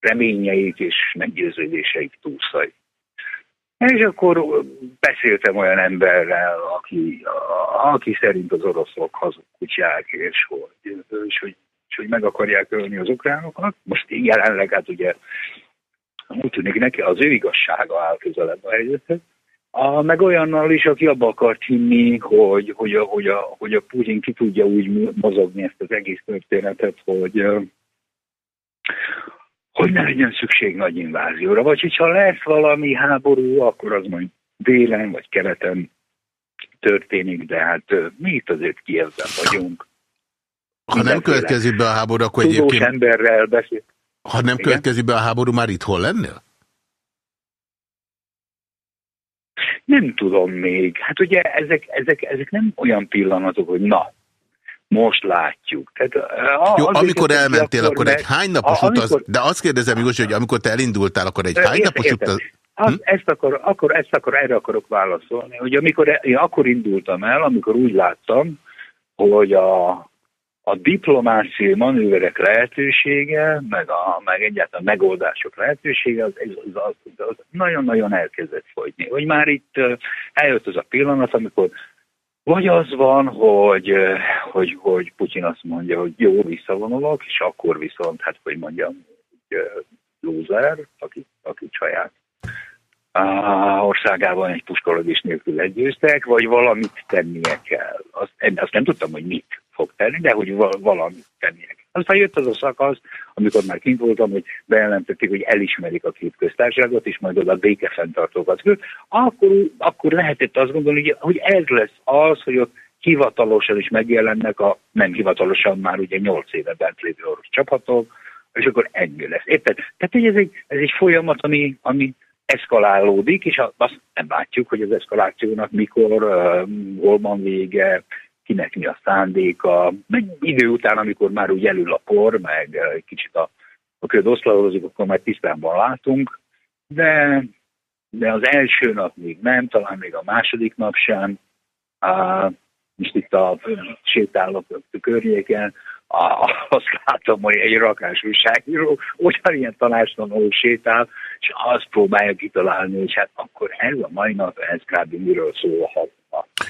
reményeik és meggyőződéseik túlszai. És akkor beszéltem olyan emberrel, aki, aki szerint az oroszok hazug kutyák, és hogy, és, hogy, és hogy meg akarják ölni az ukránokat. Most jelenleg hát ugye úgy tűnik neki az ő igazsága áll közelebb a helyzethez. A, meg olyannal is, aki abba akart hinni, hogy, hogy, a, hogy, a, hogy a Putin ki tudja úgy mozogni ezt az egész történetet, hogy, hogy ne legyen szükség nagy invázióra. Vagy hogyha lesz valami háború, akkor az majd délen vagy keleten történik, de hát mi itt azért Kievben vagyunk. Ha nem következik be a háború, akkor egyébként... emberrel beszél. Ha nem Igen? következik be a háború, már itthon lennél? Nem tudom még. Hát ugye ezek, ezek, ezek nem olyan pillanatok, hogy na, most látjuk. Tehát, a, Jó, amikor elmentél, akkor, meg, egy hány napos a, utaz, amikor, de azt kérdezem, Jós, hogy amikor te elindultál, akkor egy hány napos utaz... Az, hm? ezt, akar, akkor, ezt akkor erre akarok válaszolni, hogy amikor én akkor indultam el, amikor úgy láttam, hogy a, a diplomáciai manőverek lehetősége, meg, a, meg egyáltalán megoldások lehetősége, az, az, az, az nagyon-nagyon elkezdett fogyni. Hogy már itt eljött az a pillanat, amikor vagy az van, hogy, hogy, hogy Putyin azt mondja, hogy jó, visszavonulok, és akkor viszont, hát hogy mondjam, lúzer, aki, aki saját országában egy puskologis nélkül legyőztek, vagy valamit tennie kell. Azt, azt nem tudtam, hogy mit fog tenni, de hogy valamit tennie kell. Aztán jött az a szakasz, amikor már kint voltam, hogy bejelentették, hogy elismerik a két köztársaságot, és majd oda békefenntartókat akkor, akkor lehetett azt gondolni, hogy ez lesz az, hogy ott hivatalosan is megjelennek a nem hivatalosan már ugye nyolc éve bent lévő orosz csapatok, és akkor ennyi lesz. Érted? Tehát hogy ez egy, ez egy folyamat, ami, ami eszkalálódik, és azt nem látjuk, hogy az eszkalációnak mikor, uh, hol van vége, kinek mi a szándéka, meg idő után, amikor már úgy elül a por, meg egy kicsit a, a köd oszlalozik, akkor már tisztában látunk, de, de az első nap még nem, talán még a második nap sem. Uh, most itt a sétálok a környéken, azt látom, hogy egy rakás újságíró ugyanilyen tanácstanul sétál, és azt próbálja kitalálni, és hát akkor ez a mai nap, ez kb. miről szólhat.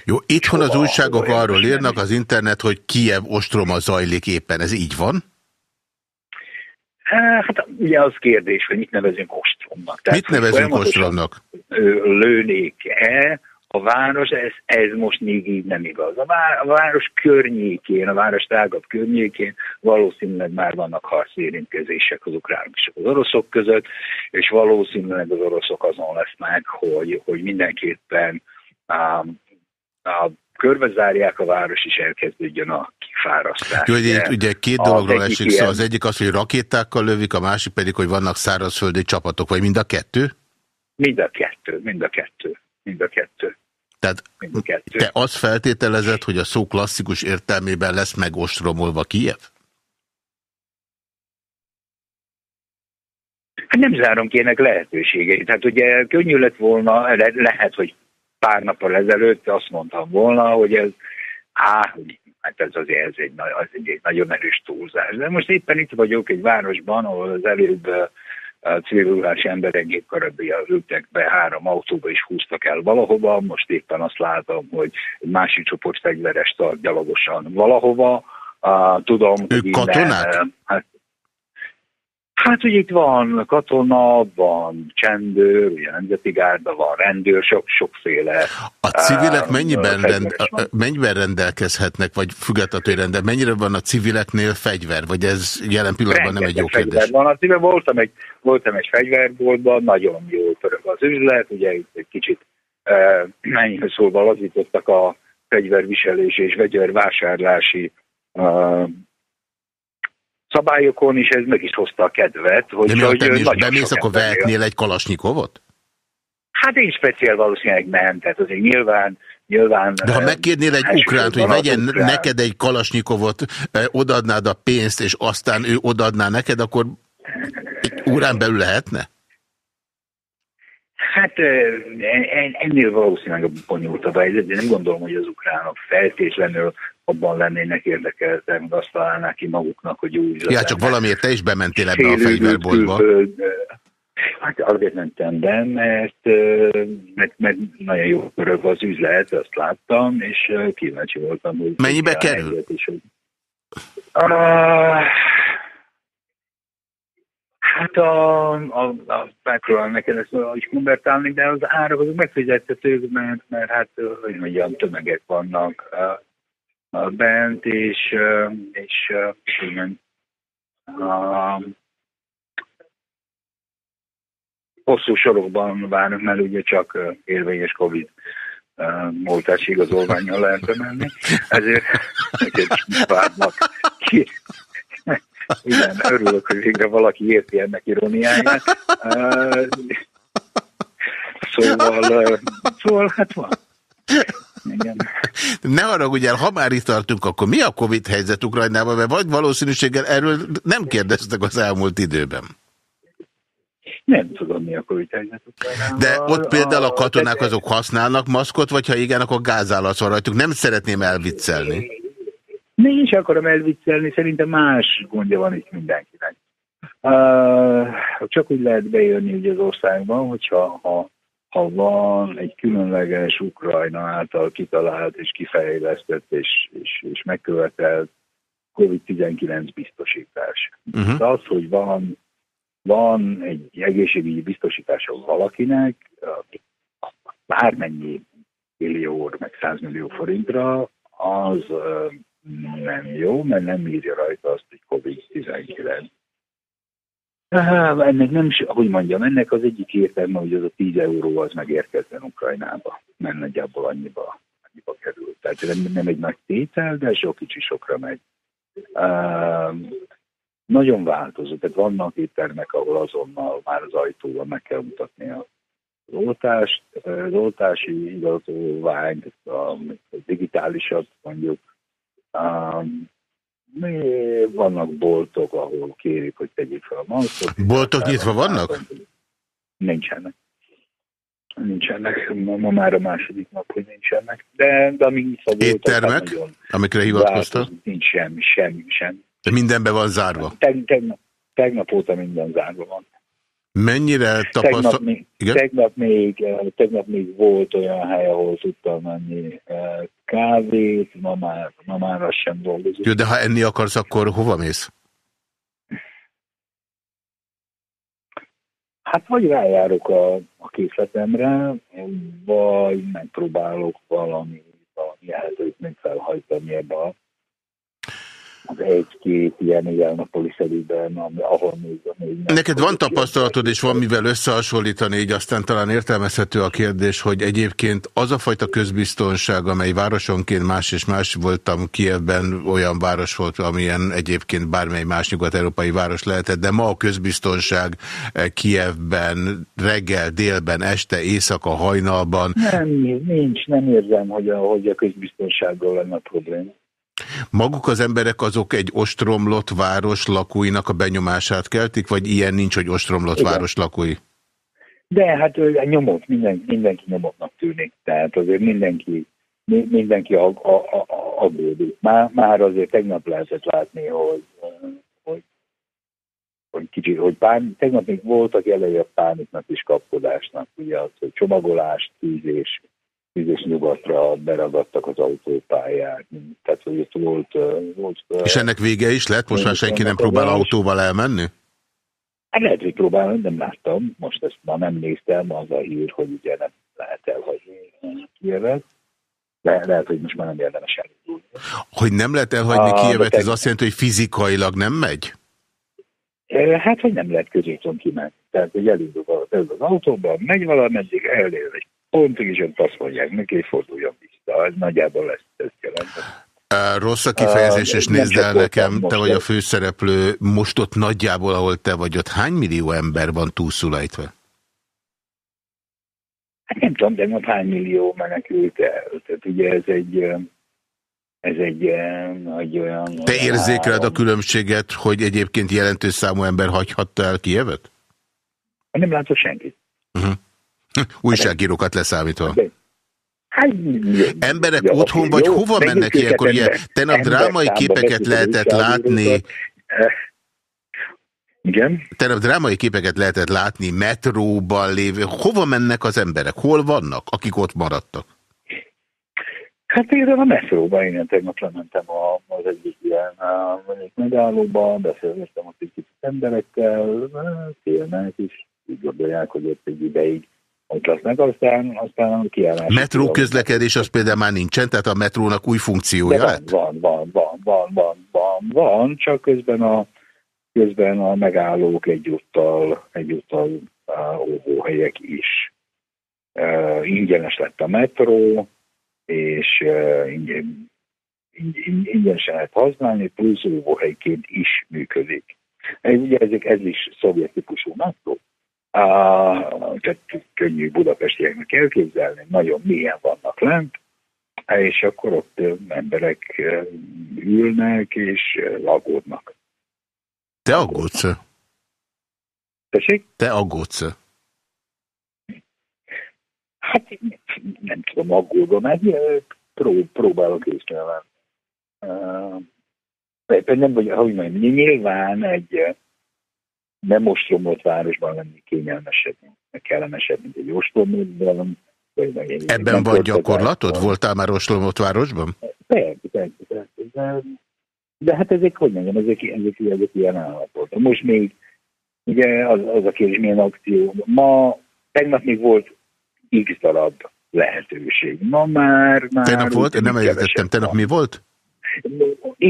Jó, itthon az újságok arról írnak az internet, hogy Kiev ostroma zajlik éppen, ez így van? Hát ugye az kérdés, hogy mit nevezünk ostromnak. Tehát, mit nevezünk ostromnak? Lőnék-e a város, ez, ez most még így nem igaz. A, vár, a város környékén, a város tágabb környékén valószínűleg már vannak harcérintkezések az ukránok és az oroszok között, és valószínűleg az oroszok azon lesznek, hogy, hogy mindenképpen a körbezárják a város, és elkezdődjön a kifárasztás. Jó, ugye, ugye két dologról esik szó. Az egyik az, hogy rakétákkal lövik, a másik pedig, hogy vannak szárazföldi csapatok, vagy mind a kettő? Mind a kettő, mind a kettő, mind a kettő. Tehát te azt feltételezed, hogy a szó klasszikus értelmében lesz megostromolva Kiev? Hát nem zárom ki ennek lehetőségeit. Tehát ugye könnyű lett volna, lehet, hogy pár nappal ezelőtt azt mondtam volna, hogy ez, á, hát ez azért ez egy, az egy, egy nagyon erős túlzás. De most éppen itt vagyok egy városban, ahol az előbb civilruhási emberek gépkarabélyal ültek be három autóba és húztak el valahova. Most éppen azt látom, hogy egy másik csoport fegyveres tart gyalogosan valahova. Uh, tudom, ők hogy katonák? Innen, hát, Hát ugye itt van katona, van csendőr, ugye nemzeti gárda, van rendőr, sok, sokféle. A civilek mennyiben, rend, mennyiben rendelkezhetnek, vagy függetlenül rendel, mennyire van a civileknél fegyver, vagy ez jelen pillanatban nem egy jó kérdés? Van a civilek, voltam egy, voltam egy fegyverboltban, nagyon jó pörög az üzlet, ugye itt egy kicsit e, mennyire szólva lazítottak a fegyverviselés és fegyvervásárlási uh, szabályokon, és ez meg is hozta a kedvet. Hogy, De mi hogy bemész, bemész akkor vehetnél egy kalasnyikovot? Hát én speciál valószínűleg nem, tehát azért nyilván Nyilván, De ha megkérnél egy ukránt, hogy vegyen ukrán. neked egy kalasnyikovot, odaadnád a pénzt, és aztán ő odaadná neked, akkor egy órán belül lehetne? Hát ennél valószínűleg bonyolultabb helyzet, de nem gondolom, hogy az ukránok feltétlenül abban lennének érdekeltek, meg azt találnák ki maguknak, hogy úgy... Ja, csak valamiért te is bementél ebbe a fegyverboltba. Hát azért mentem be, mert, mert, mert nagyon jó körök az üzlet, azt láttam, és kíváncsi voltam, hogy... Mennyibe kerül? És, hogy, uh, Hát a, a, a megpróbálom neked ezt valahogy konvertálni, de az árak azok megfizethetők, mert, mert hát, hogy mondjam, tömegek vannak a bent, és, és igen, a, hosszú sorokban várnak, mert ugye csak érvényes Covid oltási igazolványjal lehet bemenni, ezért várnak ki. Igen, örülök, hogy végre valaki érti ennek iróniáját. Szóval, szóval hát van. Igen. Ne haragudj el, ha már itt tartunk, akkor mi a Covid helyzet Ukrajnában? Mert vagy valószínűséggel erről nem kérdeztek az elmúlt időben. Nem tudom, mi a Covid helyzet Ukrajnában. De ott például a katonák azok használnak maszkot, vagy ha igen, akkor gázállat van rajtuk. Nem szeretném elviccelni. Nincs akarom elviccelni, szerintem más gondja van itt mindenkinek. Uh, csak úgy lehet bejönni ugye az országban, hogyha ha ha van egy különleges Ukrajna által kitalált és kifejlesztett és, és, és megkövetelt COVID-19 biztosítás. Uh-huh. De az, hogy van, van egy egészségügyi biztosítása valakinek, bármennyi millió, meg százmillió forintra, az nem jó, mert nem írja rajta azt, hogy COVID-19. Ennek nem, hogy mondjam, ennek az egyik értelme, hogy az a 10 euró az megérkezzen Ukrajnába, mert nagyjából annyiba, annyiba kerül. Tehát nem, nem egy nagy tétel, de sok kicsi sokra megy. Uh, nagyon változó, tehát vannak éttermek, ahol azonnal már az ajtóban meg kell mutatni a az oltást, az oltási igazolványt, a digitálisat mondjuk. Um, vannak boltok, ahol kérik, hogy tegyék fel a maszkot. Boltok nyitva vannak? Nincsenek. Nincsenek. Ma, már a második nap, hogy nincsenek. De, de amíg nyitva voltak... Éttermek, hát amikre hivatkoztak? Nincs semmi, semmi, semmi. De mindenbe van zárva? Teg, tegnap, tegnap óta minden zárva van. Mennyire tapasztal... Tegnap, még, tegnap, még, tegnap még volt olyan hely, ahol tudtam menni kávét, ma már, ma már az sem dolgozik. Jó, de ha enni akarsz, akkor hova mész? Hát vagy rájárok a, a készletemre, vagy megpróbálok valami, valami eltőt felhajtani ebbe a az egy-két ilyen éjjel-nappali szerűben, ahol még, még Neked van tapasztalatod, és van mivel összehasonlítani, így aztán talán értelmezhető a kérdés, hogy egyébként az a fajta közbiztonság, amely városonként más és más voltam, Kievben olyan város volt, amilyen egyébként bármely más nyugat-európai város lehetett, de ma a közbiztonság eh, Kievben reggel, délben, este, éjszaka, hajnalban. Nem, nincs, nem érzem, hogy a, hogy a közbiztonsággal lenne a probléma. Maguk az emberek azok egy ostromlott város lakóinak a benyomását keltik, vagy ilyen nincs, hogy ostromlott Igen. város lakói? De hát nyomott, minden, mindenki nyomottnak tűnik. Tehát azért mindenki, mindenki ag, aggódik. Már, már azért tegnap lehetett látni, hogy, hogy hogy kicsit, hogy pán, tegnap még voltak jelei a pániknak és kapkodásnak, ugye az, hogy csomagolás, tűzés, tűzés nyugatra beragadtak az autópályák, tehát hogy itt volt... volt és ennek vége is lett? Most már senki nem próbál autóval elmenni? Hát lehet, hogy próbálom, nem láttam, most ezt már nem néztem, az a hír, hogy ugye nem lehet elhagyni Kievet. Lehet, hogy most már nem érdemes elindulni. Hogy nem lehet elhagyni a, Kievet, ez azt jelenti, hogy fizikailag nem megy? Hát, hogy nem lehet közúton kimenni. Tehát, hogy elindul az, az autóban, megy valameddig, elér egy pontig, ott azt mondják neki, hogy forduljon vissza. Ez nagyjából lesz, ezt jelent. Rossz a kifejezés, és nézd el nekem, te vagy a főszereplő, most ott nagyjából, ahol te vagy, ott hány millió ember van túlszulajtva? Hát nem tudom, de most hány millió menekült el. Tehát ugye ez egy, ez egy, egy olyan... Te érzékeled a különbséget, hogy egyébként jelentős számú ember hagyhatta el Kievet? Nem látok senkit. Uh -huh. Újságírókat leszámítva. De, Hát, Emberek jó, otthon, vagy jó, hova mennek ilyenkor? Ilyen, a drámai képeket lehetett látni. Eh, igen. a drámai képeket lehetett látni metróban lévő. Hova mennek az emberek? Hol vannak, akik ott maradtak? Hát például a metróban, én tegnap lementem az egyik ilyen mondjuk megállóba, beszélgettem ott egy kicsit emberekkel, félnek, és úgy gondolják, hogy ott egy ideig ott lesznek, aztán, aztán kiállás. Metró közlekedés az például már nincsen, tehát a metrónak új funkciója van, lett? Van, van, van, van, van, van, van, csak közben a, közben a megállók egyúttal, egyúttal óvóhelyek is. Uh, ingyenes lett a metró, és uh, ingyen, ingyen, ingyenesen lehet használni, plusz óvóhelyként is működik. Ez, ugye ezek, ez is szovjet típusú metró, tehát könnyű budapestieknek elképzelni, nagyon milyen vannak lent, és akkor ott emberek ülnek és aggódnak. Te aggódsz? Tessék? Te aggódsz? Hát nem tudom, aggódom, hát pró próbálok észrevenni. Uh, nem vagy, hogy mondjam, nyilván egy nem ostromlott városban lenni kényelmesebb, meg kellemesebb, mint egy ostromlótban. Ebben van gyakorlatod? Voltál már ostromlott városban? Persze, persze, persze. De, de hát ezek, hogy mondjam, ezek, ezek, ezek ilyen állapotok. Most még, ugye az, az a kérdés, milyen akció. Ma, tegnap még volt x darab lehetőség. Ma már... már tegnap volt? Én nem értettem. Tegnap mi volt?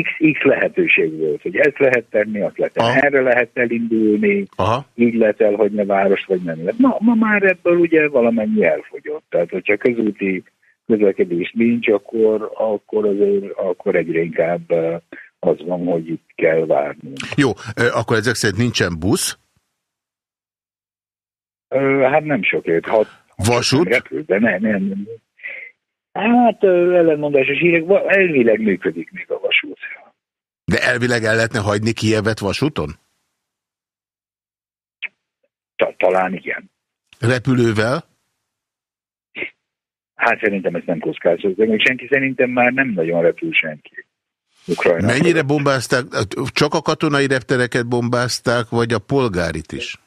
X, X lehetőség volt, hogy ezt lehet tenni, azt lehet tenni, erre lehet elindulni, Aha. így lehet elhagyni a város, vagy nem lehet. Ma, ma már ebből ugye valamennyi elfogyott. Tehát, hogyha közúti közlekedés nincs, akkor, akkor azért akkor egyre inkább az van, hogy itt kell várni. Jó, akkor ezek szerint nincsen busz? Hát nem sokért. Hat, Vasút? Repül, de nem, nem, nem. Hát ellenmondásos hírek, elvileg működik még a vasút. De elvileg el lehetne hagyni Kievet vasúton? Ta talán igen. Repülővel? Hát szerintem ezt nem kockázok, de még senki szerintem már nem nagyon repül senki. Ukrajna. Mennyire bombázták? Csak a katonai reptereket bombázták, vagy a polgárit is?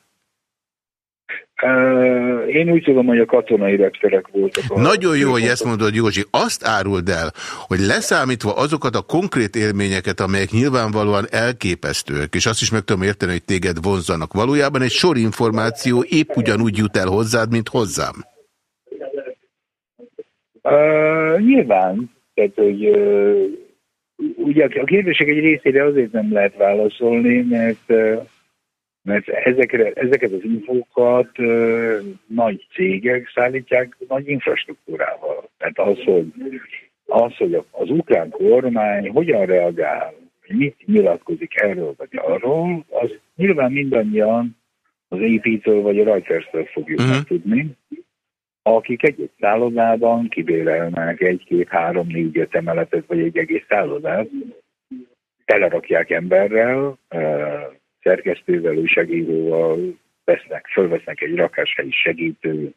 Én úgy tudom, hogy a katonai repterek voltak. Nagyon jó, hogy ezt mondod, Józsi. Azt áruld el, hogy leszámítva azokat a konkrét élményeket, amelyek nyilvánvalóan elképesztőek, és azt is meg tudom érteni, hogy téged vonzanak. Valójában egy sor információ épp ugyanúgy jut el hozzád, mint hozzám. Uh, nyilván. Tehát, hogy uh, ugye a kérdések egy részére azért nem lehet válaszolni, mert uh, mert ezekre, ezeket az infókat ö, nagy cégek szállítják nagy infrastruktúrával. Tehát az, hogy, az, hogy az ukrán kormány hogyan reagál, mit nyilatkozik erről vagy arról, az nyilván mindannyian az építő vagy a rajtersztől fogjuk uh-huh. tudni, akik egy-egy szállodában kibérelnek egy-két, három, négy, öt emeletet, vagy egy egész szállodát, telerakják emberrel, szerkesztővel, újságíróval vesznek, fölvesznek egy rakáshelyi segítő,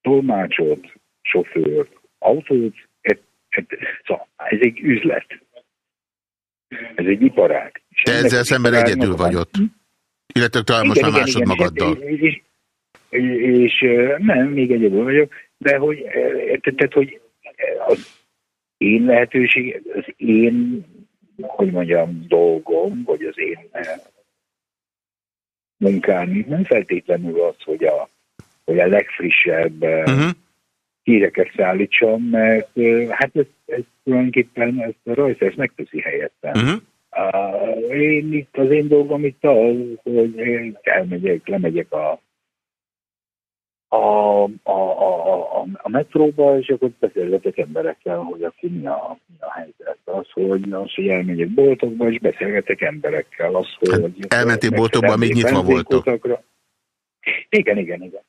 tolmácsot, sofőrt, autót, et, et, szóval ez egy üzlet. Ez egy iparág. Te ezzel szemben egyedül vagy ott. Illetve talán most már másod igen, magaddal. És, és, és, és nem, még egyedül vagyok, de hogy, tehát, hogy az én lehetőség, az én, hogy mondjam, dolgom, vagy az én munkám nem feltétlenül az, hogy a, hogy a legfrissebb uh-huh. híreket szállítsam, mert hát ez, ez tulajdonképpen ezt a Reuters megteszi helyettem. Uh-huh. Uh, én itt az én dolgom itt az, hogy elmegyek, lemegyek a a, a, a, a, metróba, és akkor beszélgetek emberekkel, hogy akkor mi a, mi a helyzet. Az, hogy, az, hogy elmegyek boltokba, és beszélgetek emberekkel. Az, hogy hát elmentél boltokba, még nyitva voltok. Igen, igen, igen.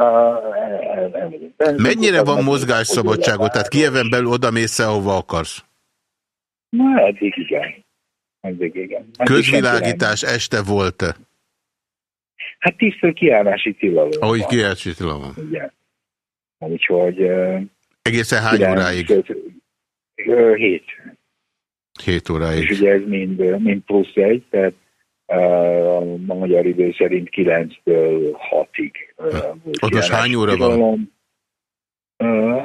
Uh, Mennyire van mozgásszabadságot? Tehát Kieven belül oda mész ahova akarsz? Na, eddig igen. Eddig igen. Közvilágítás este volt-e? Hát tisztől kiállási tilalom. Ahogy kiállási tilalom. Igen. Úgyhogy... Egészen hány óráig? Uh, hét. Hét óráig. És ugye ez mind, mind plusz egy, tehát a magyar idő szerint 9-től 6-ig. Uh, Ott most hány óra tilalom. van?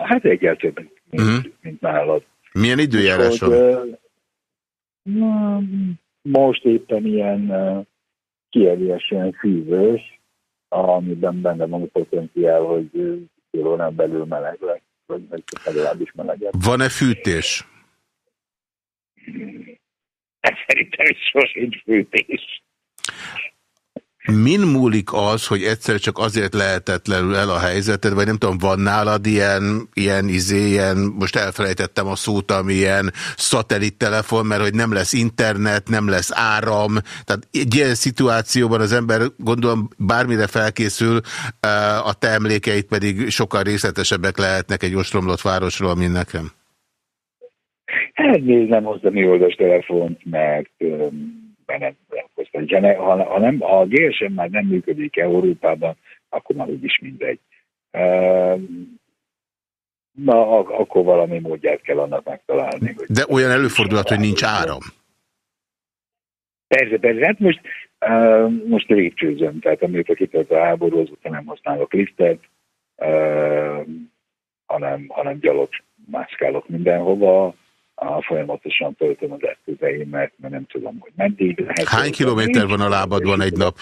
Hát egyel több, mint, uh mhm. -huh. mint nálad. Milyen időjárás van? Most éppen ilyen kiegészségesen fűvös, amiben benne van a potenciál, hogy fél belül meleg lesz, vagy legalábbis melegebb. Van-e fűtés? Szerintem is sosincs fűtés. Min múlik az, hogy egyszer csak azért lehetetlenül el a helyzeted, vagy nem tudom, van nálad ilyen, ilyen izé, ilyen, most elfelejtettem a szót, ami ilyen szatellittelefon, mert hogy nem lesz internet, nem lesz áram, tehát egy ilyen szituációban az ember gondolom bármire felkészül, eh, a te emlékeit pedig sokkal részletesebbek lehetnek egy ostromlott városról, mint nekem. Hát nézd, hoztam mi oldas telefont, mert nem foglalkoztam. Ha, ha, nem, ha a GSM már nem működik Európában, akkor már úgyis mindegy. Na, akkor valami módját kell annak megtalálni. Hogy De olyan előfordulhat, hogy nincs áram. Persze, persze. Hát most, uh, most lépcsőzöm. Tehát amióta kitört a háború, azóta nem használok liftet, uh, hanem, hanem gyalog mászkálok mindenhova folyamatosan töltöm az eszközeimet, mert nem tudom, hogy meddig lehet. Hány kilométer van a lábadban egy nap?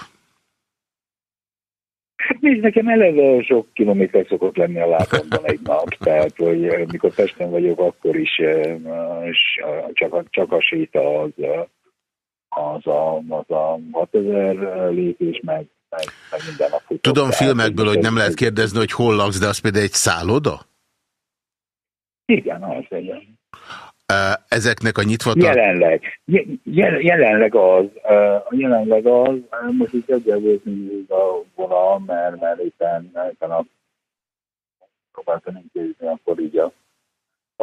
Hát nézd, nekem eleve sok kilométer szokott lenni a lábamban egy nap, tehát hogy eh, mikor Pesten vagyok, akkor is eh, és csak, a, csak a séta az, eh, az, a, az a 6000 lépés, meg, meg, meg minden nap futok. Tudom filmekből, hogy nem lehet kérdezni, hogy hol laksz, de az például egy szálloda? Igen, az igen. Ezeknek a nyitva... Jelenleg. jelenleg az. Jelenleg az. Most itt egyel volt a vonal, mert, mert éppen, éppen a próbáltam intézni, akkor így a,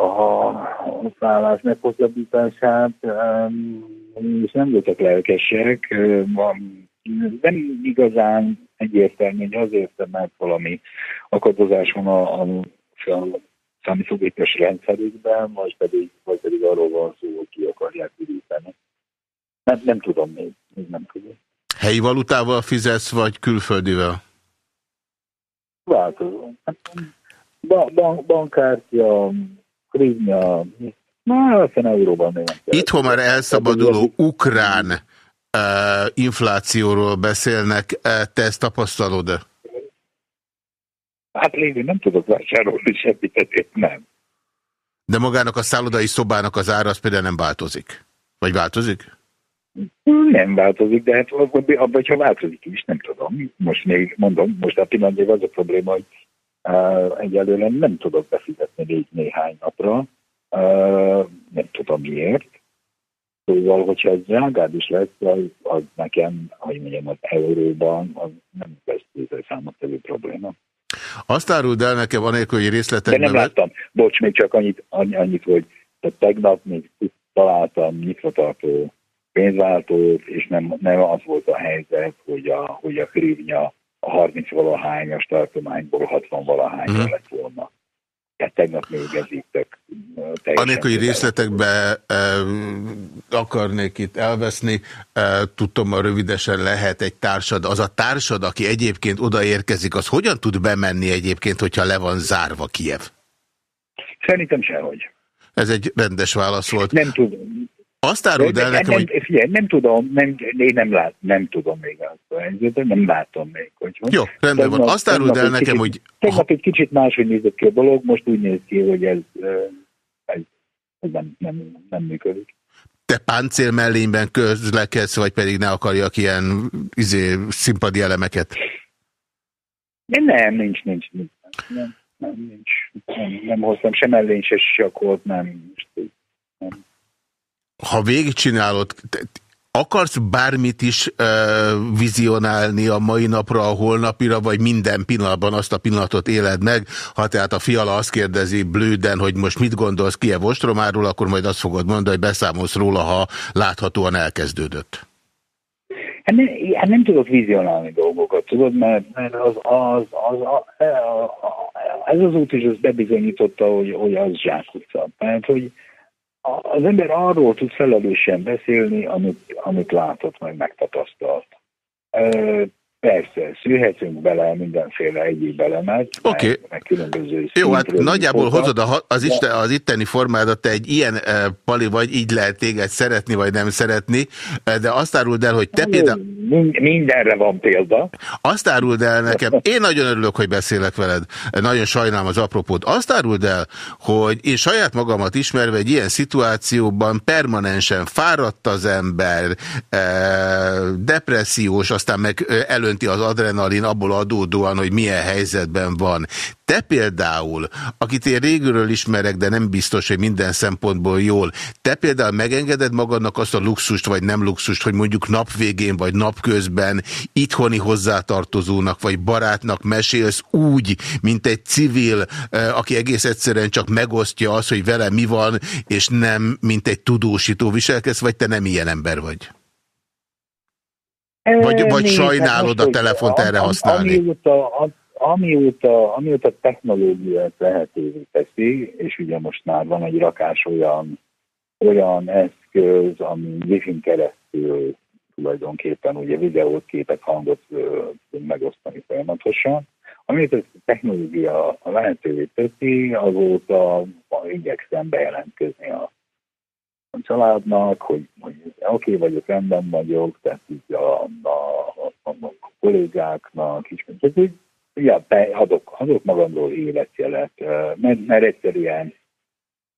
a, a szállás meghosszabbítását, és nem voltak lelkesek. Nem igazán egyértelmű, hogy azért, mert valami akadozás van a, a, a számítógépes rendszerükben, vagy pedig, vagy pedig arról van szó, hogy ki akarják üríteni. Nem, nem tudom még, még nem tudom. Helyi valutával fizetsz, vagy külföldivel? Változó. Hát, ba bank, bankkártya, krivnya, na, aztán euróban nem Itthon már elszabaduló ukrán uh, inflációról beszélnek, te ezt tapasztalod-e? Hát lévén nem tudok vásárolni semmit, ezért nem. De magának a szállodai szobának az ára az például nem változik? Vagy változik? Nem változik, de hát abban, ha változik is, nem tudom. Most még mondom, most a pillanatban az a probléma, hogy uh, egyelőre nem tudok befizetni még néhány napra. Uh, nem tudom miért. Szóval, hogyha ez drágább is lesz, az, az nekem, hogy mondjam, az euróban, az nem lesz számot tevő probléma. Azt áruld el nekem, anélkül, hogy részletekben... De nem láttam. Bocs, még csak annyit, annyit hogy tegnap még találtam nyitvatartó pénzváltót, és nem, nem az volt a helyzet, hogy a, hogy a krívnya a 30 valahányas tartományból 60 valahány uh mhm. -huh. lett volna. Tehát tegnap még ez itt Anélkül, hogy részletekbe e, akarnék itt elveszni, e, tudom, a rövidesen lehet egy társad. Az a társad, aki egyébként odaérkezik, az hogyan tud bemenni egyébként, hogyha le van zárva Kiev? Szerintem sehogy. Ez egy rendes válasz volt. Nem tudom. Azt áruld el nekem, nem, hogy... Figyelj, nem tudom, nem, én nem, lát, nem tudom még azt, nem látom még. Hogy Jó, rendben van. Azt áruld el nekem, hogy... Tegnap egy kicsit máshogy nézett ki a dolog, most úgy néz ki, hogy ez, ez, ez nem, nem, nem működik. Te páncél mellényben közlekedsz, vagy pedig ne akarjak ilyen izé, színpadi elemeket? Nem, nincs, nincs, nincs. Nem, nem, nincs. Nem, nem hoztam sem mellény, se nem. nem ha végigcsinálod, akarsz bármit is uh, vizionálni a mai napra, a holnapira, vagy minden pillanatban azt a pillanatot éled meg? Ha tehát a fiala azt kérdezi blőden, hogy most mit gondolsz Kiev ostromáról, akkor majd azt fogod mondani, hogy beszámolsz róla, ha láthatóan elkezdődött. Hát nem, hát nem tudok vizionálni dolgokat, tudod, mert, mert az, az, az, az, ez az út is az bebizonyította, hogy, hogy az zsákutca. Mert hogy az ember arról tud felelősen beszélni, amit, amit látott, meg megtapasztalt. Persze, szűhetünk bele mindenféle egyéb elemet, okay. meg, meg különböző Jó, hát nagyjából hozod a, az, isten, az itteni formádat, te egy ilyen e, pali vagy, így lehet téged szeretni, vagy nem szeretni, de azt áruld el, hogy te például... Mindenre van példa. Azt áruld el nekem, én nagyon örülök, hogy beszélek veled, nagyon sajnálom az apropót. Azt áruld el, hogy én saját magamat ismerve egy ilyen szituációban permanensen fáradt az ember, e, depressziós, aztán meg elő elönti az adrenalin abból adódóan, hogy milyen helyzetben van. Te például, akit én régülről ismerek, de nem biztos, hogy minden szempontból jól, te például megengeded magadnak azt a luxust, vagy nem luxust, hogy mondjuk napvégén, vagy napközben itthoni hozzátartozónak, vagy barátnak mesélsz úgy, mint egy civil, aki egész egyszerűen csak megosztja azt, hogy vele mi van, és nem, mint egy tudósító viselkedsz, vagy te nem ilyen ember vagy? Vagy, vagy Nézd, sajnálod a telefont erre használni? Amióta, amióta, amióta technológia lehetővé teszi, és ugye most már van egy rakás olyan, olyan eszköz, ami wifi keresztül tulajdonképpen ugye videót, képet, hangot megosztani folyamatosan. Amit a technológia lehetővé teszi, azóta igyekszem bejelentkezni a a családnak, hogy, hogy oké okay, vagyok, rendben vagyok, tehát így a, a, a, a kollégáknak is, csak úgy, ja, adok, adok magamról életjelet, mert, mert egyszerűen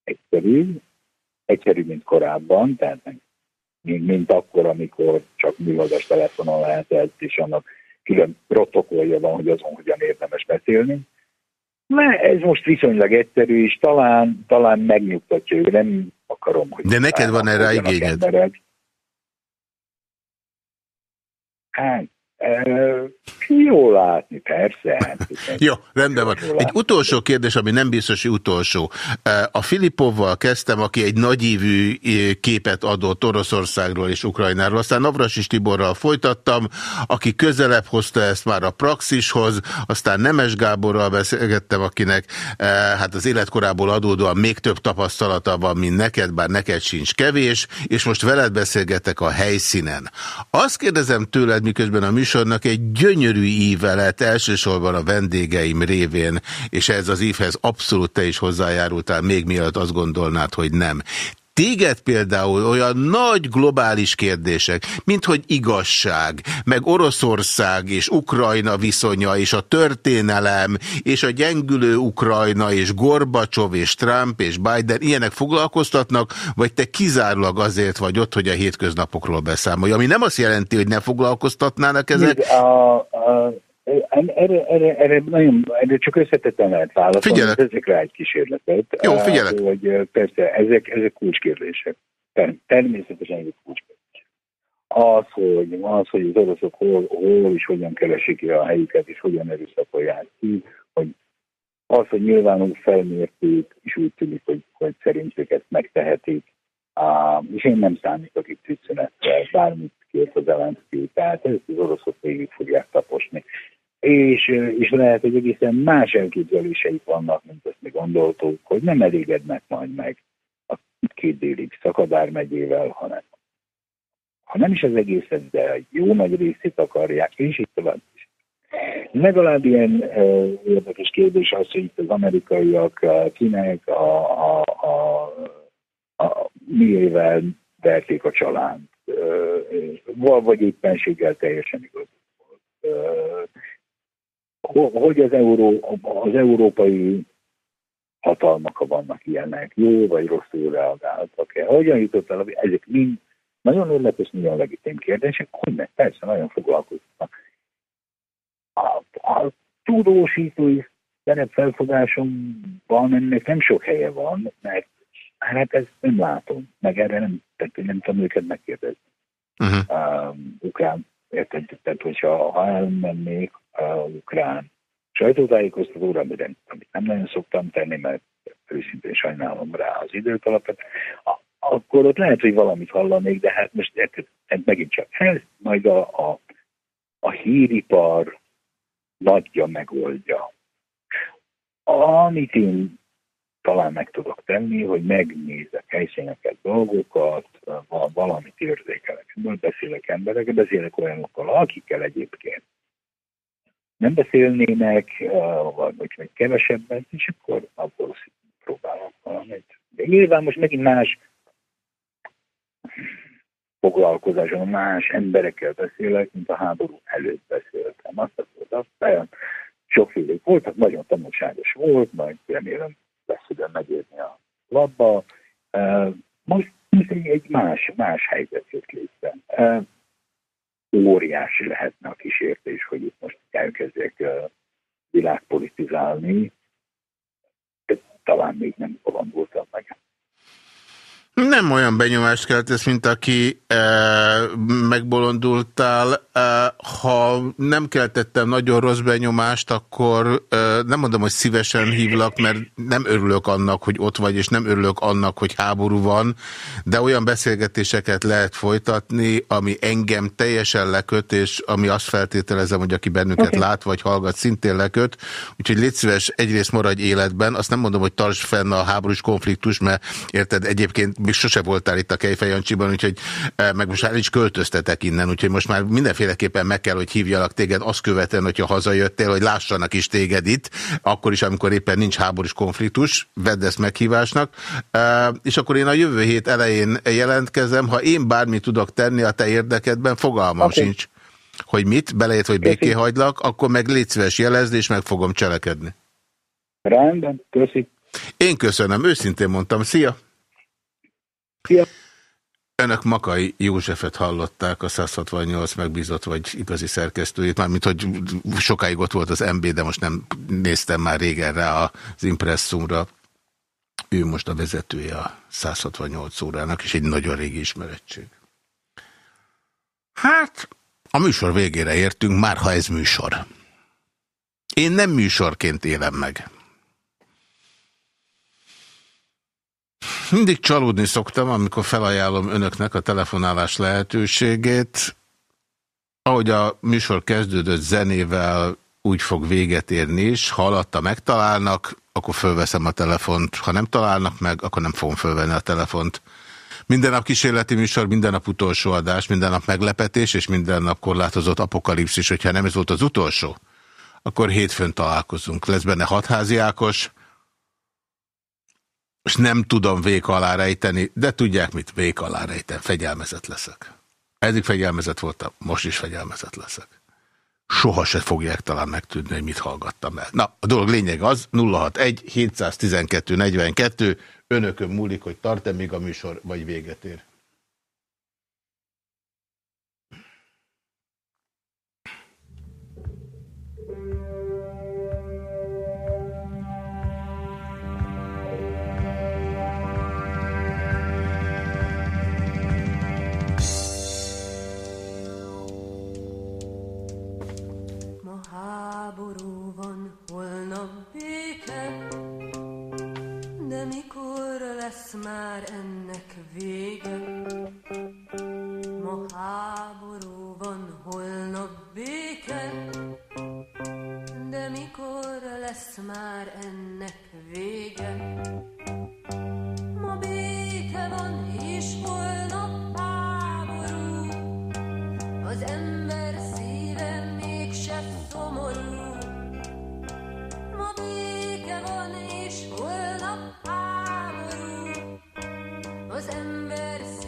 egyszerű, egyszerű, mint korábban, tehát mint, mint akkor, amikor csak műholdas telefonon lehetett, és annak külön protokollja van, hogy azon hogyan érdemes beszélni. Mert ez most viszonylag egyszerű, és talán, talán megnyugtatja ő, nem akarom, hogy... De neked van erre igényed? Hát, jó látni, persze. Jó, rendben van. Egy utolsó kérdés, ami nem biztos, hogy utolsó. A Filipovval kezdtem, aki egy nagyívű képet adott Oroszországról és Ukrajnáról. Aztán Navrasis Tiborral folytattam, aki közelebb hozta ezt már a praxishoz. Aztán Nemes Gáborral beszélgettem, akinek hát az életkorából adódóan még több tapasztalata van, mint neked, bár neked sincs kevés, és most veled beszélgetek a helyszínen. Azt kérdezem tőled, miközben a műsornak egy gyönyörű íve lett elsősorban a vendégeim révén, és ez az ívhez abszolút te is hozzájárultál, még mielőtt azt gondolnád, hogy nem. Téged például olyan nagy globális kérdések, mint hogy igazság, meg Oroszország és Ukrajna viszonya, és a történelem, és a gyengülő Ukrajna, és Gorbacsov, és Trump, és Biden, ilyenek foglalkoztatnak, vagy te kizárólag azért vagy ott, hogy a hétköznapokról beszámolj, ami nem azt jelenti, hogy ne foglalkoztatnának ezek? A, a, erre, erre, erre, nagyon, erre csak összetetten lehet válaszolni, Figyelek. ezekre egy kísérletet. Jó, figyelek. Hogy persze, ezek, ezek kulcskérdések. Természetesen ezek kulcskérdések. Az, hogy, az, hogy az oroszok hol, hol és hogyan keresik ki a helyüket, és hogyan erőszakolják ki, hogy az, hogy nyilvánul felmérték, és úgy tűnik, hogy, hogy szerintük ezt megtehetik, Uh, és én nem számítok itt tűzszünettel, bármit kért az Zelenszky, tehát ezt az oroszok végig fogják taposni és, és lehet, hogy egészen más elképzeléseik vannak, mint ezt még gondoltuk, hogy nem elégednek majd meg a két délig Szakadár megyével, hanem ha nem is az egészet, de jó nagy részét akarják, és itt tovább is. Legalább ilyen uh, érdekes kérdés az, hogy itt az amerikaiak uh, kinek a, a, a, a miével verték a csalánt, uh, vagy éppenséggel teljesen igaz hogy az, Euró, az európai hatalmak vannak ilyenek, jó vagy rosszul reagáltak-e, hogyan jutott el, ezek mind nagyon érdekes, nagyon legitim kérdések, hogy meg persze nagyon foglalkoznak. A, a tudósítói szerepfelfogásomban ennek nem sok helye van, mert hát ezt nem látom, meg erre nem, tehát nem tudom őket megkérdezni. Uh-huh. Um, ukrán, érted? Tehát, hogyha ha elmennék uh, ukrán sajtótájékoztatóra, amit nem nagyon szoktam tenni, mert őszintén sajnálom rá az időt alapet, akkor ott lehet, hogy valamit hallanék, de hát most ez, ez megint csak ez, majd a, a, a híripar nagyja megoldja. Amit én talán meg tudok tenni, hogy megnézek helyszíneket, dolgokat, valamit érzékelek. Beszélek emberekkel, beszélek olyanokkal, akikkel egyébként nem beszélnének, vagy, vagy kevesebbet, és akkor abból próbálok valamit. De nyilván most megint más foglalkozáson, más emberekkel beszélek, mint a háború előtt beszéltem. Azt az olyan sokféle voltak, nagyon tanulságos volt, majd remélem lesz ide megérni a labba. Most egy más, más helyzet jött létre óriási lehetne a kísértés, hogy itt most elkezdjek világpolitizálni, de talán még nem bolondultam meg. Nem olyan benyomást keltesz, mint aki e, megbolondultál. E, ha nem keltettem nagyon rossz benyomást, akkor e, nem mondom, hogy szívesen hívlak, mert nem örülök annak, hogy ott vagy, és nem örülök annak, hogy háború van, de olyan beszélgetéseket lehet folytatni, ami engem teljesen leköt, és ami azt feltételezem, hogy aki bennünket okay. lát vagy hallgat, szintén leköt. Úgyhogy légy szíves, egyrészt maradj életben. Azt nem mondom, hogy tartsd fenn a háborús konfliktus, mert érted, egyébként még sose voltál itt a Kejfejancsiban, úgyhogy e, meg most már is költöztetek innen, úgyhogy most már mindenféleképpen meg kell, hogy hívjalak téged azt követően, hogyha hazajöttél, hogy lássanak is téged itt, akkor is, amikor éppen nincs háborús konfliktus, vedd ezt meghívásnak, e, és akkor én a jövő hét elején jelentkezem, ha én bármit tudok tenni a te érdekedben, fogalmam okay. sincs hogy mit, belejött, hogy béké hagylak, akkor meg légy szíves jelezni, és meg fogom cselekedni. Rendben, köszi. Én köszönöm, őszintén mondtam. Szia! Önök Makai Józsefet hallották, a 168 megbízott vagy igazi szerkesztőjét, mármint hogy sokáig ott volt az MB, de most nem néztem már régen rá az impresszumra. Ő most a vezetője a 168 órának, és egy nagyon régi ismerettség. Hát, a műsor végére értünk, már ha ez műsor. Én nem műsorként élem meg. Mindig csalódni szoktam, amikor felajánlom önöknek a telefonálás lehetőségét. Ahogy a műsor kezdődött zenével, úgy fog véget érni is. Ha alatta megtalálnak, akkor fölveszem a telefont. Ha nem találnak meg, akkor nem fogom fölvenni a telefont. Minden nap kísérleti műsor, minden nap utolsó adás, minden nap meglepetés, és minden nap korlátozott apokalipszis. Hogyha nem ez volt az utolsó, akkor hétfőn találkozunk. Lesz benne hatházi Ákos, és nem tudom vék alá rejteni, de tudják mit, vék alá rejteni, fegyelmezett leszek. Eddig fegyelmezett voltam, most is fegyelmezett leszek. Soha se fogják talán megtudni, hogy mit hallgattam el. Na, a dolog lényeg az, 061 712 42, önökön múlik, hogy tart-e még a műsor, vagy véget ér. Háború van, holnap béke, de mikor lesz már ennek vége? Ma háború van, holnap béke, de mikor lesz már ennek vége. Ma béke van, és holnap háború. Az ember Béke van, és holnap háború. Az ember szíve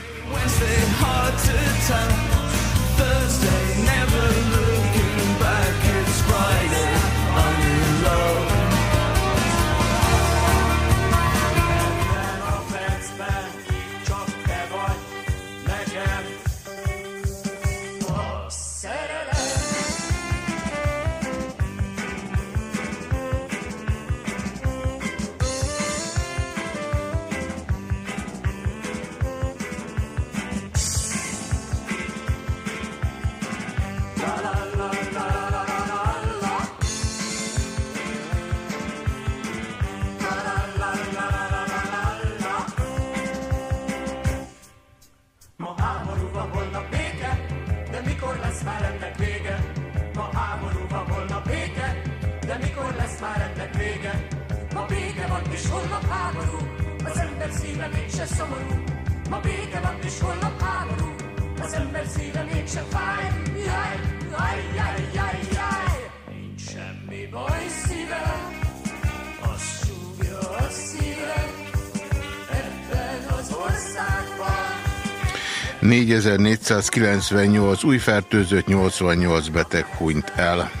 4498 új fertőzött, 88 beteg hunyt el.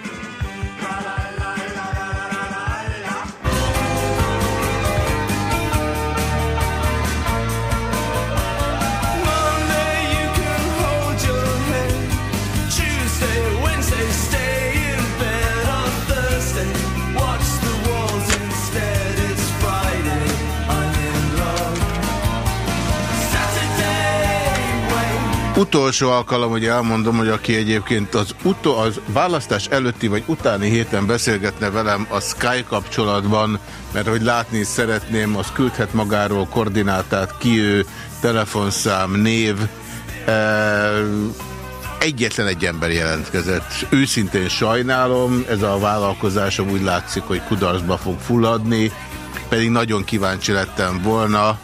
Utolsó alkalom, hogy elmondom, hogy aki egyébként az, utol, az választás előtti vagy utáni héten beszélgetne velem a Sky kapcsolatban, mert hogy látni szeretném, az küldhet magáról koordinátát, ki ő, telefonszám, név. E, egyetlen egy ember jelentkezett. Őszintén sajnálom, ez a vállalkozásom úgy látszik, hogy kudarcba fog fulladni, pedig nagyon kíváncsi lettem volna,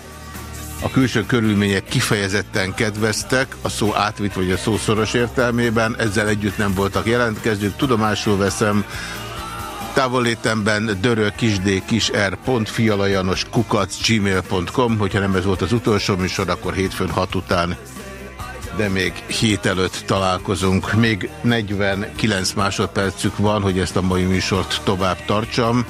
a külső körülmények kifejezetten kedveztek, a szó átvitt vagy a szó szoros értelmében, ezzel együtt nem voltak jelentkezők, tudomásul veszem, távolétemben dörö kisd kisr fialajanos kukac gmail.com, hogyha nem ez volt az utolsó műsor, akkor hétfőn hat után, de még hét előtt találkozunk. Még 49 másodpercük van, hogy ezt a mai műsort tovább tartsam.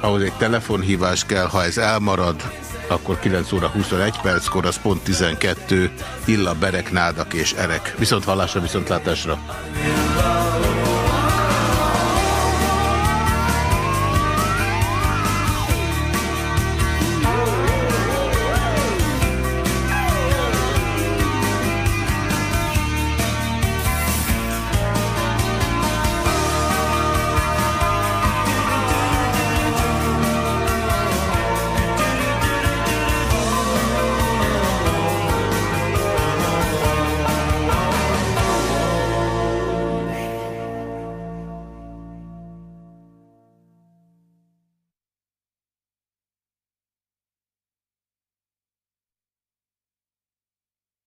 Ahhoz egy telefonhívás kell, ha ez elmarad, akkor 9 óra 21 perckor, az pont 12, illa, berek, nádak és erek. Viszont hallásra, viszont látásra.